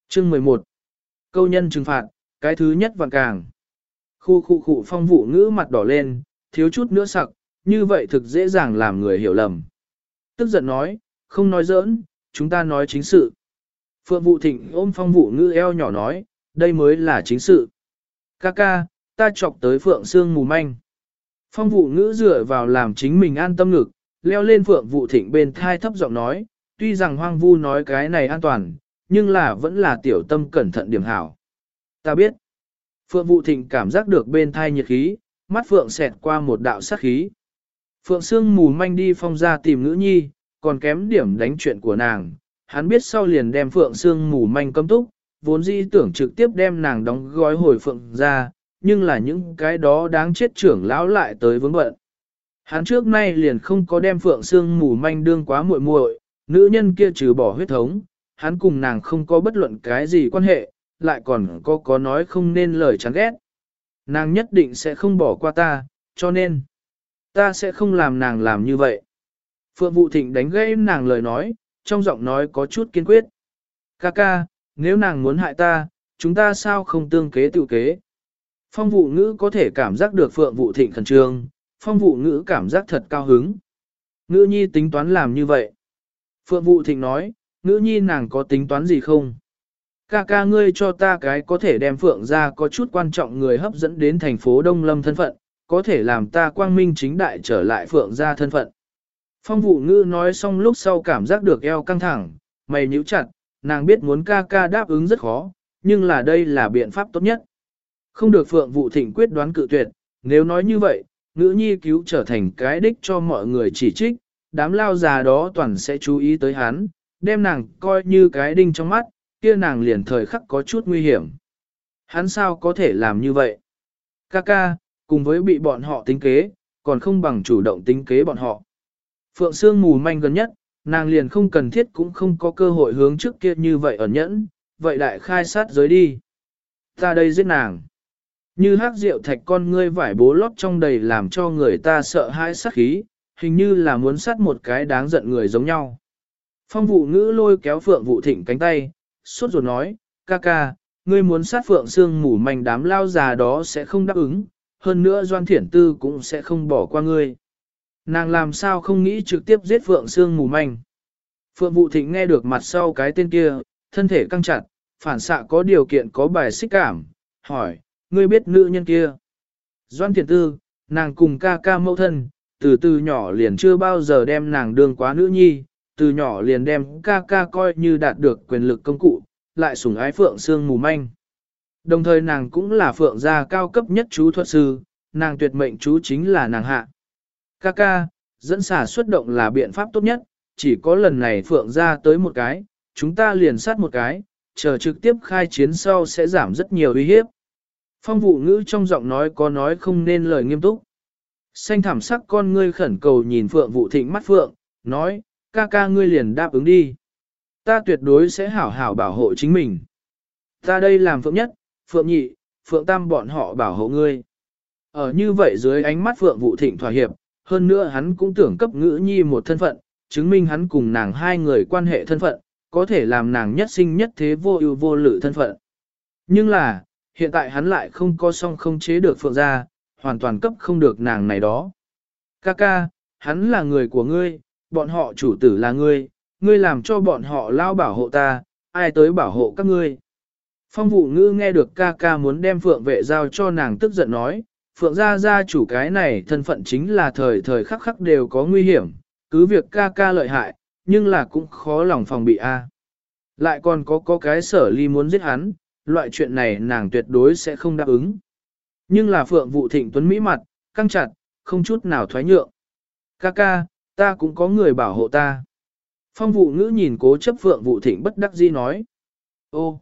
A: Chương 11 Câu nhân trừng phạt, cái thứ nhất vạn càng. Khu khu khu phong vụ ngữ mặt đỏ lên, thiếu chút nữa sặc, như vậy thực dễ dàng làm người hiểu lầm. Tức giận nói, không nói giỡn, chúng ta nói chính sự. Phượng vụ thịnh ôm phong vụ ngữ eo nhỏ nói, đây mới là chính sự. Ca ca, ta chọc tới phượng xương mù manh. Phong vụ ngữ dựa vào làm chính mình an tâm ngực, leo lên phượng vụ thịnh bên thai thấp giọng nói, tuy rằng hoang vu nói cái này an toàn, nhưng là vẫn là tiểu tâm cẩn thận điểm hảo. Ta biết. Phượng vụ thịnh cảm giác được bên thai nhiệt khí, mắt phượng xẹt qua một đạo sát khí. Phượng Sương mù manh đi phong ra tìm ngữ nhi, còn kém điểm đánh chuyện của nàng. Hắn biết sau liền đem Phượng Sương mù manh cấm túc, vốn dĩ tưởng trực tiếp đem nàng đóng gói hồi Phượng ra, nhưng là những cái đó đáng chết trưởng lão lại tới vướng bận. Hắn trước nay liền không có đem Phượng Sương mù manh đương quá muội muội, nữ nhân kia trừ bỏ huyết thống, hắn cùng nàng không có bất luận cái gì quan hệ, lại còn có có nói không nên lời chán ghét. Nàng nhất định sẽ không bỏ qua ta, cho nên, ta sẽ không làm nàng làm như vậy. Phượng Vũ Thịnh đánh gây nàng lời nói, trong giọng nói có chút kiên quyết. Ca ca, nếu nàng muốn hại ta, chúng ta sao không tương kế tự kế? Phong vụ ngữ có thể cảm giác được Phượng Vũ Thịnh khẩn trương, phong vụ ngữ cảm giác thật cao hứng. Ngữ nhi tính toán làm như vậy. Phượng Vũ Thịnh nói, ngữ nhi nàng có tính toán gì không? Ca ca ngươi cho ta cái có thể đem Phượng ra có chút quan trọng người hấp dẫn đến thành phố Đông Lâm thân phận, có thể làm ta quang minh chính đại trở lại Phượng ra thân phận. Phong vụ ngữ nói xong lúc sau cảm giác được eo căng thẳng, mày nhíu chặt, nàng biết muốn ca ca đáp ứng rất khó, nhưng là đây là biện pháp tốt nhất. Không được Phượng vụ thịnh quyết đoán cự tuyệt, nếu nói như vậy, ngữ nhi cứu trở thành cái đích cho mọi người chỉ trích, đám lao già đó toàn sẽ chú ý tới hắn, đem nàng coi như cái đinh trong mắt, kia nàng liền thời khắc có chút nguy hiểm. Hắn sao có thể làm như vậy? Kaka, cùng với bị bọn họ tính kế, còn không bằng chủ động tính kế bọn họ. Phượng Sương mù manh gần nhất, nàng liền không cần thiết cũng không có cơ hội hướng trước kia như vậy ẩn nhẫn, vậy đại khai sát giới đi. Ta đây giết nàng. Như hát rượu thạch con ngươi vải bố lót trong đầy làm cho người ta sợ hãi sát khí, hình như là muốn sát một cái đáng giận người giống nhau. Phong vụ ngữ lôi kéo phượng vụ thịnh cánh tay, Sốt ruột nói, ca ca, ngươi muốn sát phượng xương mủ manh đám lao già đó sẽ không đáp ứng, hơn nữa doan thiển tư cũng sẽ không bỏ qua ngươi. Nàng làm sao không nghĩ trực tiếp giết phượng xương mù manh. Phượng vụ thịnh nghe được mặt sau cái tên kia, thân thể căng chặt, phản xạ có điều kiện có bài xích cảm, hỏi, ngươi biết nữ nhân kia. Doan thiển tư, nàng cùng ca ca mẫu thân, từ từ nhỏ liền chưa bao giờ đem nàng đương quá nữ nhi, từ nhỏ liền đem ca ca coi như đạt được quyền lực công cụ, lại sủng ái phượng xương mù manh. Đồng thời nàng cũng là phượng gia cao cấp nhất chú thuật sư, nàng tuyệt mệnh chú chính là nàng hạ. Ca ca, dẫn xả xuất động là biện pháp tốt nhất, chỉ có lần này phượng gia tới một cái, chúng ta liền sát một cái, chờ trực tiếp khai chiến sau sẽ giảm rất nhiều uy hiếp. Phong vụ ngữ trong giọng nói có nói không nên lời nghiêm túc. Xanh thảm sắc con ngươi khẩn cầu nhìn phượng vụ thịnh mắt phượng, nói, ca ca ngươi liền đáp ứng đi. Ta tuyệt đối sẽ hảo hảo bảo hộ chính mình. Ta đây làm phượng nhất, phượng nhị, phượng tam bọn họ bảo hộ ngươi. Ở như vậy dưới ánh mắt phượng vụ thịnh thỏa hiệp, hơn nữa hắn cũng tưởng cấp ngữ nhi một thân phận, chứng minh hắn cùng nàng hai người quan hệ thân phận, có thể làm nàng nhất sinh nhất thế vô ưu vô lự thân phận. Nhưng là, hiện tại hắn lại không có song không chế được phượng gia, hoàn toàn cấp không được nàng này đó. Kaka, hắn là người của ngươi, bọn họ chủ tử là ngươi, ngươi làm cho bọn họ lao bảo hộ ta, ai tới bảo hộ các ngươi. Phong vụ ngư nghe được ca ca muốn đem phượng vệ giao cho nàng tức giận nói, phượng gia gia chủ cái này thân phận chính là thời thời khắc khắc đều có nguy hiểm, cứ việc ca ca lợi hại, nhưng là cũng khó lòng phòng bị a. Lại còn có có cái sở ly muốn giết hắn, loại chuyện này nàng tuyệt đối sẽ không đáp ứng. Nhưng là phượng vụ thịnh tuấn mỹ mặt, căng chặt, không chút nào thoái nhượng. Ca ca, ta cũng có người bảo hộ ta. Phong vụ ngữ nhìn cố chấp phượng vụ thịnh bất đắc dĩ nói. Ô,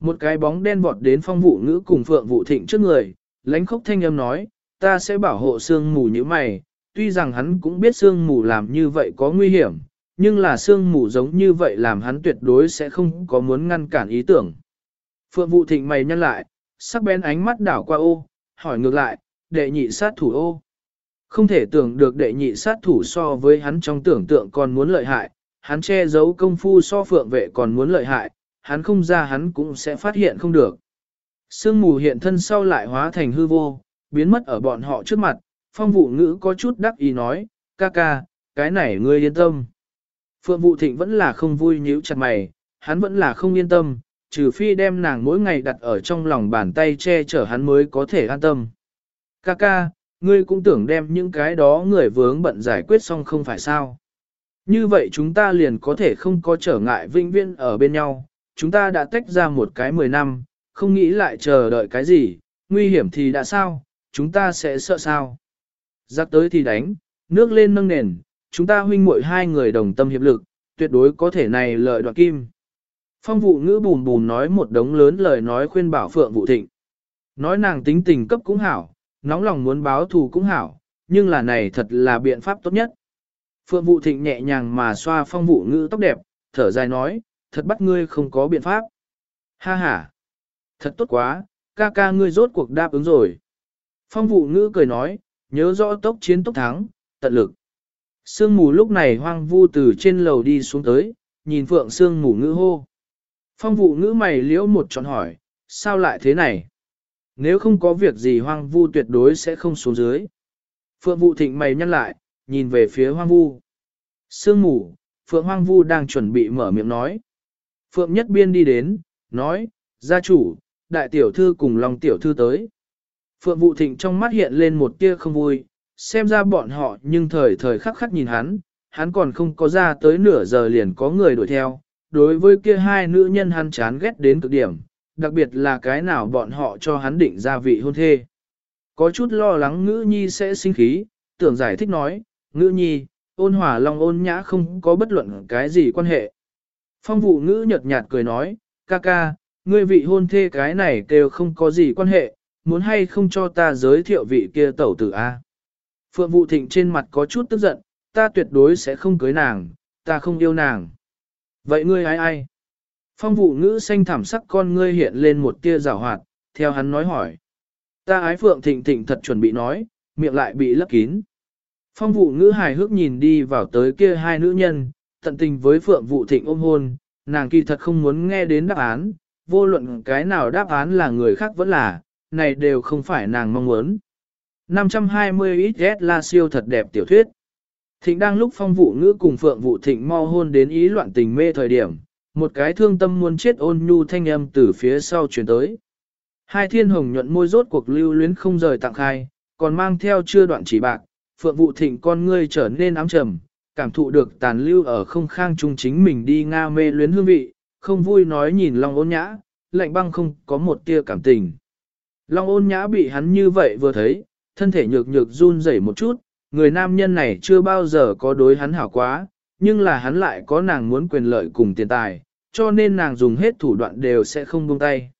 A: một cái bóng đen vọt đến phong vụ ngữ cùng phượng vụ thịnh trước người, lãnh khốc thanh âm nói, ta sẽ bảo hộ sương mù như mày, tuy rằng hắn cũng biết sương mù làm như vậy có nguy hiểm, nhưng là sương mù giống như vậy làm hắn tuyệt đối sẽ không có muốn ngăn cản ý tưởng. Phượng vụ thịnh mày nhăn lại, sắc bén ánh mắt đảo qua ô, hỏi ngược lại, đệ nhị sát thủ ô. Không thể tưởng được đệ nhị sát thủ so với hắn trong tưởng tượng còn muốn lợi hại, hắn che giấu công phu so phượng vệ còn muốn lợi hại, hắn không ra hắn cũng sẽ phát hiện không được. Sương mù hiện thân sau lại hóa thành hư vô, biến mất ở bọn họ trước mặt, phong vụ ngữ có chút đắc ý nói, ca ca, cái này ngươi yên tâm. Phượng vụ thịnh vẫn là không vui nhíu chặt mày, hắn vẫn là không yên tâm, trừ phi đem nàng mỗi ngày đặt ở trong lòng bàn tay che chở hắn mới có thể an tâm. Ca ca, ngươi cũng tưởng đem những cái đó người vướng bận giải quyết xong không phải sao. Như vậy chúng ta liền có thể không có trở ngại vinh viên ở bên nhau, chúng ta đã tách ra một cái 10 năm, không nghĩ lại chờ đợi cái gì, nguy hiểm thì đã sao, chúng ta sẽ sợ sao. Giặc tới thì đánh, nước lên nâng nền, chúng ta huynh muội hai người đồng tâm hiệp lực, tuyệt đối có thể này lợi đoạn kim. Phong vụ ngữ bùn bùn nói một đống lớn lời nói khuyên bảo Phượng Vụ Thịnh. Nói nàng tính tình cấp cũng hảo, nóng lòng muốn báo thù cũng hảo, nhưng là này thật là biện pháp tốt nhất. Phượng Vũ Thịnh nhẹ nhàng mà xoa phong vụ ngữ tóc đẹp, thở dài nói, thật bắt ngươi không có biện pháp. Ha ha, thật tốt quá, ca ca ngươi rốt cuộc đáp ứng rồi. Phong vụ ngữ cười nói, nhớ rõ tốc chiến tốc thắng, tận lực. Sương mù lúc này hoang vu từ trên lầu đi xuống tới, nhìn phượng sương mù ngữ hô. Phong vụ ngữ mày liễu một tròn hỏi, sao lại thế này? Nếu không có việc gì hoang vu tuyệt đối sẽ không xuống dưới. Phượng vụ thịnh mày nhăn lại, nhìn về phía hoang vu. Sương mù, Phượng hoang vu đang chuẩn bị mở miệng nói. Phượng nhất biên đi đến, nói, gia chủ, đại tiểu thư cùng lòng tiểu thư tới. Phượng vụ thịnh trong mắt hiện lên một tia không vui, xem ra bọn họ nhưng thời thời khắc khắc nhìn hắn, hắn còn không có ra tới nửa giờ liền có người đuổi theo. Đối với kia hai nữ nhân hắn chán ghét đến cực điểm, đặc biệt là cái nào bọn họ cho hắn định ra vị hôn thê. Có chút lo lắng ngữ nhi sẽ sinh khí, tưởng giải thích nói, ngữ nhi, ôn hòa long ôn nhã không có bất luận cái gì quan hệ. Phong vụ ngữ nhợt nhạt cười nói, ca ca, ngươi vị hôn thê cái này đều không có gì quan hệ, muốn hay không cho ta giới thiệu vị kia tẩu tử A. Phượng vụ thịnh trên mặt có chút tức giận, ta tuyệt đối sẽ không cưới nàng, ta không yêu nàng. Vậy ngươi ai ai? Phong vụ ngữ xanh thảm sắc con ngươi hiện lên một tia rào hoạt, theo hắn nói hỏi. Ta ái Phượng thịnh thịnh thật chuẩn bị nói, miệng lại bị lấp kín. Phong vụ ngữ hài hước nhìn đi vào tới kia hai nữ nhân, tận tình với Phượng vụ thịnh ôm hôn, nàng kỳ thật không muốn nghe đến đáp án, vô luận cái nào đáp án là người khác vẫn là, này đều không phải nàng mong muốn. 520 XS là siêu thật đẹp tiểu thuyết. Thịnh đang lúc phong vụ ngữ cùng phượng vụ thịnh mau hôn đến ý loạn tình mê thời điểm, một cái thương tâm muốn chết ôn nhu thanh âm từ phía sau chuyển tới. Hai thiên hồng nhuận môi rốt cuộc lưu luyến không rời tặng khai, còn mang theo chưa đoạn chỉ bạc, phượng vụ thịnh con ngươi trở nên ám trầm, cảm thụ được tàn lưu ở không khang trung chính mình đi nga mê luyến hương vị, không vui nói nhìn long ôn nhã, lạnh băng không có một tia cảm tình. Long ôn nhã bị hắn như vậy vừa thấy, thân thể nhược nhược run rẩy một chút, người nam nhân này chưa bao giờ có đối hắn hảo quá, nhưng là hắn lại có nàng muốn quyền lợi cùng tiền tài, cho nên nàng dùng hết thủ đoạn đều sẽ không buông tay.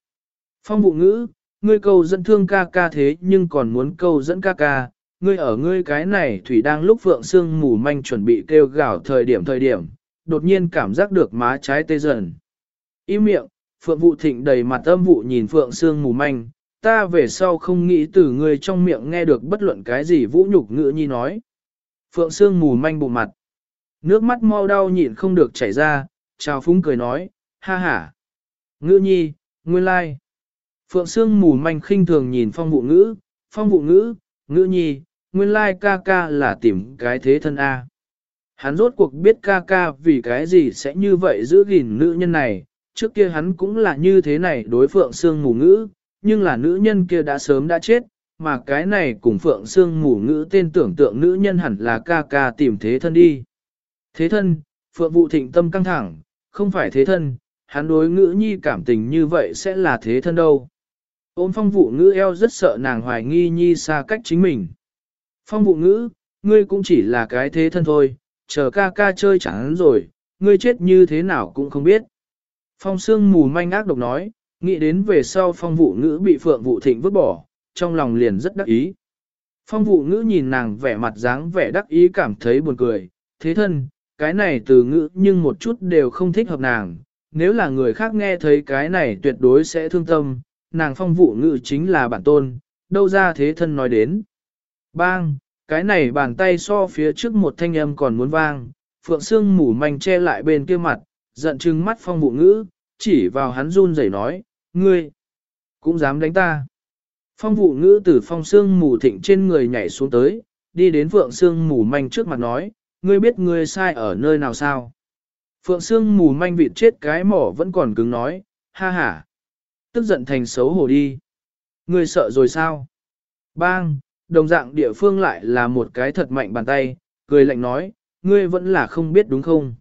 A: Phong vụ ngữ, ngươi câu dẫn thương ca ca thế nhưng còn muốn câu dẫn ca ca, ngươi ở ngươi cái này thủy đang lúc vượng xương mù manh chuẩn bị kêu gào thời điểm thời điểm, đột nhiên cảm giác được má trái tê dần. Im miệng, phượng vụ thịnh đầy mặt âm vụ nhìn phượng xương mù manh, ta về sau không nghĩ từ ngươi trong miệng nghe được bất luận cái gì vũ nhục ngữ nhi nói. Phượng Sương mù manh bụng mặt. Nước mắt mau đau nhịn không được chảy ra, chào phúng cười nói, ha ha. Ngữ nhi, nguyên lai. Phượng Sương mù manh khinh thường nhìn phong vụ ngữ, phong vụ ngữ, ngữ nhi, nguyên lai ca ca là tìm cái thế thân A. Hắn rốt cuộc biết ca ca vì cái gì sẽ như vậy giữ gìn nữ nhân này, trước kia hắn cũng là như thế này đối Phượng Sương mù ngữ, nhưng là nữ nhân kia đã sớm đã chết, mà cái này cùng Phượng Sương mù ngữ tên tưởng tượng nữ nhân hẳn là ca ca tìm thế thân đi. Thế thân, Phượng vụ thịnh tâm căng thẳng, không phải thế thân, hắn đối ngữ nhi cảm tình như vậy sẽ là thế thân đâu. Ôm phong vụ ngữ eo rất sợ nàng hoài nghi nhi xa cách chính mình. Phong vụ ngữ, ngươi cũng chỉ là cái thế thân thôi, chờ ca ca chơi chẳng rồi, ngươi chết như thế nào cũng không biết. Phong sương mù manh ác độc nói, Nghĩ đến về sau phong vụ ngữ bị phượng vụ thịnh vứt bỏ, trong lòng liền rất đắc ý. Phong vụ ngữ nhìn nàng vẻ mặt dáng vẻ đắc ý cảm thấy buồn cười, thế thân, cái này từ ngữ nhưng một chút đều không thích hợp nàng, nếu là người khác nghe thấy cái này tuyệt đối sẽ thương tâm, nàng phong vụ ngữ chính là bản tôn, đâu ra thế thân nói đến. Bang, cái này bàn tay so phía trước một thanh âm còn muốn vang, phượng xương mủ manh che lại bên kia mặt, giận chừng mắt phong vụ ngữ, chỉ vào hắn run rẩy nói, ngươi, Cũng dám đánh ta. Phong vụ ngữ từ phong xương mù thịnh trên người nhảy xuống tới, đi đến phượng xương mù manh trước mặt nói, ngươi biết ngươi sai ở nơi nào sao? Phượng Sương mù manh vịt chết cái mỏ vẫn còn cứng nói, ha ha. Tức giận thành xấu hổ đi. Ngươi sợ rồi sao? Bang, đồng dạng địa phương lại là một cái thật mạnh bàn tay, cười lạnh nói, ngươi vẫn là không biết đúng không?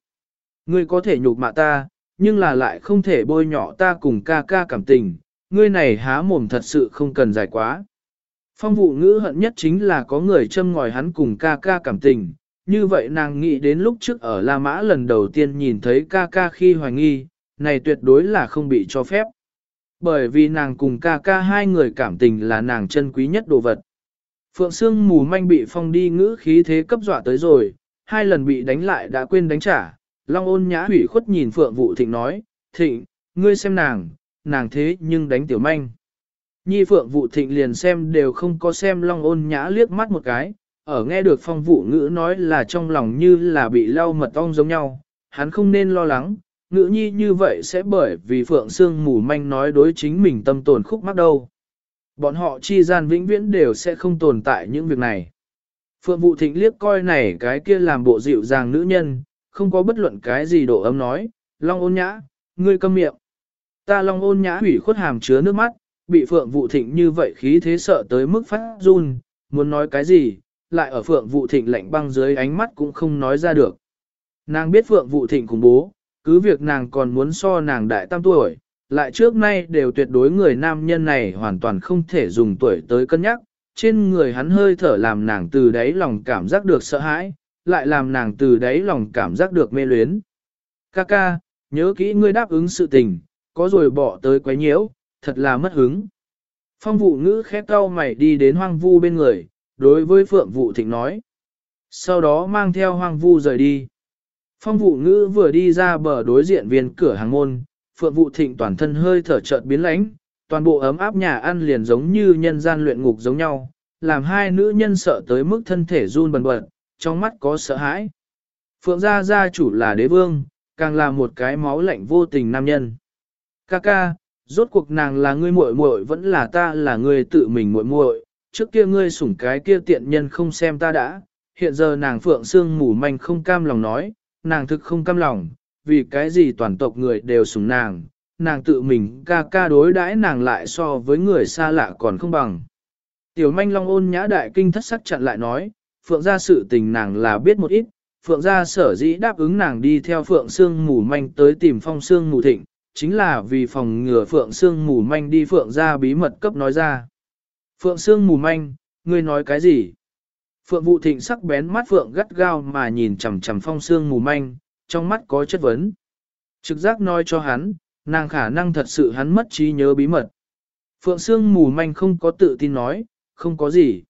A: Ngươi có thể nhục mạ ta, nhưng là lại không thể bôi nhọ ta cùng ca ca cảm tình, ngươi này há mồm thật sự không cần dài quá. Phong vụ ngữ hận nhất chính là có người châm ngòi hắn cùng ca ca cảm tình, như vậy nàng nghĩ đến lúc trước ở La Mã lần đầu tiên nhìn thấy ca ca khi hoài nghi, này tuyệt đối là không bị cho phép. Bởi vì nàng cùng ca ca hai người cảm tình là nàng chân quý nhất đồ vật. Phượng Sương mù manh bị phong đi ngữ khí thế cấp dọa tới rồi, hai lần bị đánh lại đã quên đánh trả. Long ôn nhã hủy khuất nhìn Phượng Vụ Thịnh nói, Thịnh, ngươi xem nàng, nàng thế nhưng đánh tiểu manh. Nhi Phượng Vụ Thịnh liền xem đều không có xem Long ôn nhã liếc mắt một cái, ở nghe được phong vụ ngữ nói là trong lòng như là bị lau mật ong giống nhau, hắn không nên lo lắng, ngữ nhi như vậy sẽ bởi vì Phượng Sương mù manh nói đối chính mình tâm tồn khúc mắc đâu. Bọn họ chi gian vĩnh viễn đều sẽ không tồn tại những việc này. Phượng Vụ Thịnh liếc coi này cái kia làm bộ dịu dàng nữ nhân, không có bất luận cái gì độ ấm nói, Long ôn nhã, ngươi câm miệng. Ta Long ôn nhã hủy khuất hàm chứa nước mắt, bị Phượng Vụ Thịnh như vậy khí thế sợ tới mức phát run, muốn nói cái gì, lại ở Phượng Vụ Thịnh lạnh băng dưới ánh mắt cũng không nói ra được. Nàng biết Phượng Vụ Thịnh khủng bố, cứ việc nàng còn muốn so nàng đại tam tuổi, lại trước nay đều tuyệt đối người nam nhân này hoàn toàn không thể dùng tuổi tới cân nhắc, trên người hắn hơi thở làm nàng từ đáy lòng cảm giác được sợ hãi, lại làm nàng từ đáy lòng cảm giác được mê luyến. Kaka, nhớ kỹ ngươi đáp ứng sự tình, có rồi bỏ tới quấy nhiễu, thật là mất hứng. Phong vụ ngữ khép cau mày đi đến hoang vu bên người, đối với Phượng Vụ Thịnh nói. Sau đó mang theo hoang vu rời đi. Phong vụ ngữ vừa đi ra bờ đối diện viên cửa hàng môn, Phượng Vụ Thịnh toàn thân hơi thở chợt biến lãnh, toàn bộ ấm áp nhà ăn liền giống như nhân gian luyện ngục giống nhau, làm hai nữ nhân sợ tới mức thân thể run bần bật, trong mắt có sợ hãi. Phượng gia gia chủ là đế vương, càng là một cái máu lạnh vô tình nam nhân. Ca ca, rốt cuộc nàng là ngươi muội muội vẫn là ta là ngươi tự mình muội muội, trước kia ngươi sủng cái kia tiện nhân không xem ta đã, hiện giờ nàng phượng xương mù manh không cam lòng nói, nàng thực không cam lòng, vì cái gì toàn tộc người đều sủng nàng, nàng tự mình ca ca đối đãi nàng lại so với người xa lạ còn không bằng. Tiểu manh long ôn nhã đại kinh thất sắc chặn lại nói, phượng gia sự tình nàng là biết một ít, phượng gia sở dĩ đáp ứng nàng đi theo phượng xương mù manh tới tìm phong xương mù thịnh, chính là vì phòng ngừa phượng xương mù manh đi phượng gia bí mật cấp nói ra. Phượng Sương mù manh, ngươi nói cái gì? Phượng Vụ Thịnh sắc bén mắt Phượng gắt gao mà nhìn chằm chằm phong Sương mù manh, trong mắt có chất vấn. Trực giác nói cho hắn, nàng khả năng thật sự hắn mất trí nhớ bí mật. Phượng Sương mù manh không có tự tin nói, không có gì.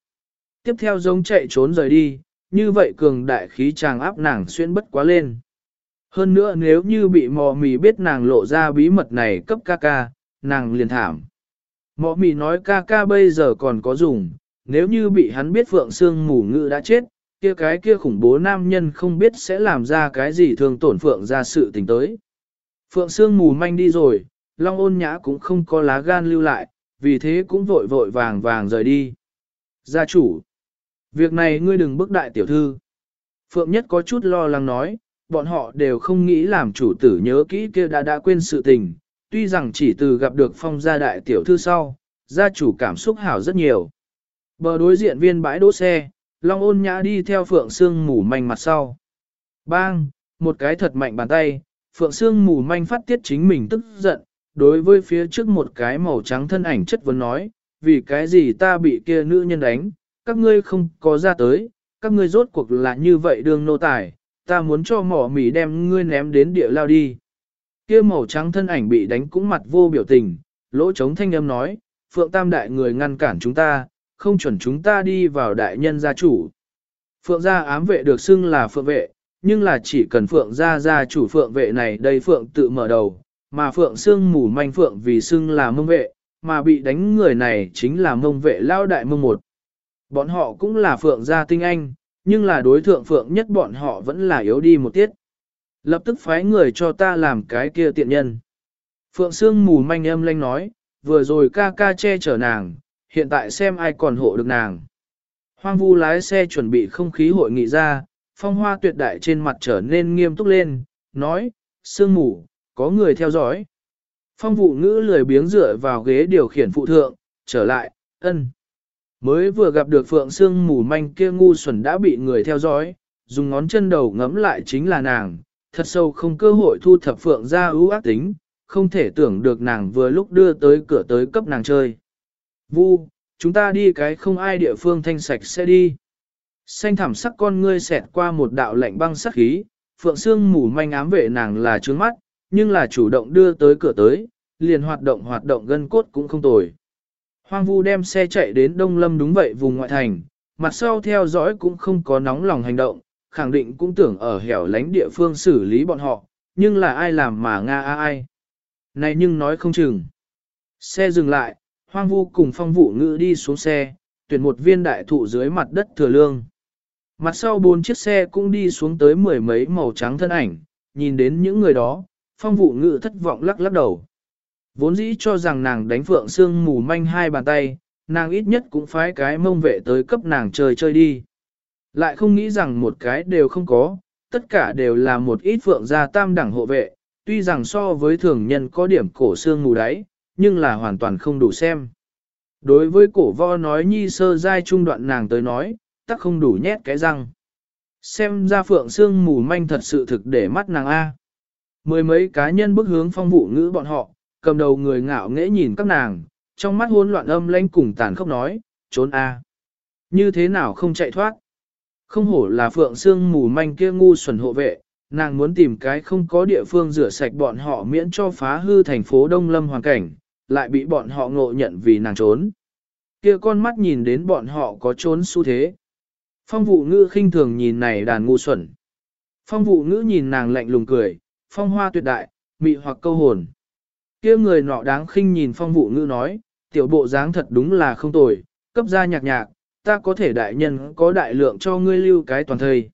A: Tiếp theo giống chạy trốn rời đi, như vậy cường đại khí chàng áp nàng xuyên bất quá lên. Hơn nữa nếu như bị mò mì biết nàng lộ ra bí mật này cấp ca ca, nàng liền thảm. Mọ mì nói ca ca bây giờ còn có dùng, nếu như bị hắn biết Phượng Sương mù ngự đã chết, kia cái kia khủng bố nam nhân không biết sẽ làm ra cái gì thường tổn Phượng ra sự tình tới. Phượng Sương mù manh đi rồi, Long ôn nhã cũng không có lá gan lưu lại, vì thế cũng vội vội vàng vàng rời đi. Gia chủ, việc này ngươi đừng bức đại tiểu thư. Phượng Nhất có chút lo lắng nói, bọn họ đều không nghĩ làm chủ tử nhớ kỹ kia đã đã quên sự tình, tuy rằng chỉ từ gặp được phong gia đại tiểu thư sau, gia chủ cảm xúc hảo rất nhiều. Bờ đối diện viên bãi đỗ xe, Long ôn nhã đi theo Phượng Sương mù manh mặt sau. Bang, một cái thật mạnh bàn tay, Phượng Sương mù manh phát tiết chính mình tức giận, đối với phía trước một cái màu trắng thân ảnh chất vấn nói, vì cái gì ta bị kia nữ nhân đánh, các ngươi không có ra tới, các ngươi rốt cuộc là như vậy đường nô tài, ta muốn cho mỏ mỉ đem ngươi ném đến địa lao đi kia màu trắng thân ảnh bị đánh cũng mặt vô biểu tình, lỗ trống thanh âm nói, Phượng Tam Đại người ngăn cản chúng ta, không chuẩn chúng ta đi vào đại nhân gia chủ. Phượng gia ám vệ được xưng là Phượng vệ, nhưng là chỉ cần Phượng gia gia chủ Phượng vệ này đây Phượng tự mở đầu, mà Phượng xương mù manh Phượng vì xưng là mông vệ, mà bị đánh người này chính là mông vệ lao đại mông một. Bọn họ cũng là Phượng gia tinh anh, nhưng là đối thượng Phượng nhất bọn họ vẫn là yếu đi một tiết. Lập tức phái người cho ta làm cái kia tiện nhân. Phượng Sương mù manh âm lanh nói, vừa rồi ca ca che chở nàng, hiện tại xem ai còn hộ được nàng. Hoang vu lái xe chuẩn bị không khí hội nghị ra, phong hoa tuyệt đại trên mặt trở nên nghiêm túc lên, nói, sương mù, có người theo dõi. Phong vụ ngữ lười biếng dựa vào ghế điều khiển phụ thượng, trở lại, ân. Mới vừa gặp được phượng sương mù manh kia ngu xuẩn đã bị người theo dõi, dùng ngón chân đầu ngấm lại chính là nàng, thật sâu không cơ hội thu thập phượng ra ưu ác tính, không thể tưởng được nàng vừa lúc đưa tới cửa tới cấp nàng chơi. Vu, chúng ta đi cái không ai địa phương thanh sạch sẽ đi. Xanh thảm sắc con ngươi xẹt qua một đạo lạnh băng sắc khí, phượng xương mù manh ám vệ nàng là trướng mắt, nhưng là chủ động đưa tới cửa tới, liền hoạt động hoạt động gân cốt cũng không tồi. Hoang vu đem xe chạy đến Đông Lâm đúng vậy vùng ngoại thành, mặt sau theo dõi cũng không có nóng lòng hành động, khẳng định cũng tưởng ở hẻo lánh địa phương xử lý bọn họ, nhưng là ai làm mà Nga ai. Này nhưng nói không chừng. Xe dừng lại, hoang vu cùng phong vụ ngữ đi xuống xe, tuyển một viên đại thụ dưới mặt đất thừa lương. Mặt sau bốn chiếc xe cũng đi xuống tới mười mấy màu trắng thân ảnh, nhìn đến những người đó, phong vụ ngữ thất vọng lắc lắc đầu. Vốn dĩ cho rằng nàng đánh phượng xương mù manh hai bàn tay, nàng ít nhất cũng phái cái mông vệ tới cấp nàng chơi chơi đi. Lại không nghĩ rằng một cái đều không có, tất cả đều là một ít phượng gia tam đẳng hộ vệ, tuy rằng so với thường nhân có điểm cổ xương mù đáy, nhưng là hoàn toàn không đủ xem. Đối với cổ vo nói nhi sơ giai trung đoạn nàng tới nói, tắc không đủ nhét cái răng. Xem ra phượng xương mù manh thật sự thực để mắt nàng A. Mười mấy cá nhân bước hướng phong vụ ngữ bọn họ, cầm đầu người ngạo nghễ nhìn các nàng, trong mắt hỗn loạn âm lanh cùng tàn khốc nói, trốn A. Như thế nào không chạy thoát? Không hổ là phượng xương mù manh kia ngu xuẩn hộ vệ, nàng muốn tìm cái không có địa phương rửa sạch bọn họ miễn cho phá hư thành phố Đông Lâm hoàn cảnh, lại bị bọn họ ngộ nhận vì nàng trốn. Kia con mắt nhìn đến bọn họ có trốn xu thế. Phong vụ ngữ khinh thường nhìn này đàn ngu xuẩn. Phong vụ ngữ nhìn nàng lạnh lùng cười, phong hoa tuyệt đại, mị hoặc câu hồn. Kia người nọ đáng khinh nhìn phong vụ ngữ nói, tiểu bộ dáng thật đúng là không tồi, cấp ra nhạc nhạc, ta có thể đại nhân có đại lượng cho ngươi lưu cái toàn thời.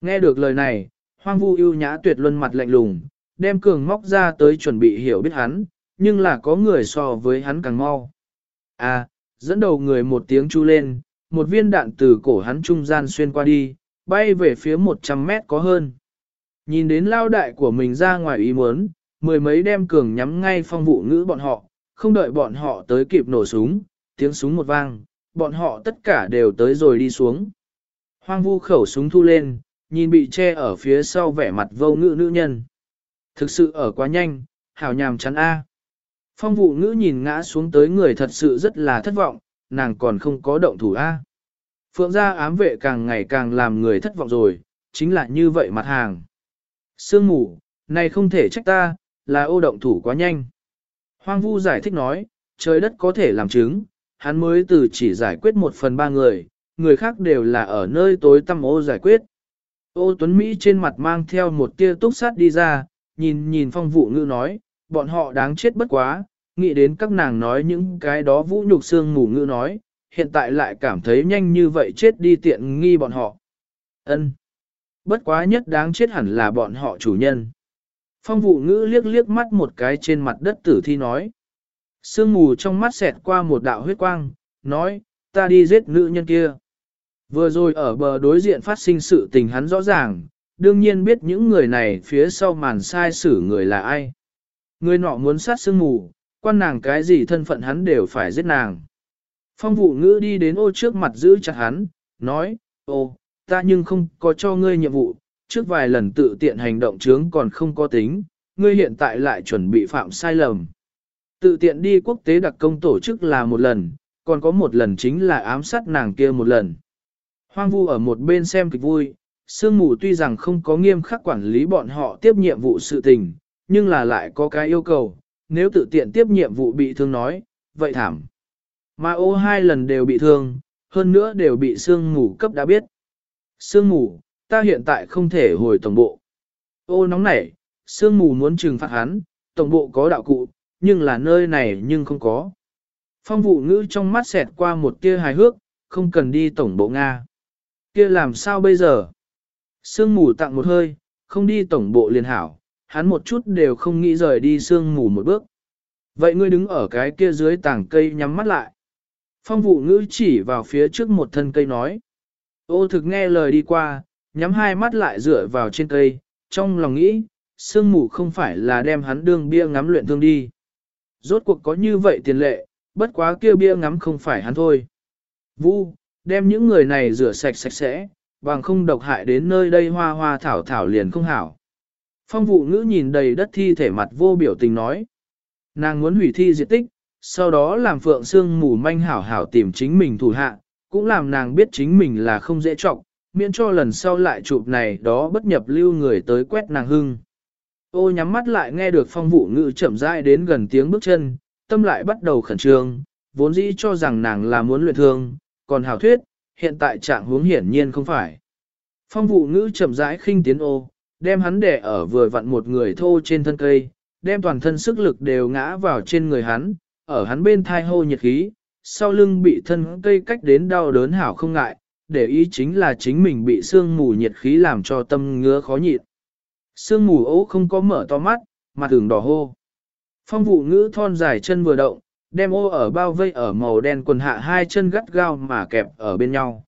A: Nghe được lời này, hoang vu yêu nhã tuyệt luân mặt lạnh lùng, đem cường móc ra tới chuẩn bị hiểu biết hắn, nhưng là có người so với hắn càng mau. À, dẫn đầu người một tiếng chu lên, một viên đạn từ cổ hắn trung gian xuyên qua đi, bay về phía 100 mét có hơn. Nhìn đến lao đại của mình ra ngoài ý muốn, mười mấy đem cường nhắm ngay phong vụ ngữ bọn họ, không đợi bọn họ tới kịp nổ súng, tiếng súng một vang, bọn họ tất cả đều tới rồi đi xuống. Hoang vu khẩu súng thu lên, nhìn bị che ở phía sau vẻ mặt vô ngữ nữ nhân. Thực sự ở quá nhanh, hảo nhàm chắn A. Phong vụ ngữ nhìn ngã xuống tới người thật sự rất là thất vọng, nàng còn không có động thủ A. Phượng gia ám vệ càng ngày càng làm người thất vọng rồi, chính là như vậy mặt hàng. Sương mù, này không thể trách ta, là ô động thủ quá nhanh. Hoang vu giải thích nói, trời đất có thể làm chứng, hắn mới từ chỉ giải quyết một phần ba người, người khác đều là ở nơi tối tăm ô giải quyết. Ô Tuấn Mỹ trên mặt mang theo một tia túc sát đi ra, nhìn nhìn phong vụ ngữ nói, bọn họ đáng chết bất quá, nghĩ đến các nàng nói những cái đó vũ nhục xương mù ngữ nói, hiện tại lại cảm thấy nhanh như vậy chết đi tiện nghi bọn họ. ân Bất quá nhất đáng chết hẳn là bọn họ chủ nhân. Phong vụ ngữ liếc liếc mắt một cái trên mặt đất tử thi nói. Sương mù trong mắt xẹt qua một đạo huyết quang, nói, ta đi giết nữ nhân kia. Vừa rồi ở bờ đối diện phát sinh sự tình hắn rõ ràng, đương nhiên biết những người này phía sau màn sai xử người là ai. Người nọ muốn sát sương mù, quan nàng cái gì thân phận hắn đều phải giết nàng. Phong vụ ngữ đi đến ô trước mặt giữ chặt hắn, nói, ô, ta nhưng không có cho ngươi nhiệm vụ, trước vài lần tự tiện hành động chướng còn không có tính, ngươi hiện tại lại chuẩn bị phạm sai lầm. Tự tiện đi quốc tế đặc công tổ chức là một lần, còn có một lần chính là ám sát nàng kia một lần. Hoang vu ở một bên xem kịch vui, sương mù tuy rằng không có nghiêm khắc quản lý bọn họ tiếp nhiệm vụ sự tình, nhưng là lại có cái yêu cầu, nếu tự tiện tiếp nhiệm vụ bị thương nói, vậy thảm. Mà ô hai lần đều bị thương, hơn nữa đều bị sương mù cấp đã biết. Sương mù, ta hiện tại không thể hồi tổng bộ. Ô nóng nảy, sương mù muốn trừng phạt hắn, tổng bộ có đạo cụ, nhưng là nơi này nhưng không có. Phong vụ ngữ trong mắt xẹt qua một tia hài hước, không cần đi tổng bộ Nga. kia làm sao bây giờ? Sương mù tặng một hơi, không đi tổng bộ liền hảo, hắn một chút đều không nghĩ rời đi sương mù một bước. Vậy ngươi đứng ở cái kia dưới tảng cây nhắm mắt lại. Phong vụ ngữ chỉ vào phía trước một thân cây nói. Ô thực nghe lời đi qua, nhắm hai mắt lại dựa vào trên cây, trong lòng nghĩ, sương mù không phải là đem hắn đương bia ngắm luyện thương đi. Rốt cuộc có như vậy tiền lệ, bất quá kia bia ngắm không phải hắn thôi. Vu, đem những người này rửa sạch sạch sẽ, bằng không độc hại đến nơi đây hoa hoa thảo thảo liền không hảo. Phong vụ ngữ nhìn đầy đất thi thể mặt vô biểu tình nói. Nàng muốn hủy thi diệt tích, sau đó làm phượng xương mù manh hảo hảo tìm chính mình thủ hạ, cũng làm nàng biết chính mình là không dễ trọng, miễn cho lần sau lại chụp này đó bất nhập lưu người tới quét nàng hưng. Ô nhắm mắt lại nghe được phong vụ ngữ chậm rãi đến gần tiếng bước chân, tâm lại bắt đầu khẩn trương, vốn dĩ cho rằng nàng là muốn luyện thương, còn hảo thuyết, hiện tại trạng huống hiển nhiên không phải. Phong vụ ngữ chậm rãi khinh tiến ô, đem hắn đè ở vừa vặn một người thô trên thân cây, đem toàn thân sức lực đều ngã vào trên người hắn, ở hắn bên thai hô nhiệt khí, sau lưng bị thân cây cách đến đau đớn hảo không ngại, để ý chính là chính mình bị sương mù nhiệt khí làm cho tâm ngứa khó nhịn. Sương mù ố không có mở to mắt, mặt tưởng đỏ hô. Phong vụ ngữ thon dài chân vừa động, đem ô ở bao vây ở màu đen quần hạ hai chân gắt gao mà kẹp ở bên nhau.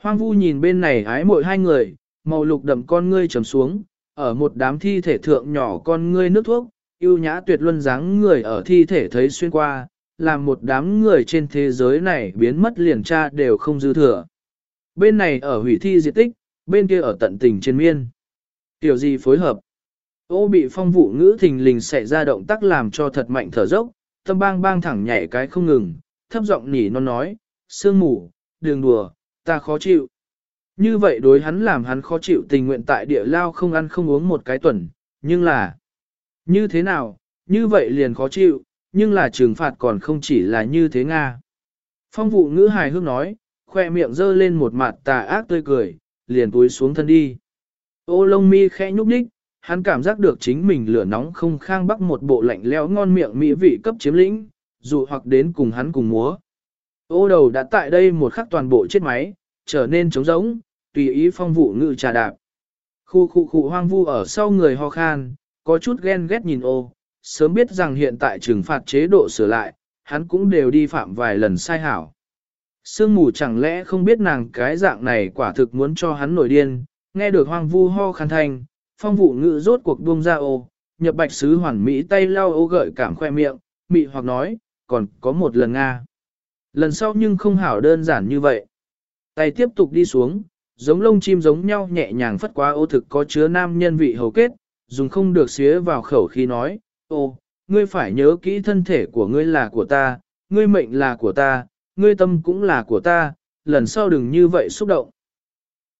A: Hoang vu nhìn bên này ái mội hai người, màu lục đậm con ngươi trầm xuống, ở một đám thi thể thượng nhỏ con ngươi nước thuốc, yêu nhã tuyệt luân dáng người ở thi thể thấy xuyên qua, làm một đám người trên thế giới này biến mất liền tra đều không dư thừa. Bên này ở hủy thi diệt tích, bên kia ở tận tình trên miên. Tiểu gì phối hợp? Ô bị phong vụ ngữ thình lình xảy ra động tác làm cho thật mạnh thở dốc, tâm bang bang thẳng nhảy cái không ngừng, thấp giọng nỉ non nói, sương mù, đường đùa, ta khó chịu. Như vậy đối hắn làm hắn khó chịu tình nguyện tại địa lao không ăn không uống một cái tuần, nhưng là, như thế nào, như vậy liền khó chịu, nhưng là trừng phạt còn không chỉ là như thế Nga. Phong vụ ngữ hài hước nói, khoe miệng dơ lên một mặt tà ác tươi cười, liền túi xuống thân đi. Ô lông mi khẽ nhúc nhích, hắn cảm giác được chính mình lửa nóng không khang bắc một bộ lạnh leo ngon miệng mỹ vị cấp chiếm lĩnh, Dù hoặc đến cùng hắn cùng múa. Ô đầu đã tại đây một khắc toàn bộ chết máy, trở nên trống rỗng, tùy ý phong vụ ngự trà đạp. Khu khu khu hoang vu ở sau người ho khan, có chút ghen ghét nhìn ô, sớm biết rằng hiện tại trừng phạt chế độ sửa lại, hắn cũng đều đi phạm vài lần sai hảo. Sương mù chẳng lẽ không biết nàng cái dạng này quả thực muốn cho hắn nổi điên, nghe được hoang vu ho khăn thanh, phong vụ ngự rốt cuộc buông ra ô, nhập bạch sứ hoàn mỹ tay lau ô gợi cảm khoe miệng, mị hoặc nói, còn có một lần Nga. Lần sau nhưng không hảo đơn giản như vậy. Tay tiếp tục đi xuống, giống lông chim giống nhau nhẹ nhàng phất qua ô thực có chứa nam nhân vị hầu kết, dùng không được xía vào khẩu khi nói, ô, ngươi phải nhớ kỹ thân thể của ngươi là của ta, ngươi mệnh là của ta, ngươi tâm cũng là của ta, lần sau đừng như vậy xúc động.